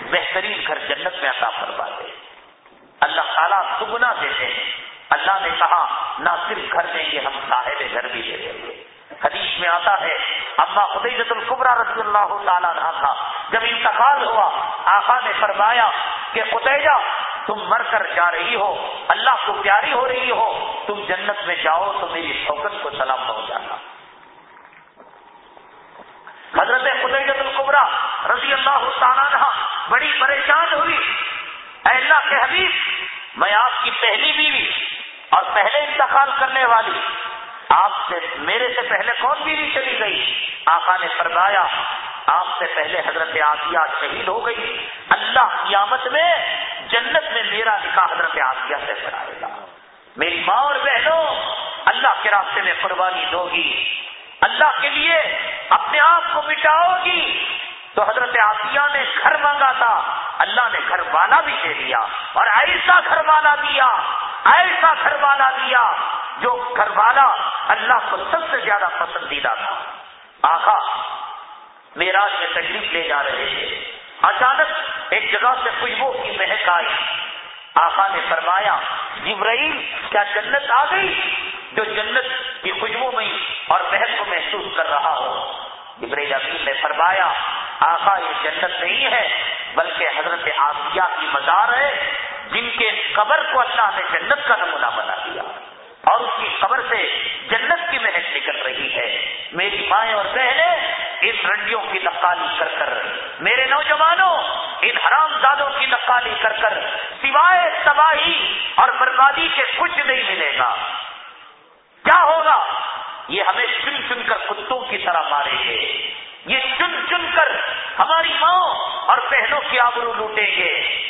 بہترین گھر جنت میں عطا فرما دے۔ اللہ تعالیٰ دگنا دیتے ہیں۔ اللہ نے کہا، نہ صرف گھر دیں گے ہم صاحب گھر بھی دے دیں گے حدیث میں آتا ہے، اما خدیجت القبرا رضی اللہ تعالیٰ رہا تھا۔ جب انتقال ہوا، آقا نے فرمایا کہ خدیجہ تم مر کر جا رہی ہو، اللہ کو پیاری ہو رہی ہو، تم جنت میں جاؤ تو میری شوکت کو سلام پہنچ جانا حضرت خدیجت القبرا رضی اللہ تعالیٰ بڑی پریشان ہوئی۔ اے اللہ کے حبیب، میں آپ کی پہلی بیوی اور پہلے انتقال کرنے والی۔ آپ سے، میرے سے پہلے کون بیوی چلی گئی؟ آقا نے فرمایا آپ سے پہلے حضرت آسیہ شہید ہو گئی۔ اللہ قیامت میں جنت میں میرا نکاح حضرت آسیہ سے کرائے گا۔ میری ماں اور بہنوں، اللہ کے راستے میں قربانی دو گی اللہ کے لیے اپنے آپ کو مٹاؤ گی۔ تو حضرت آسیہ نے گھر مانگا تھا۔ اللہ نے گھر والا بھی دے دیا اور ایسا گھر والا دیا، ایسا گھر والا دیا جو گھر والا اللہ کو سب سے زیادہ پسندیدہ تھا۔ آخا میراج میں تکلیف لے جا رہے تھے۔ اچانک ایک جگہ سے خوشبو کی مہک آئی۔ آقا نے فرمایا، جبرائیل، کیا جنت آ گئی؟ جو جنت کی خوشبو میں اور مہک کو محسوس کر رہا ہو۔ جبرائیل امین نے فرمایا، آقا، یہ جنت نہیں ہے، بلکہ حضرت آسیہ کی مزار ہے، جن کے قبر کو اللہ نے جنت کا نمونہ بنا دیا۔ اور اس کی قبر سے جنت کی محنت نکل رہی ہے۔ میری مائیں اور بہنیں ان رنڈیوں کی نقالی کر کر، میرے نوجوانوں، ان حرام زادوں کی نقالی کر کر، سوائے تباہی اور بربادی کے کچھ نہیں ملے گا۔ کیا ہوگا؟ یہ ہمیں چن چن کر کتوں کی طرح ماریں گے۔ یہ چن چن کر ہماری ماں اور بہنوں کی آبرو لوٹیں گے۔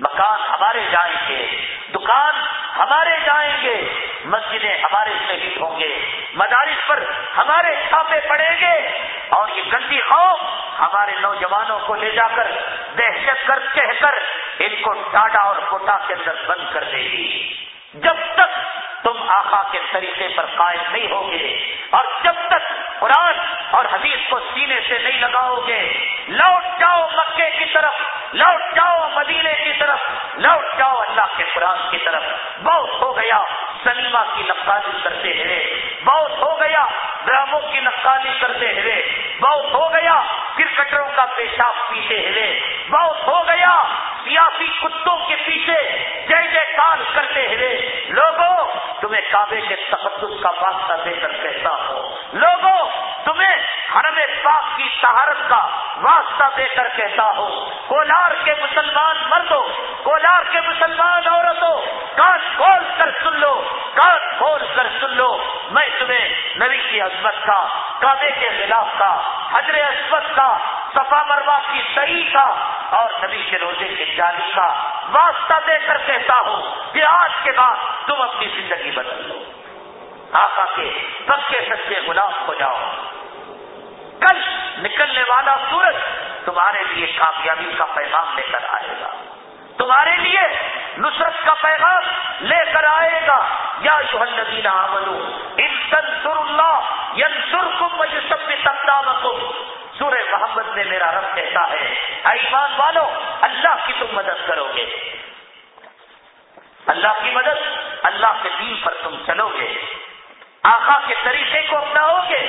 مکان ہمارے جائیں گے، دکان ہمارے جائیں گے۔ مسجدیں ہمارے شہید ہوں گے، مدارس پر ہمارے چھاپے پڑیں گے اور یہ گندی خوف ہمارے نوجوانوں کو لے جا کر دہشت گرد کہہ کر ان کو ٹاٹا اور کوٹا کے اندر بند کر دے گی۔ جب تک تم آقا کے طریقے پر قائم نہیں ہوگے اور جب تک قرآن اور حدیث کو سینے سے نہیں لگاؤ گے، لوٹ جاؤ مکے کی طرف، لوٹ جاؤ مدینے کی طرف، لوٹ جاؤ اللہ کے قرآن کی طرف۔ بہت ہو گیا۔ سلیما کی نقالی کرتے ہوئے، بہت ہو گیا، ڈراموں کی نقالی کرتے ہوئے، بہت ہو گیا، کرکٹروں کا پیشاب پیتے ہوئے، بہت ہو گیا، سیاسی کتوں کے پیچھے جے جے کار کرتے ہوئے، لوگوں، تمہیں کعبے کے تقدس کا واسطہ دے کر کہتا ہوں لوگوں، تمہیں حرم پاک کی سہارت کا واسطہ دے کر کہتا ہوں۔ کولار کے مسلمان مردوں، کولار کے مسلمان عورتوں، کان کھول کر سن لو، کان کھول کر سن لو۔ میں تمہیں نبی کی عظمت کا، کعبے کے خلاف کا، حضر عصمت کا، صفا مروا کی صحیح کا اور نبی کے روزے کے جاری کا واسطہ دے کر کہتا ہوں کہ آج کے بعد تم اپنی زندگی بدل لو۔ آقا کے سچے سچے غلام ہو جاؤ۔ کل نکلنے والا سورج تمہارے لیے کامیابی کا پیغام لے کر آئے گا۔ تمہارے لیے نصرت کا پیغام لے کر آئے گا۔ یا شہل عملو ان تنسر اللہ ینسر کم سب تقدام سورہ محمد میں میرا رب کہتا ہے ایمان والو، اللہ کی تم مدد کرو گے۔ اللہ کی مدد، اللہ کے دین پر تم چلو گے۔ آخا کے طریقے کو اپناؤ گے؟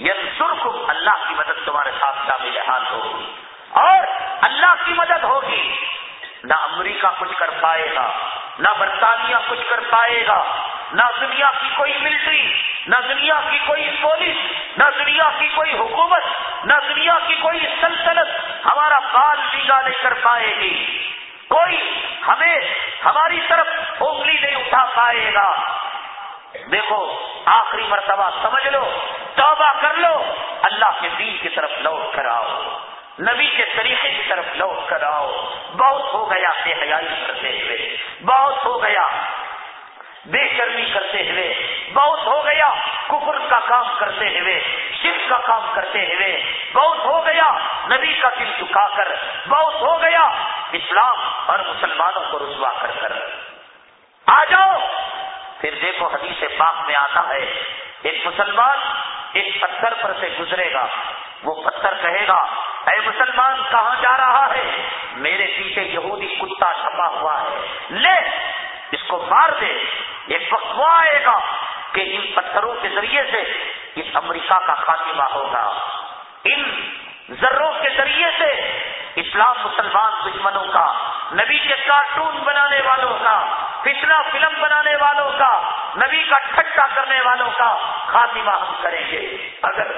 ینسرکم اللہ کی مدد تمہارے ساتھ شامل حال ہوگی اور اللہ کی مدد ہوگی۔ نہ امریکہ کچھ کر پائے گا، نہ برطانیہ کچھ کر پائے گا، نہ دنیا کی کوئی ملٹری، نہ دنیا کی کوئی پولیس، نہ دنیا کی کوئی حکومت، نہ دنیا کی کوئی سلطنت ہمارا بال بیگا نہیں کر پائے گی۔ کوئی ہمیں ہماری طرف انگلی نہیں اٹھا پائے گا۔ دیکھو، آخری مرتبہ سمجھ لو، توبہ کر لو، اللہ کے دین کی طرف لوٹ کر آؤ۔ نبی کے طریقے کی طرف لوٹ کر آؤ۔ بہت ہو گیا بے حیائی کرتے ہوئے، بہت ہو گیا بے شرمی کرتے ہوئے، بہت ہو گیا کفر کا کام کرتے ہوئے، شرک کا کام کرتے ہوئے، بہت ہو گیا نبی کا دل چکا کر، بہت ہو گیا اسلام اور مسلمانوں کو رسوا کر کر۔ آ جاؤ پھر دیکھو حدیث پاک میں آتا ہے، ایک مسلمان ایک پتھر پر سے گزرے گا، وہ پتھر کہے گا، اے مسلمان، کہاں جا رہا ہے؟ میرے پیچھے یہودی کتا چھپا ہوا ہے۔ لے، اس کو مار دے۔ ایک وقت وہ آئے گا کہ ان پتھروں کے ذریعے سے اس امریکہ کا خاتمہ ہوگا۔ ان ذروں کے ذریعے سے اسلام مسلمان دشمنوں کا، نبی کے کارٹون بنانے والوں کا فتنا فلم بنانے والوں کا نبی کا ٹھٹا کرنے والوں کا خاتمہ ہم کریں گے۔ اگر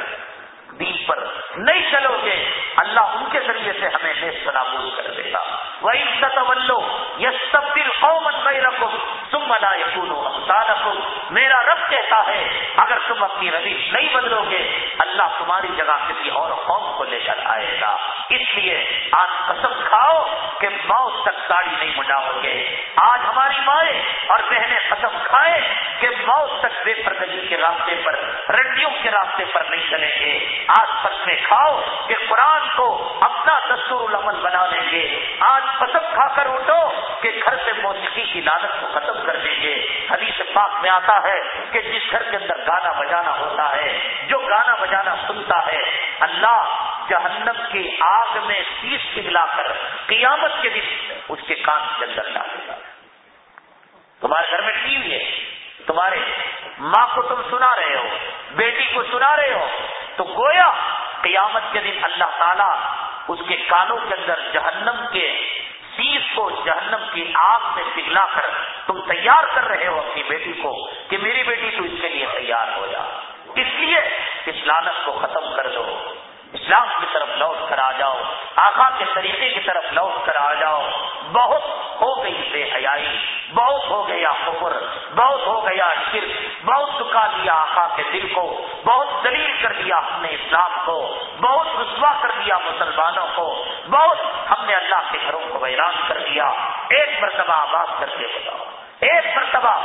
دین پر نہیں چلو گے، اللہ ان کے ذریعے سے ہمیں بے سلامول کر دے گا۔ وہی ستولو یس تبدیل قومن میں رکھو تم بنا یقون میرا رب کہتا ہے، اگر تم اپنی رویش نہیں بدلو گے، اللہ تمہاری جگہ کسی اور قوم کو لے کر آئے گا۔ اس لیے آج قسم کھاؤ کہ موت تک داڑھی نہیں منڈاؤ گے۔ آج ہماری مائیں اور بہنیں قسم کھائے کہ موت تک بے پردگی کے راستے پر، رنڈیوں کے راستے پر نہیں چلیں گے۔ آج سچ میں کھاؤ کہ قرآن کو اپنا دستور العمل بنا لیں گے۔ آج قسم کھا کر اٹھو کہ گھر سے موسیقی کی لالت کو ختم کر دیں گے۔ حدیث پاک میں آتا ہے کہ جس گھر کے اندر گانا بجانا ہوتا ہے، جو گانا بجانا سنتا ہے، اللہ جہنم کی آگ میں تیس پگلا کر قیامت کے دن اس کے کان کے اندر ڈالے گا۔ تمہارے گھر میں ٹی وی ہے، تمہارے ماں کو تم سنا رہے ہو، بیٹی کو سنا رہے ہو، تو گویا قیامت کے دن اللہ تعالیٰ اس کے کانوں کے اندر جہنم کے سیس کو، جہنم کی آگ میں پگھلا کر تم تیار کر رہے ہو اپنی بیٹی کو کہ میری بیٹی تو اس کے لیے تیار ہو جا۔ اس لیے اس لالت کو ختم کر دو۔ اسلام کی طرف لوٹ کر آ جاؤ آخا کے طریقے کی طرف لوٹ کر آ جاؤ۔ بہت ہو گئی بے حیائی، بہت ہو گیا خبر بہت ہو گیا شرک، بہت دکھا دیا آخا کے دل کو، بہت دلیل کر دیا ہم نے اسلام کو، بہت رسوا کر دیا مسلمانوں کو، بہت ہم نے اللہ کے گھروں کو ویران کر دیا۔ ایک مرتبہ آباد کر کے بتاؤ۔ ایک مرتبہ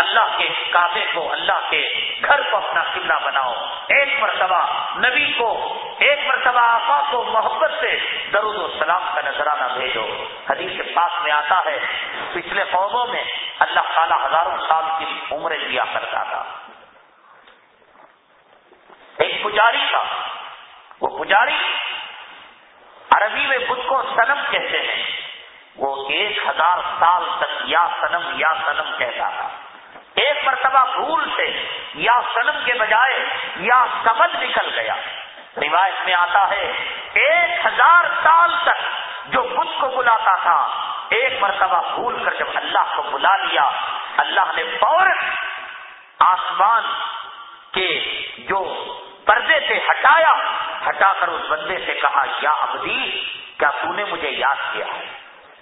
اللہ کے کعبے کو، اللہ کے گھر کو اپنا قبلہ بناؤ۔ ایک مرتبہ نبی کو، ایک مرتبہ آفا کو محبت سے درود و سلام کا نذرانہ بھیجو۔ حدیث کے پاس میں آتا ہے، پچھلے قوموں میں اللہ تعالیٰ ہزاروں سال کی عمریں دیا کرتا تھا۔ ایک پجاری تھا۔ وہ پجاری عربی میں بدھ کو سنم کہتے ہیں۔ وہ ایک ہزار سال تک یا سنم یا سنم کہتا تھا۔ ایک مرتبہ بھول سے یا سنم کے بجائے یا سمن نکل گیا۔ روایت میں آتا ہے، ایک ہزار سال تک جو بدھ کو بلاتا تھا، ایک مرتبہ بھول کر جب اللہ کو بلا لیا، اللہ نے فوراً آسمان کے جو پردے سے ہٹایا، ہٹا کر اس بندے سے کہا، یا ابدی کیا تو نے مجھے یاد کیا ہے؟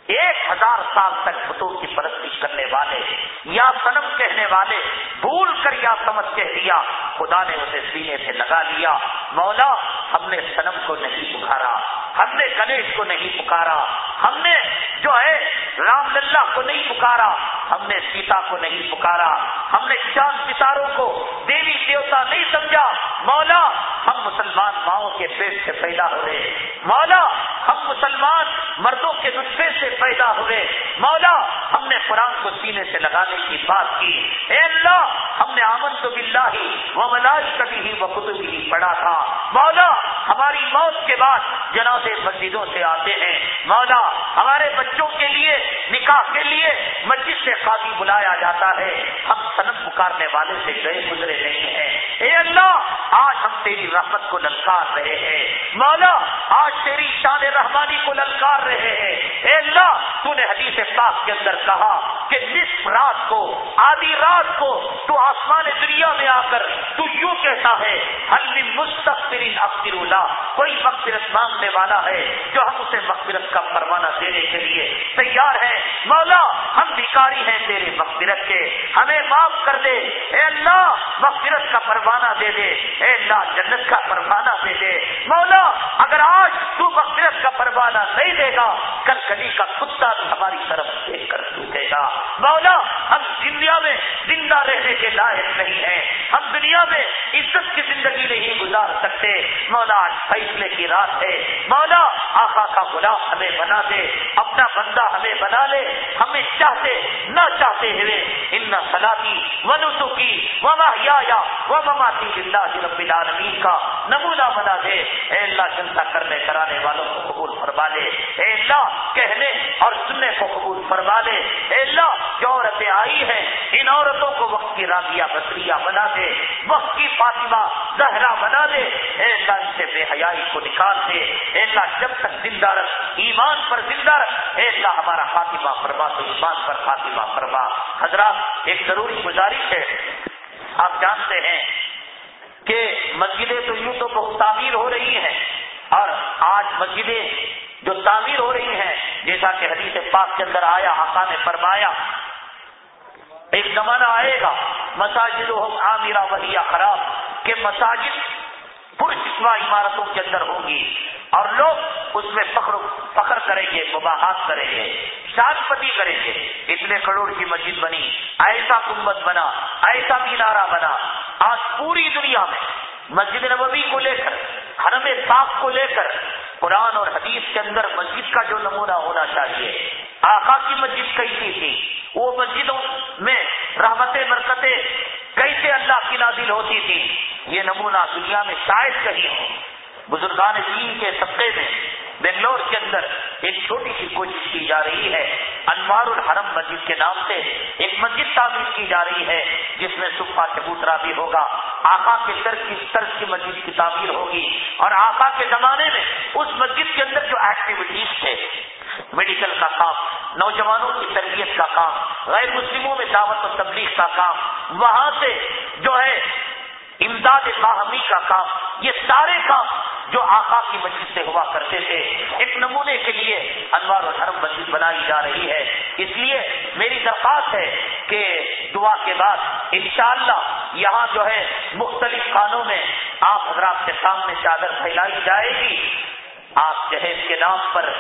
ایک ہزار سال تک بتوں کی پرستی کرنے والے یا سنم کہنے والے، بھول کر یا سمجھ کہہ دیا، خدا نے اسے سینے سے لگا لیا۔ مولا، ہم نے سنم کو نہیں پکارا ہم نے گنیش کو نہیں پکارا، ہم نے جو ہے رام للہ کو نہیں پکارا، ہم نے سیتا کو نہیں پکارا، ہم نے چاند ستاروں کو دیوی دیوتا نہیں سمجھا۔ مولا، ہم مسلمان ماؤں کے پیٹ سے پیدا ہوئے۔ مولا، ہم مسلمان مردوں کے نسخے سے پیدا ہوئے۔ مولا، ہم نے قرآن کو سینے سے لگانے کی بات کی۔ اے اللہ، ہم نے آمن تو بلّہ ہی وہ ملاج کبھی ہی وہ ہی پڑھا تھا۔ مولا، ہماری موت کے بعد جناب جنازے مسجدوں سے آتے ہیں۔ مولا، ہمارے بچوں کے لیے، نکاح کے لیے مسجد سے قاضی بلایا جاتا ہے۔ ہم صنعت پکارنے والے سے گئے، گزرے نہیں ہیں۔ اے اللہ، آج ہم تیری رحمت کو للکار رہے ہیں۔ مولا، آج تیری شان رحمانی کو للکار رہے ہیں۔ اے اللہ تو نے حدیث پاک کے اندر کہا کہ نصف رات کو، آدھی رات کو تو آسمان دنیا میں آ کر تو یوں کہتا ہے، حل مستقرین اختر اللہ کوئی مغفرت مانگنے والا ہے جو ہم اسے مغفرت کا پروانہ دینے کے لیے تیار ہے۔ مولا، ہم بھکاری ہیں تیرے مغفرت کے۔ ہمیں معاف کر دے۔ اے اللہ، مغفرت کا پروانہ دے دے۔ اے اللہ، جنت کا پروانہ دے دے۔ مولا، اگر آج تو مغفرت کا پروانہ نہیں دے گا کل گلی کا کتا ہماری طرف دیکھ کر ٹوٹے گا۔ مولا، ہم دنیا میں زندہ رہنے کے لائق نہیں ہیں۔ ہم دنیا میں عزت کی زندگی نہیں گزار سکتے۔ مولا، آج فیصلے کی رات ہے۔ مولا، آقا کا غلام ہمیں بنا دے، اپنا بندہ ہمیں بنا لے ہمیں چاہتے، نہ چاہتے ہوئے، ان سلاتی ونسو کی وما یا وہ مماتی اللہ رب العالمین کا۔ نمونہ بنا دے۔ اے اللہ جنتا کرنے، کرانے والوں کو قبول فرما لے۔ اے اللہ، کہنے اور سننے کو قبول فرما لے۔ اے اللہ، جو عورتیں آئی ہیں، ان عورتوں کو وقت کی رابیہ بسریا بنا دے۔ وقت کی فاطمہ، زہرا بنا دے۔ اے اللہ، ان سے بے حیائی کو نکال دے۔ اے اللہ، جب تک زندہ رکھ، ایمان پر زندہ رکھ۔ اے اللہ، ہمارا خاتمہ فرما تو ایمان پر خاتمہ فرما۔ حضرات، ایک ضروری گزارش ہے۔ آپ جانتے ہیں کہ مسجدیں تو یوں تو بہت تعمیر ہو رہی ہیں اور آج مسجدیں جو تعمیر ہو رہی ہیں، جیسا کہ حدیث پاک کے اندر آیا آقا نے فرمایا، ایک زمانہ آئے گا مساجد ہو عامرہ وحیہ خراب، کہ مساجد پرشوا عمارتوں کے اندر ہوں گی اور لوگ اس میں فخر فخر کریں گے مباحت کریں گے شان پتی کریں گے۔ اتنے کروڑ کی مسجد بنی، ایسا کمبت بنا، ایسا مینارہ بنا۔ آج پوری دنیا میں مسجد نبوی کو لے کر حرم پاک کو لے کر، قرآن اور حدیث کے اندر مسجد کا جو نمونہ ہونا چاہیے۔ آقا کی مسجد کیسی تھی؟ وہ مسجدوں میں رحمت برکتیں کیسے اللہ کی نازل ہوتی تھی، یہ نمونہ دنیا میں شاید کہیں ہو۔ بزرگان چین کے طبقے میں بنگلور کے اندر ایک چھوٹی سی کوشش کی جا رہی ہے۔ انوار الحرم مسجد کے نام سے ایک مسجد تعمیر کی جا رہی ہے، جس میں صفا چبوترا بھی ہوگا۔ آقا کے سر کی طرز کی مسجد کی تعمیر ہوگی۔ اور آقا کے زمانے میں اس مسجد کے اندر جو ایکٹیویٹیز تھے میڈیکل کا کام، نوجوانوں کی تربیت کا کام، غیر مسلموں میں دعوت و تبلیغ کا کام، وہاں سے جو ہے امداد باہمی کا کام، یہ سارے کام جو آقا کی مسجد سے ہوا کرتے تھے، ایک نمونے کے لیے انوار و دھرم مسجد بنائی جا رہی ہے۔ اس لیے میری درخواست ہے کہ دعا کے بعد انشاءاللہ یہاں جو ہے مختلف خانوں میں آپ حضرات کے سامنے چادر پھیلائی جائے گی۔ آپ جہیز کے نام پر،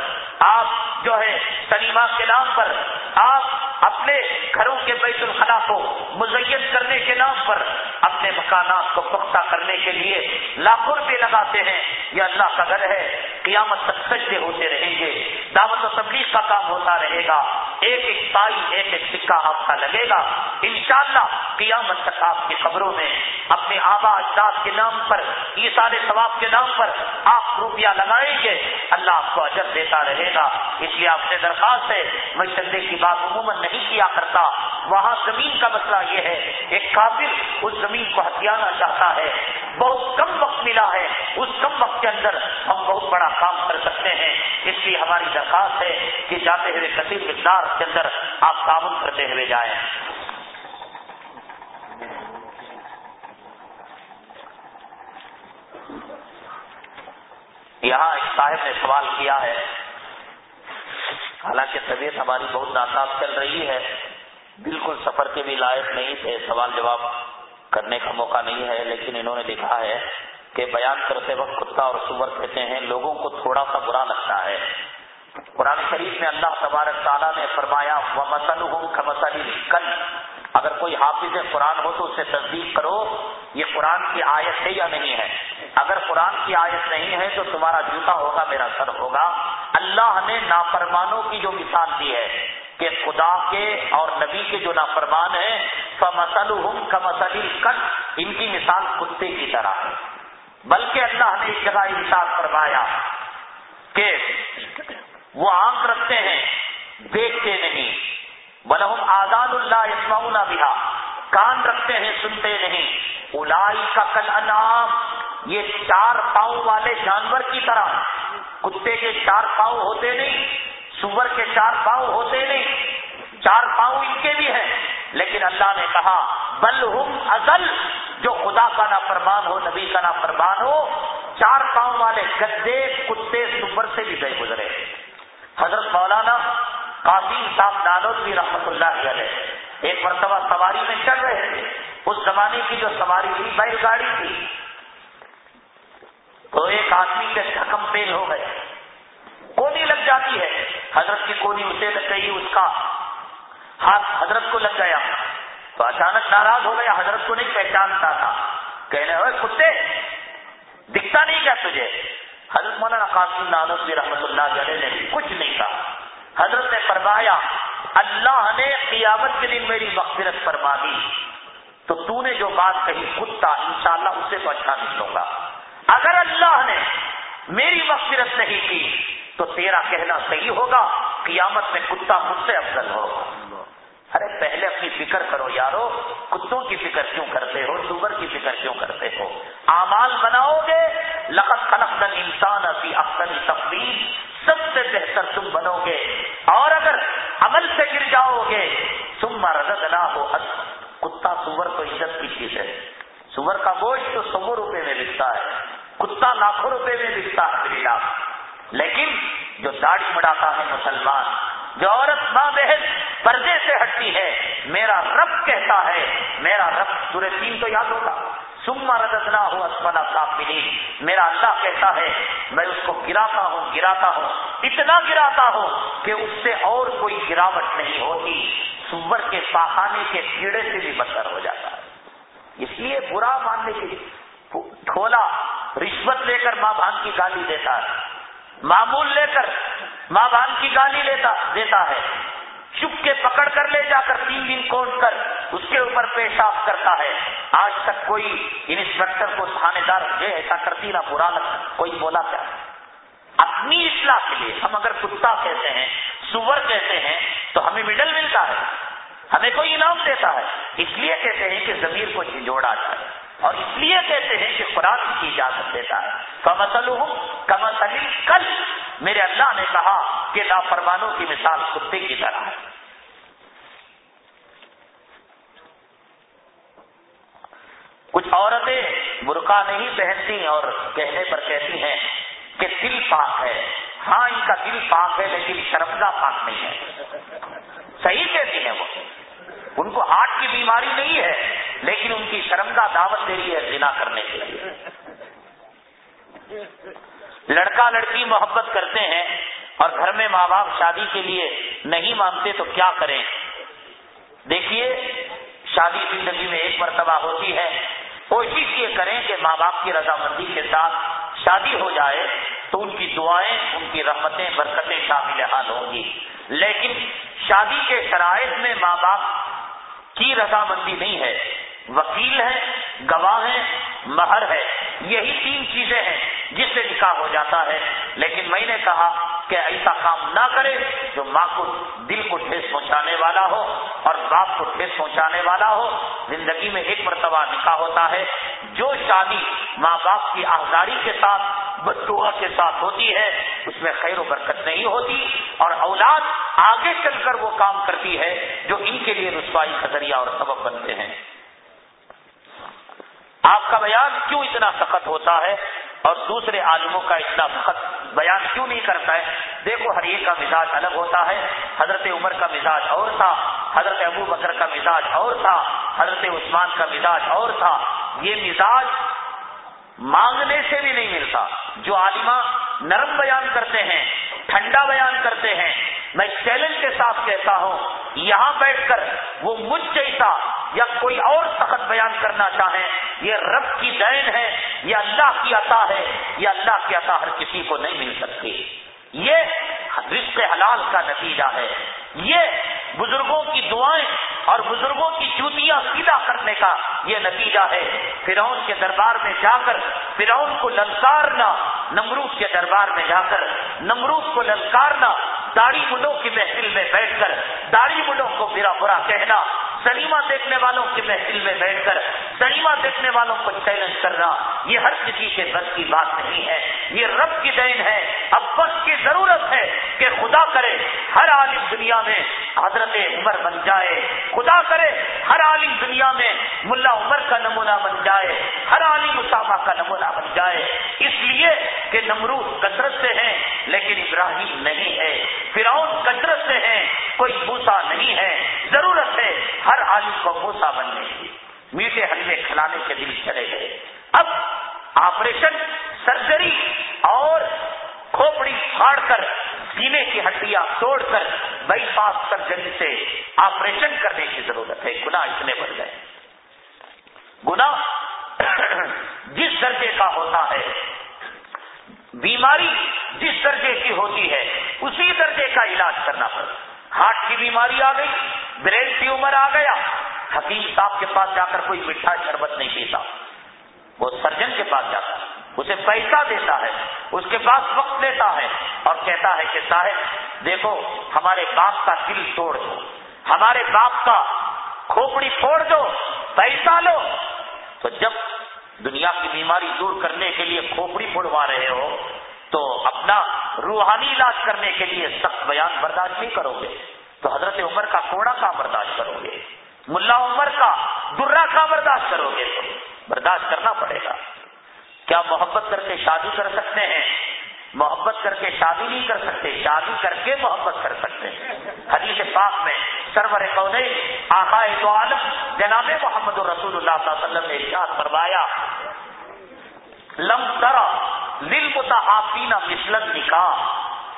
آپ جو ہے سلیما کے نام پر، آپ اپنے گھروں کے بیت الخلا کو مزین کرنے کے نام پر، اپنے مکانات کو پختہ کرنے کے لیے لاکھوں روپے لگاتے ہیں۔ یہ اللہ کا گھر ہے۔ قیامت تک سجدے ہوتے رہیں گے۔ دعوت و تبلیغ کا کام ہوتا رہے گا۔ ایک ایک تائی، ایک ایک سکہ آپ کا لگے گا۔ انشاءاللہ قیامت تک آپ کی خبروں میں اپنے آبا اجداد کے نام پر سارے ثواب کے نام پر آپ روپیہ لگائیں۔ گے اللہ آپ کو اجر دیتا رہے گا۔ اس لیے آپ سے درخواست ہے میں چندے کی بات عموماً نہیں کیا کرتا۔ وہاں زمین کا مسئلہ یہ ہے، ایک کافر اس زمین کو ہتھیانا چاہتا ہے۔ بہت کم وقت ملا ہے، اس کم وقت کے اندر ہم بہت بڑا کام کر سکتے ہیں۔ اس لیے ہماری درخواست ہے کہ جاتے ہوئے کثیر مقدار کے اندر آپ تعاون کرتے ہوئے جائیں۔ یہاں ایک صاحب نے سوال کیا ہے۔ حالانکہ طبیعت ہماری بہت ناساز چل رہی ہے۔ بالکل سفر کے بھی لائق نہیں تھے۔ سوال جواب کرنے کا موقع نہیں ہے۔ لیکن انہوں نے لکھا ہے کہ بیان کرتے وقت کتا اور سور کہتے ہیں، لوگوں کو تھوڑا سا برا لگتا ہے۔ قرآن شریف میں اللہ تبارک تعالیٰ نے فرمایا وہ مسل کل اگر کوئی حافظ قرآن ہو تو اسے تصدیق کرو، یہ قرآن کی آیت ہے یا نہیں ہے۔ اگر قرآن کی آیت نہیں ہے تو تمہارا جوتا ہوگا، میرا سر ہوگا۔ اللہ نے نافرمانوں کی جو مثال دی ہے کہ خدا کے اور نبی کے جو نافرمان ہیں فمسل کا مسل کٹ ان کی مثال کتے کی طرح ہے۔ بلکہ اللہ نے اس جگہ مثال فرمایا کہ وہ آنکھ رکھتے ہیں، دیکھتے نہیں۔ بلحم آزاد اللہ اسماؤنا بہا کان رکھتے ہیں، سنتے نہیں۔ الائی کا کل انعام یہ چار پاؤں والے جانور کی طرح۔ کتے کے چار پاؤں ہوتے نہیں، سور کے چار پاؤں ہوتے نہیں۔ چار پاؤں ان کے بھی ہیں۔ لیکن اللہ نے کہا، بل ہم ازل، جو خدا کا نا فرمان ہو، نبی کا نا فرمان ہو، چار پاؤں والے گدے، کتے، سور سے بھی گئے گزرے۔ حضرت مولانا قاسم صاحب نانوی رحمت اللہ علیہ ایک مرتبہ سواری میں چل رہے تھے۔ اس زمانے کی جو سواری تھی، بیل گاڑی تھی۔ تو ایک آدمی کے حکم فیل ہو گئے۔ کونی لگ جاتی ہے۔ حضرت کی کونی اسے لگ گئی، اس کا ہاتھ حضرت کو لگ گیا۔ تو اچانک ناراض ہو گیا، حضرت کو نہیں پہچانتا تھا۔ کہنے ہوئے کتے، دکھتا نہیں کیا تجھے؟ حضرت مولانا قاسم نانوی رحمت اللہ علیہ نے کچھ نہیں کہا۔ حضرت نے فرمایا، اللہ نے قیامت کے دن میری مغفرت فرما دی۔ تو تو نے جو بات کہی کتا انشاءاللہ اسے تو اچھا نکلوں گا اگر اللہ نے میری مغفرت نہیں کی تو تیرا کہنا صحیح ہوگا، قیامت میں کتا مجھ سے افضل ہوگا ارے پہلے اپنی فکر کرو یارو، کتوں کی فکر کیوں کرتے ہو؟ سور کی فکر کیوں کرتے ہو؟ امال بناؤ گے لقت خلق انسان ابھی اختر تفریح سب سے بہتر تم بنو گے۔ اور اگر عمل سے گر جاؤ گے تم رد نہ ہو کتا سور تو عزت کی چیز ہے۔ سور کا گوشت تو سو روپے میں بکتا ہے، کتا لاکھوں روپے میں بکتا ہے میرا لیکن جو داڑھی مڑاتا ہے مسلمان، جو عورت ماں بہن پردے سے ہٹتی ہے، میرا رب کہتا ہے، میرا رب سورے تین تو یاد ہوگا۔ سما ردنا ہوں اسپنا صاف میرا اللہ کہتا ہے، میں اس کو گراتا ہوں گراتا ہوں۔ اتنا گراتا ہوں کہ اس سے اور کوئی گراوٹ نہیں ہوتی۔ سور کے پاخانے کے کیڑے سے بھی بدتر ہو جاتا۔ ہے اس لیے برا ماننے کی ٹھولا رشوت لے کر ماں بھان کی گالی دیتا ہے۔ معمول لے کر ماں بھان کی گالی لیتا دیتا ہے۔ چپ کے پکڑ کر لے جا کر تین دن کوٹ کر اس کے اوپر پیشاب کرتا ہے۔ آج تک کوئی انسپیکٹر کو تھانے دار یہ ایسا کرتی نہ برا لگتا کوئی بولا کیا؟ اپنی اصلاح کے لیے ہم اگر کتا کہتے ہیں، سور کہتے ہیں، تو ہمیں مڈل ملتا ہے۔ ہمیں کوئی انعام دیتا ہے۔ اس لیے کہتے ہیں کہ زمیر کو جھنجھوڑا جائے اور اس لیے کہتے ہیں کہ قرآن کی اجازت دیتا ہے۔ کمسل ہوں کمسل کل میرے اللہ نے کہا کہ لاپروانوں کی مثال کتے کی طرح ہے۔ کچھ عورتیں برقع نہیں پہنتی اور کہنے پر کہتی ہیں کہ دل پاک ہے۔ ہاں ان کا دل پاک ہے، لیکن شرمگا پاک نہیں ہے۔ صحیح کہتی ہیں وہ۔ ان کو ہارٹ کی بیماری نہیں ہے، لیکن ان کی شرمگا دعوت دے رہی ہے زنا کرنے کے لیے۔ لڑکا لڑکی محبت کرتے ہیں اور گھر میں ماں باپ شادی کے لیے نہیں مانتے تو کیا کریں؟ دیکھیے، شادی زندگی میں ایک مرتبہ ہوتی ہے، کوشش یہ کریں کہ ماں باپ کی رضامندی کے ساتھ شادی ہو جائے تو ان کی دعائیں، ان کی رحمتیں، برکتیں شامل حال ہوں گی۔ لیکن شادی کے شرائط میں ماں باپ کی رضامندی نہیں ہے۔ وکیل ہے، گواہ ہے، مہر ہے، یہی تین چیزیں ہیں جس سے نکاح ہو جاتا ہے۔ لیکن میں نے کہا کہ ایسا کام نہ کرے جو ماں کو دل کو ٹھیس پہنچانے والا ہو اور باپ کو ٹھیس پہنچانے والا ہو۔ زندگی میں ایک مرتبہ نکاح ہوتا ہے۔ جو شادی ماں باپ کی آزادی کے ساتھ، بدعا کے ساتھ ہوتی ہے، اس میں خیر و برکت نہیں ہوتی اور اولاد آگے چل کر وہ کام کرتی ہے جو ان کے لیے رسوائی کا ذریعہ اور سبب بنتے ہیں۔ آپ کا بیان کیوں اتنا سخت ہوتا ہے اور دوسرے عالموں کا اتنا سخت بیان کیوں نہیں کرتا ہے؟ دیکھو ہر ایک کا مزاج الگ ہوتا ہے، حضرت عمر کا مزاج اور تھا، حضرت ابو بکر کا مزاج اور تھا، حضرت عثمان کا مزاج اور تھا۔ یہ مزاج مانگنے سے بھی نہیں ملتا۔ جو عالمہ نرم بیان کرتے ہیں، ٹھنڈا بیان کرتے ہیں، میں چیلنج کے ساتھ کہتا ہوں، یہاں بیٹھ کر وہ مجھ جیسا یا کوئی اور سخت بیان کرنا چاہیں یہ رب کی دین ہے، یہ اللہ کی عطا ہے، یہ اللہ کی عطا ہر کسی کو نہیں مل سکتی۔ یہ رشتے حلال کا نتیجہ ہے۔ یہ بزرگوں کی دعائیں اور بزرگوں کی جوتیاں سیدھا کرنے کا یہ نتیجہ ہے۔ فرعون کے دربار میں جا کر، فرعون کو للکارنا نمروز کے دربار میں جا کر نمروز کو للکارنا داڑھی مڈوں کی محفل میں بیٹھ کر داڑھی مڈوں کو برا برا کہنا سلیما دیکھنے والوں کی محفل میں بیٹھ کر سلیما دیکھنے والوں کو چیلنج کرنا، یہ ہر کسی کے بس کی بات نہیں ہے، یہ رب کی دین ہے۔ اب بس کی ضرورت ہے کہ خدا کرے، ہر عالم دنیا میں حضرت عمر بن جائے۔ خدا کرے، ہر عالم دنیا میں ملا عمر کا نمونہ بن جائے۔ ہر عالم اسامہ کا نمونہ بن جائے۔ اس لیے کہ نمرود کثرت سے ہیں، لیکن ابراہیم نہیں ہے۔ فرعون کثرت سے ہیں، کوئی بوسا نہیں ہے۔ ضرورت ہے ہر عالم کو موسا بننے کی میٹھے حلوے کھلانے کے دل چلے گئے۔ اب آپریشن، سرجری اور کھوپڑی پھاڑ کر سینے کی ہڈیاں توڑ کر بائی پاس سرجری سے آپریشن کرنے کی ضرورت ہے۔ گنا اتنے بڑھ گئے۔ گنا جس درجے کا ہوتا ہے، بیماری جس درجے کی ہوتی ہے، اسی درجے کا علاج کرنا پڑتا ہے۔ ہارٹ کی بیماری آ گئی، برین ٹیومر آ گیا۔ حکیم صاحب کے پاس جا کر کوئی میٹھا شربت نہیں پیتا۔ وہ سرجن کے پاس جاتا ہے، اسے پیسہ دیتا ہے، اس کے پاس وقت لیتا ہے اور کہتا ہے کہ صاحب، دیکھو، ہمارے باپ کا دل توڑ دو، ہمارے باپ کا کھوپڑی پھوڑ دو، پیسہ لو۔ تو جب دنیا کی بیماری دور کرنے کے لیے کھوپڑی پھوڑوا رہے ہو تو اپنا روحانی علاج کرنے کے لیے سخت بیان برداشت نہیں کرو گے۔ تو حضرت عمر کا کوڑا کا برداشت کرو گے؟ ملا عمر کا درا کا برداشت کرو گے؟ تو برداشت کرنا پڑے گا۔ کیا محبت کر کے شادی کر سکتے ہیں؟ محبت کر کے شادی نہیں کر سکتے، شادی کر کے محبت کر سکتے ہیں۔ حدیث پاک میں سرور کون تو عالم، جناب محمد رسول اللہ صلی اللہ علیہ وسلم نے ارشاد فرمایا لم ترا دل متحفین مسلم نکاح۔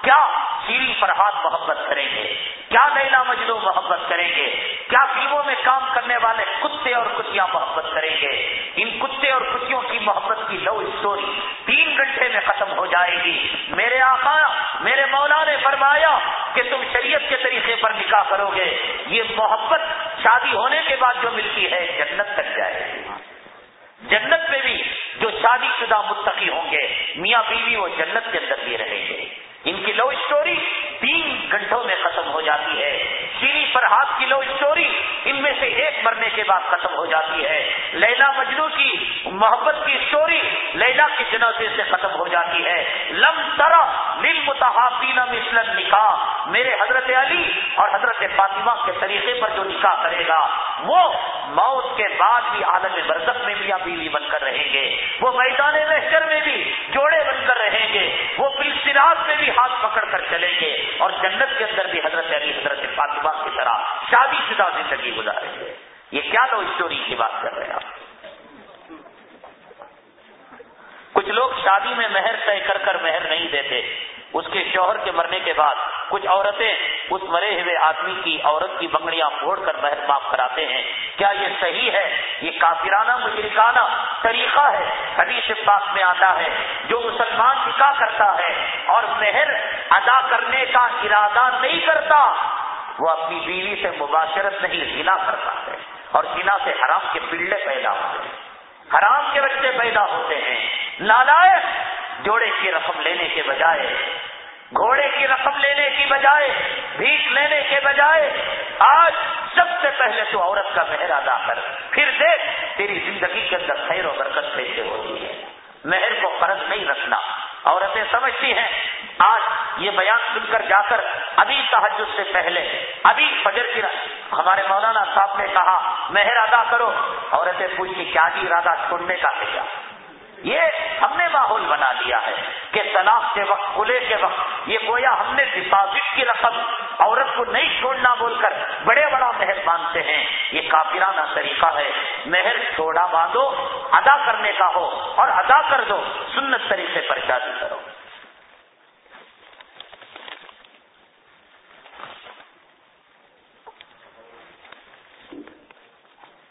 کیا سیری فرحات محبت کریں گے؟ کیا نیلا مجلو محبت کریں گے؟ کیا فلموں میں کام کرنے والے کتے اور کتیاں محبت کریں گے؟ ان کتے اور کتوں کی محبت کی لو اسٹوری تین گھنٹے میں ختم ہو جائے گی۔ میرے آقا، میرے مولا نے فرمایا کہ تم شریعت کے طریقے پر نکاح کرو گے۔ یہ محبت شادی ہونے کے بعد جو ملتی ہے جنت تک جائے گی۔ جنت میں بھی جو شادی شدہ متقی ہوں گے، میاں بیوی وہ جنت کے اندر بھی رہیں گے۔ ان کی لو اسٹوری تین گھنٹوں میں ختم ہو جاتی ہے۔ شیری فرحاد کی لو اسٹوری ان میں سے ایک مرنے کے بعد ختم ہو جاتی ہے۔ لیلا مجنو کی محبت کی اسٹوری لیلا کی جنازے سے ختم ہو جاتی ہے۔ لم ترا دل متحفین مثل نکاح میرے حضرت علی اور حضرت فاطمہ کے طریقے پر جو نکاح کرے گا وہ موت کے بعد بھی عالم برزخ میں میاں بیوی بن کر رہیں گے، وہ میدان محشر میں بھی جوڑے بن کر رہیں گے، وہ پلسراج میں بھی ہاتھ پکڑ کر چلیں گے اور جنت کے اندر بھی حضرت علی، حضرت فاطمہ کی طرح شادی شدہ زندگی گزاریں گے۔ یہ کیا لو اسٹوری کی بات کر رہے ہیں آپ؟ کچھ لوگ شادی میں مہر طے کر کر مہر نہیں دیتے۔ اس کے شوہر کے مرنے کے بعد کچھ عورتیں اس مرے ہوئے آدمی کی عورت کی بنگڑیاں پھوڑ کر مہر معاف کراتے ہیں۔ کیا یہ صحیح ہے؟ یہ کافرانہ، مشرکانہ طریقہ ہے؟ حدیث پاک میں آتا ہے، جو مسلمان نکاح کرتا ہے اور مہر ادا کرنے کا ارادہ نہیں کرتا، وہ اپنی بیوی سے مباشرت نہیں گنا کرتا ہے اور گنا سے حرام کے پلڑے پیدا ہوتے ہیں۔ حرام کے بچے پیدا ہوتے ہیں۔ نالائق جوڑے کی رقم لینے کے بجائے، گھوڑے کی رقم لینے کی بجائے، بھیک لینے کے بجائے، آج سب سے پہلے تو عورت کا مہر ادا کر، پھر دیکھ تیری زندگی کے اندر خیر و برکت کیسے ہوتی ہے۔ مہر کو فرض نہیں رکھنا۔ عورتیں سمجھتی ہیں، آج یہ بیان سن کر جا کر ابھی تحجد سے پہلے، ابھی فجر کی ہمارے مولانا صاحب نے کہا، مہر ادا کرو۔ عورتیں پوچھتی کیا جی ارادہ چھوڑنے کا کیا؟ یہ ہم نے ماحول بنا لیا ہے کہ طلاق کے وقت کھلے کے وقت، یہ گویا ہم نے ڈپازٹ کی رقم عورت کو نہیں چھوڑنا بول کر بڑے بڑا مہر مانتے ہیں۔ یہ کافرانہ طریقہ ہے۔ مہر چھوڑا باندھو، ادا کرنے کا ہو اور ادا کر دو، سنت طریقے پر شادی کرو۔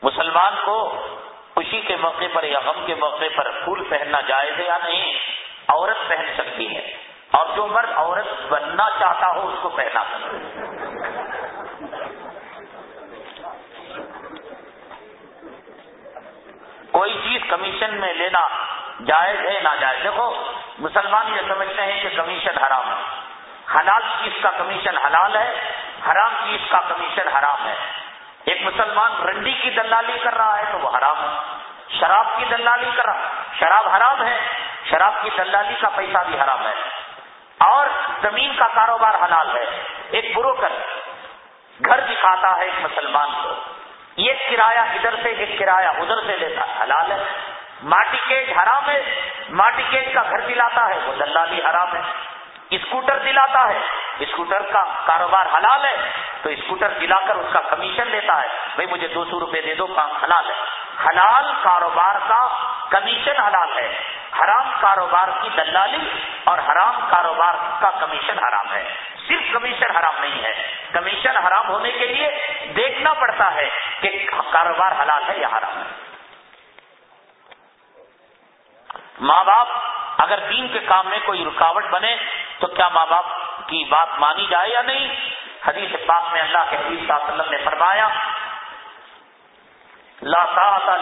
مسلمان کو خوشی کے موقع پر یا غم کے موقع پر پھول پہننا جائز ہے یا نہیں؟ عورت پہن سکتی ہے۔ اور جو مرد عورت بننا چاہتا ہو، اس کو پہنا سکتا کوئی چیز کمیشن میں لینا جائز ہے نہ جائز دیکھو، مسلمان یہ سمجھتے ہیں کہ کمیشن حرام ہے۔ حلال چیز کا کمیشن حلال ہے، حرام چیز کا کمیشن حرام ہے۔ ایک مسلمان رنڈی کی دلالی کر رہا ہے تو وہ حرام ہے۔ شراب کی دلالی کر رہا شراب حرام ہے۔ شراب کی دلالی کا پیسہ بھی حرام ہے۔ اور زمین کا کاروبار حلال ہے۔ ایک بروکر گھر دکھاتا ہے ایک مسلمان کو۔ یہ کرایہ ادھر سے، ایک کرایہ ادھر سے لیتا ہے۔ حلال ہے۔ ماٹی کیج حرام ہے۔ ماٹی کیج کا گھر دلاتا ہے۔ وہ دلالی حرام ہے۔ اسکوٹر دلاتا ہے۔ اسکوٹر کا کاروبار حلال ہے، تو اسکوٹر دلا کر اس کا کمیشن لیتا ہے۔ بھائی مجھے دو سو روپے دے دو، کام حلال ہے۔ حلال کاروبار کا کمیشن حلال ہے۔ حرام کاروبار کی دلالی اور حرام کاروبار کا کمیشن حرام ہے۔ صرف کمیشن حرام نہیں ہے۔ کمیشن حرام ہونے کے لیے دیکھنا پڑتا ہے کہ کاروبار حلال ہے یا حرام ہے۔ ماں باپ اگر دین کے کام میں کوئی رکاوٹ بنے تو کیا ماں باپ کی بات مانی جائے یا نہیں؟ حدیث پاک میں اللہ کے حدیث صلی اللہ علیہ وسلم نے فرمایا، لا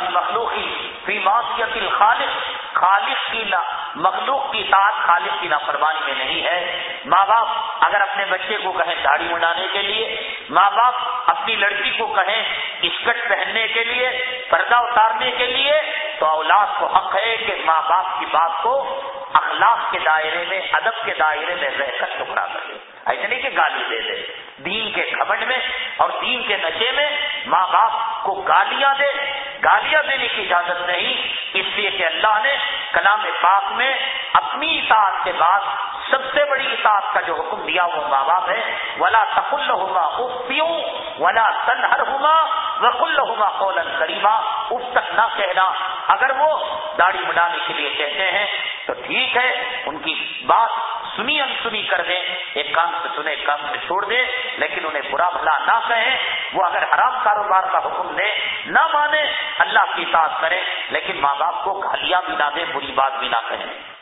مخلوقی فی معصیت الخالق، خالق کی نا مخلوق کی ساتھ خالق کی نافرمانی میں نہیں ہے۔ ماں باپ اگر اپنے بچے کو کہیں داڑھی منڈانے کے لیے، ماں باپ اپنی لڑکی کو کہیں اسکٹ پہننے کے لیے، پردہ اتارنے کے لیے تو اولاد کو حق ہے کہ ماں باپ کی بات کو اخلاق کے دائرے میں، ادب کے دائرے میں رہ کر ٹکڑا کرے ایسے نہیں کہ گالی دے دے۔ دین کے کھمنڈ میں اور دین کے نشے میں ماں باپ کو گالیاں دے۔ گالیاں دینے کی اجازت نہیں، اس لیے کہ اللہ نے کلام پاک میں اپنی اطاعت کے بعد سب سے بڑی اطاعت کا جو حکم دیا وہ ماں باپ ہے ولا تقل ہوگا افتیوں ولا تنہر ہوگا وقل ہوگا قولن کریما اس تک نہ کہنا۔ اگر وہ داڑھی بڑھانے کے لیے کہتے ہیں تو ٹھیک ہے، ان کی بات سنی انسنی کر دیں۔ ایک کام سے سنے ایک کام سے چھوڑ دیں۔ لیکن انہیں برا بھلا نہ کہیں۔ وہ اگر حرام کاروبار کا حکم دے نہ مانے اللہ کی اطاعت کرے لیکن ماں باپ کو گالیاں بھی نہ دیں، بری بات بھی نہ کہیں۔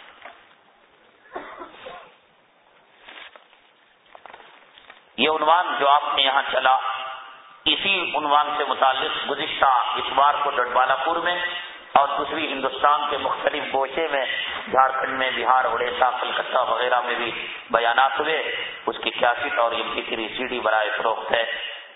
یہ عنوان جو آپ نے یہاں چلا، اسی عنوان سے متعلق گزشتہ اتوار کو ڈڈوالا پور میں اور دوسری ہندوستان کے مختلف گوشے میں، جھارکھنڈ میں، بہار، اڑیسہ، کلکتہ وغیرہ میں بھی بیانات ہوئے۔ اس کی کیاسٹ اور ان کی سی ڈی برائے فروخت ہے۔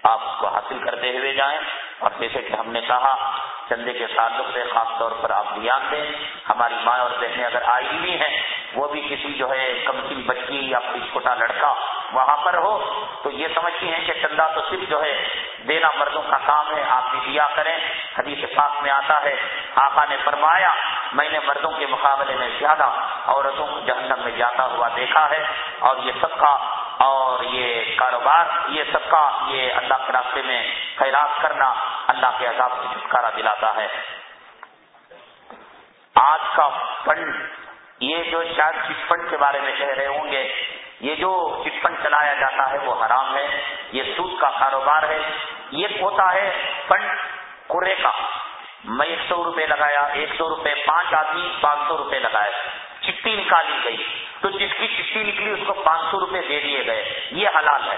آپ اس کو حاصل کرتے ہوئے جائیں۔ اور جیسے کہ ہم نے کہا، چندے کے تعلق سے خاص طور پر آپ دھیان دیں۔ ہماری ماں اور بہنیں اگر آئی ہوئی ہیں، وہ بھی کسی جو ہے کمسن بچی یا کوئی چھوٹا لڑکا وہاں پر ہو، تو یہ سمجھتی ہیں کہ چندہ تو صرف جو ہے دینا مردوں کا کام ہے، آپ بھی دیا کریں۔ حدیث پاک میں آتا ہے، آقا نے فرمایا، میں نے مردوں کے مقابلے میں زیادہ عورتوں کو جہنم میں جاتا ہوا دیکھا ہے، اور یہ سب کا اور یہ کاروبار، یہ سب کا یہ اللہ کے راستے میں خیرات کرنا اللہ کے عذاب سے چھٹکارا دلاتا ہے۔ آج کا فنڈ یہ جو شاید چٹ فنڈ کے بارے میں کہہ رہے ہوں گے یہ جو چٹ فنڈ چلایا جاتا ہے وہ حرام ہے، یہ سود کا کاروبار ہے، یہ ہوتا ہے فنڈ کورے کا۔ میں ایک سو روپے لگایا، ایک سو روپے پانچ آدمی، پانچ سو روپے لگائے چٹی نکالی گئی۔ تو جس کی چٹی نکلی، اس کو پانچ سو روپے دے دیے گئے۔ یہ حلال ہے۔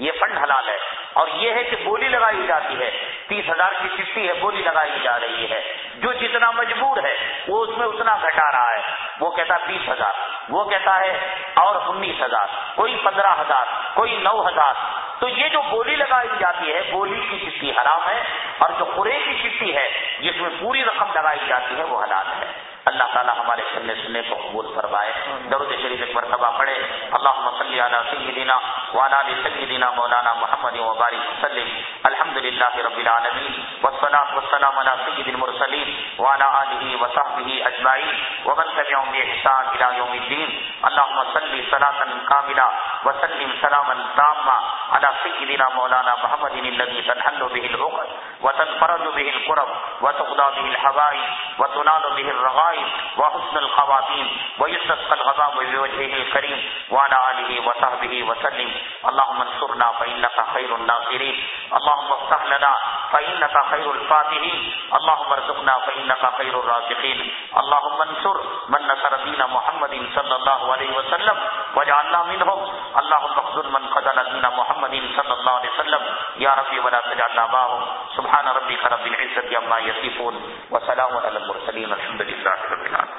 یہ فنڈ حلال ہے۔ اور یہ ہے کہ بولی لگائی جاتی ہے۔ تیس ہزار کی چٹھی ہے، بولی لگائی جا رہی ہے۔ جو جتنا مجبور ہے، وہ اس میں اتنا گھٹا رہا ہے۔ وہ کہتا ہے بیس ہزار۔ وہ کہتا ہے اور انیس ہزار۔ کوئی پندرہ ہزار، کوئی نو ہزار۔ تو یہ جو بولی لگائی جاتی ہے، بولی کی چٹھی حرام ہے۔ اور جو قرے کی چٹھی ہے، جس میں پوری رقم لگائی جاتی ہے، وہ حلال ہے۔ اللہ تعالیٰ ہمارے سننے سننے کو قبول فرمائے۔ درود شریف ایک مرتبہ پڑھے۔ اللہ مسلی علیہ سیدنا والا سیدنا مولانا محمد وبارک وسلم۔ الحمد للہ رب العالمین۔ والصلاة والسلام على سید المرسلین والا آلہ وصحبہ اجمعین۔ ومن تبعهم بإحسان الى يوم الدين اللهم صل صلاة كاملة وسلم سلاما تاما على سيدنا مولانا محمد الذي تنحل به العقد وتنفرج به القرب وتقضى به الحوائج وتنال به الرغائب وحسن الخواتین ويستسقى الغضام بوجهه الكريم وعلى آله وصحبه وسلم. اللهم انصرنا فإنك خير الناصرين. اللهم افتح لنا فإنك خير الفاتحين. اللهم ارزقنا فإنك خير الرازقين. اللهم انصر من نصر دين محمد صلى الله عليه وسلم وجعلنا منهم. اللهم اخذل من قتل دين محمد صلى الله عليه وسلم. يا ربي ولا تجعلنا معهم. سبحانه سبحان ربك رب العزة عما يصفون وسلام على المرسلين الحمد لله رب العالمين.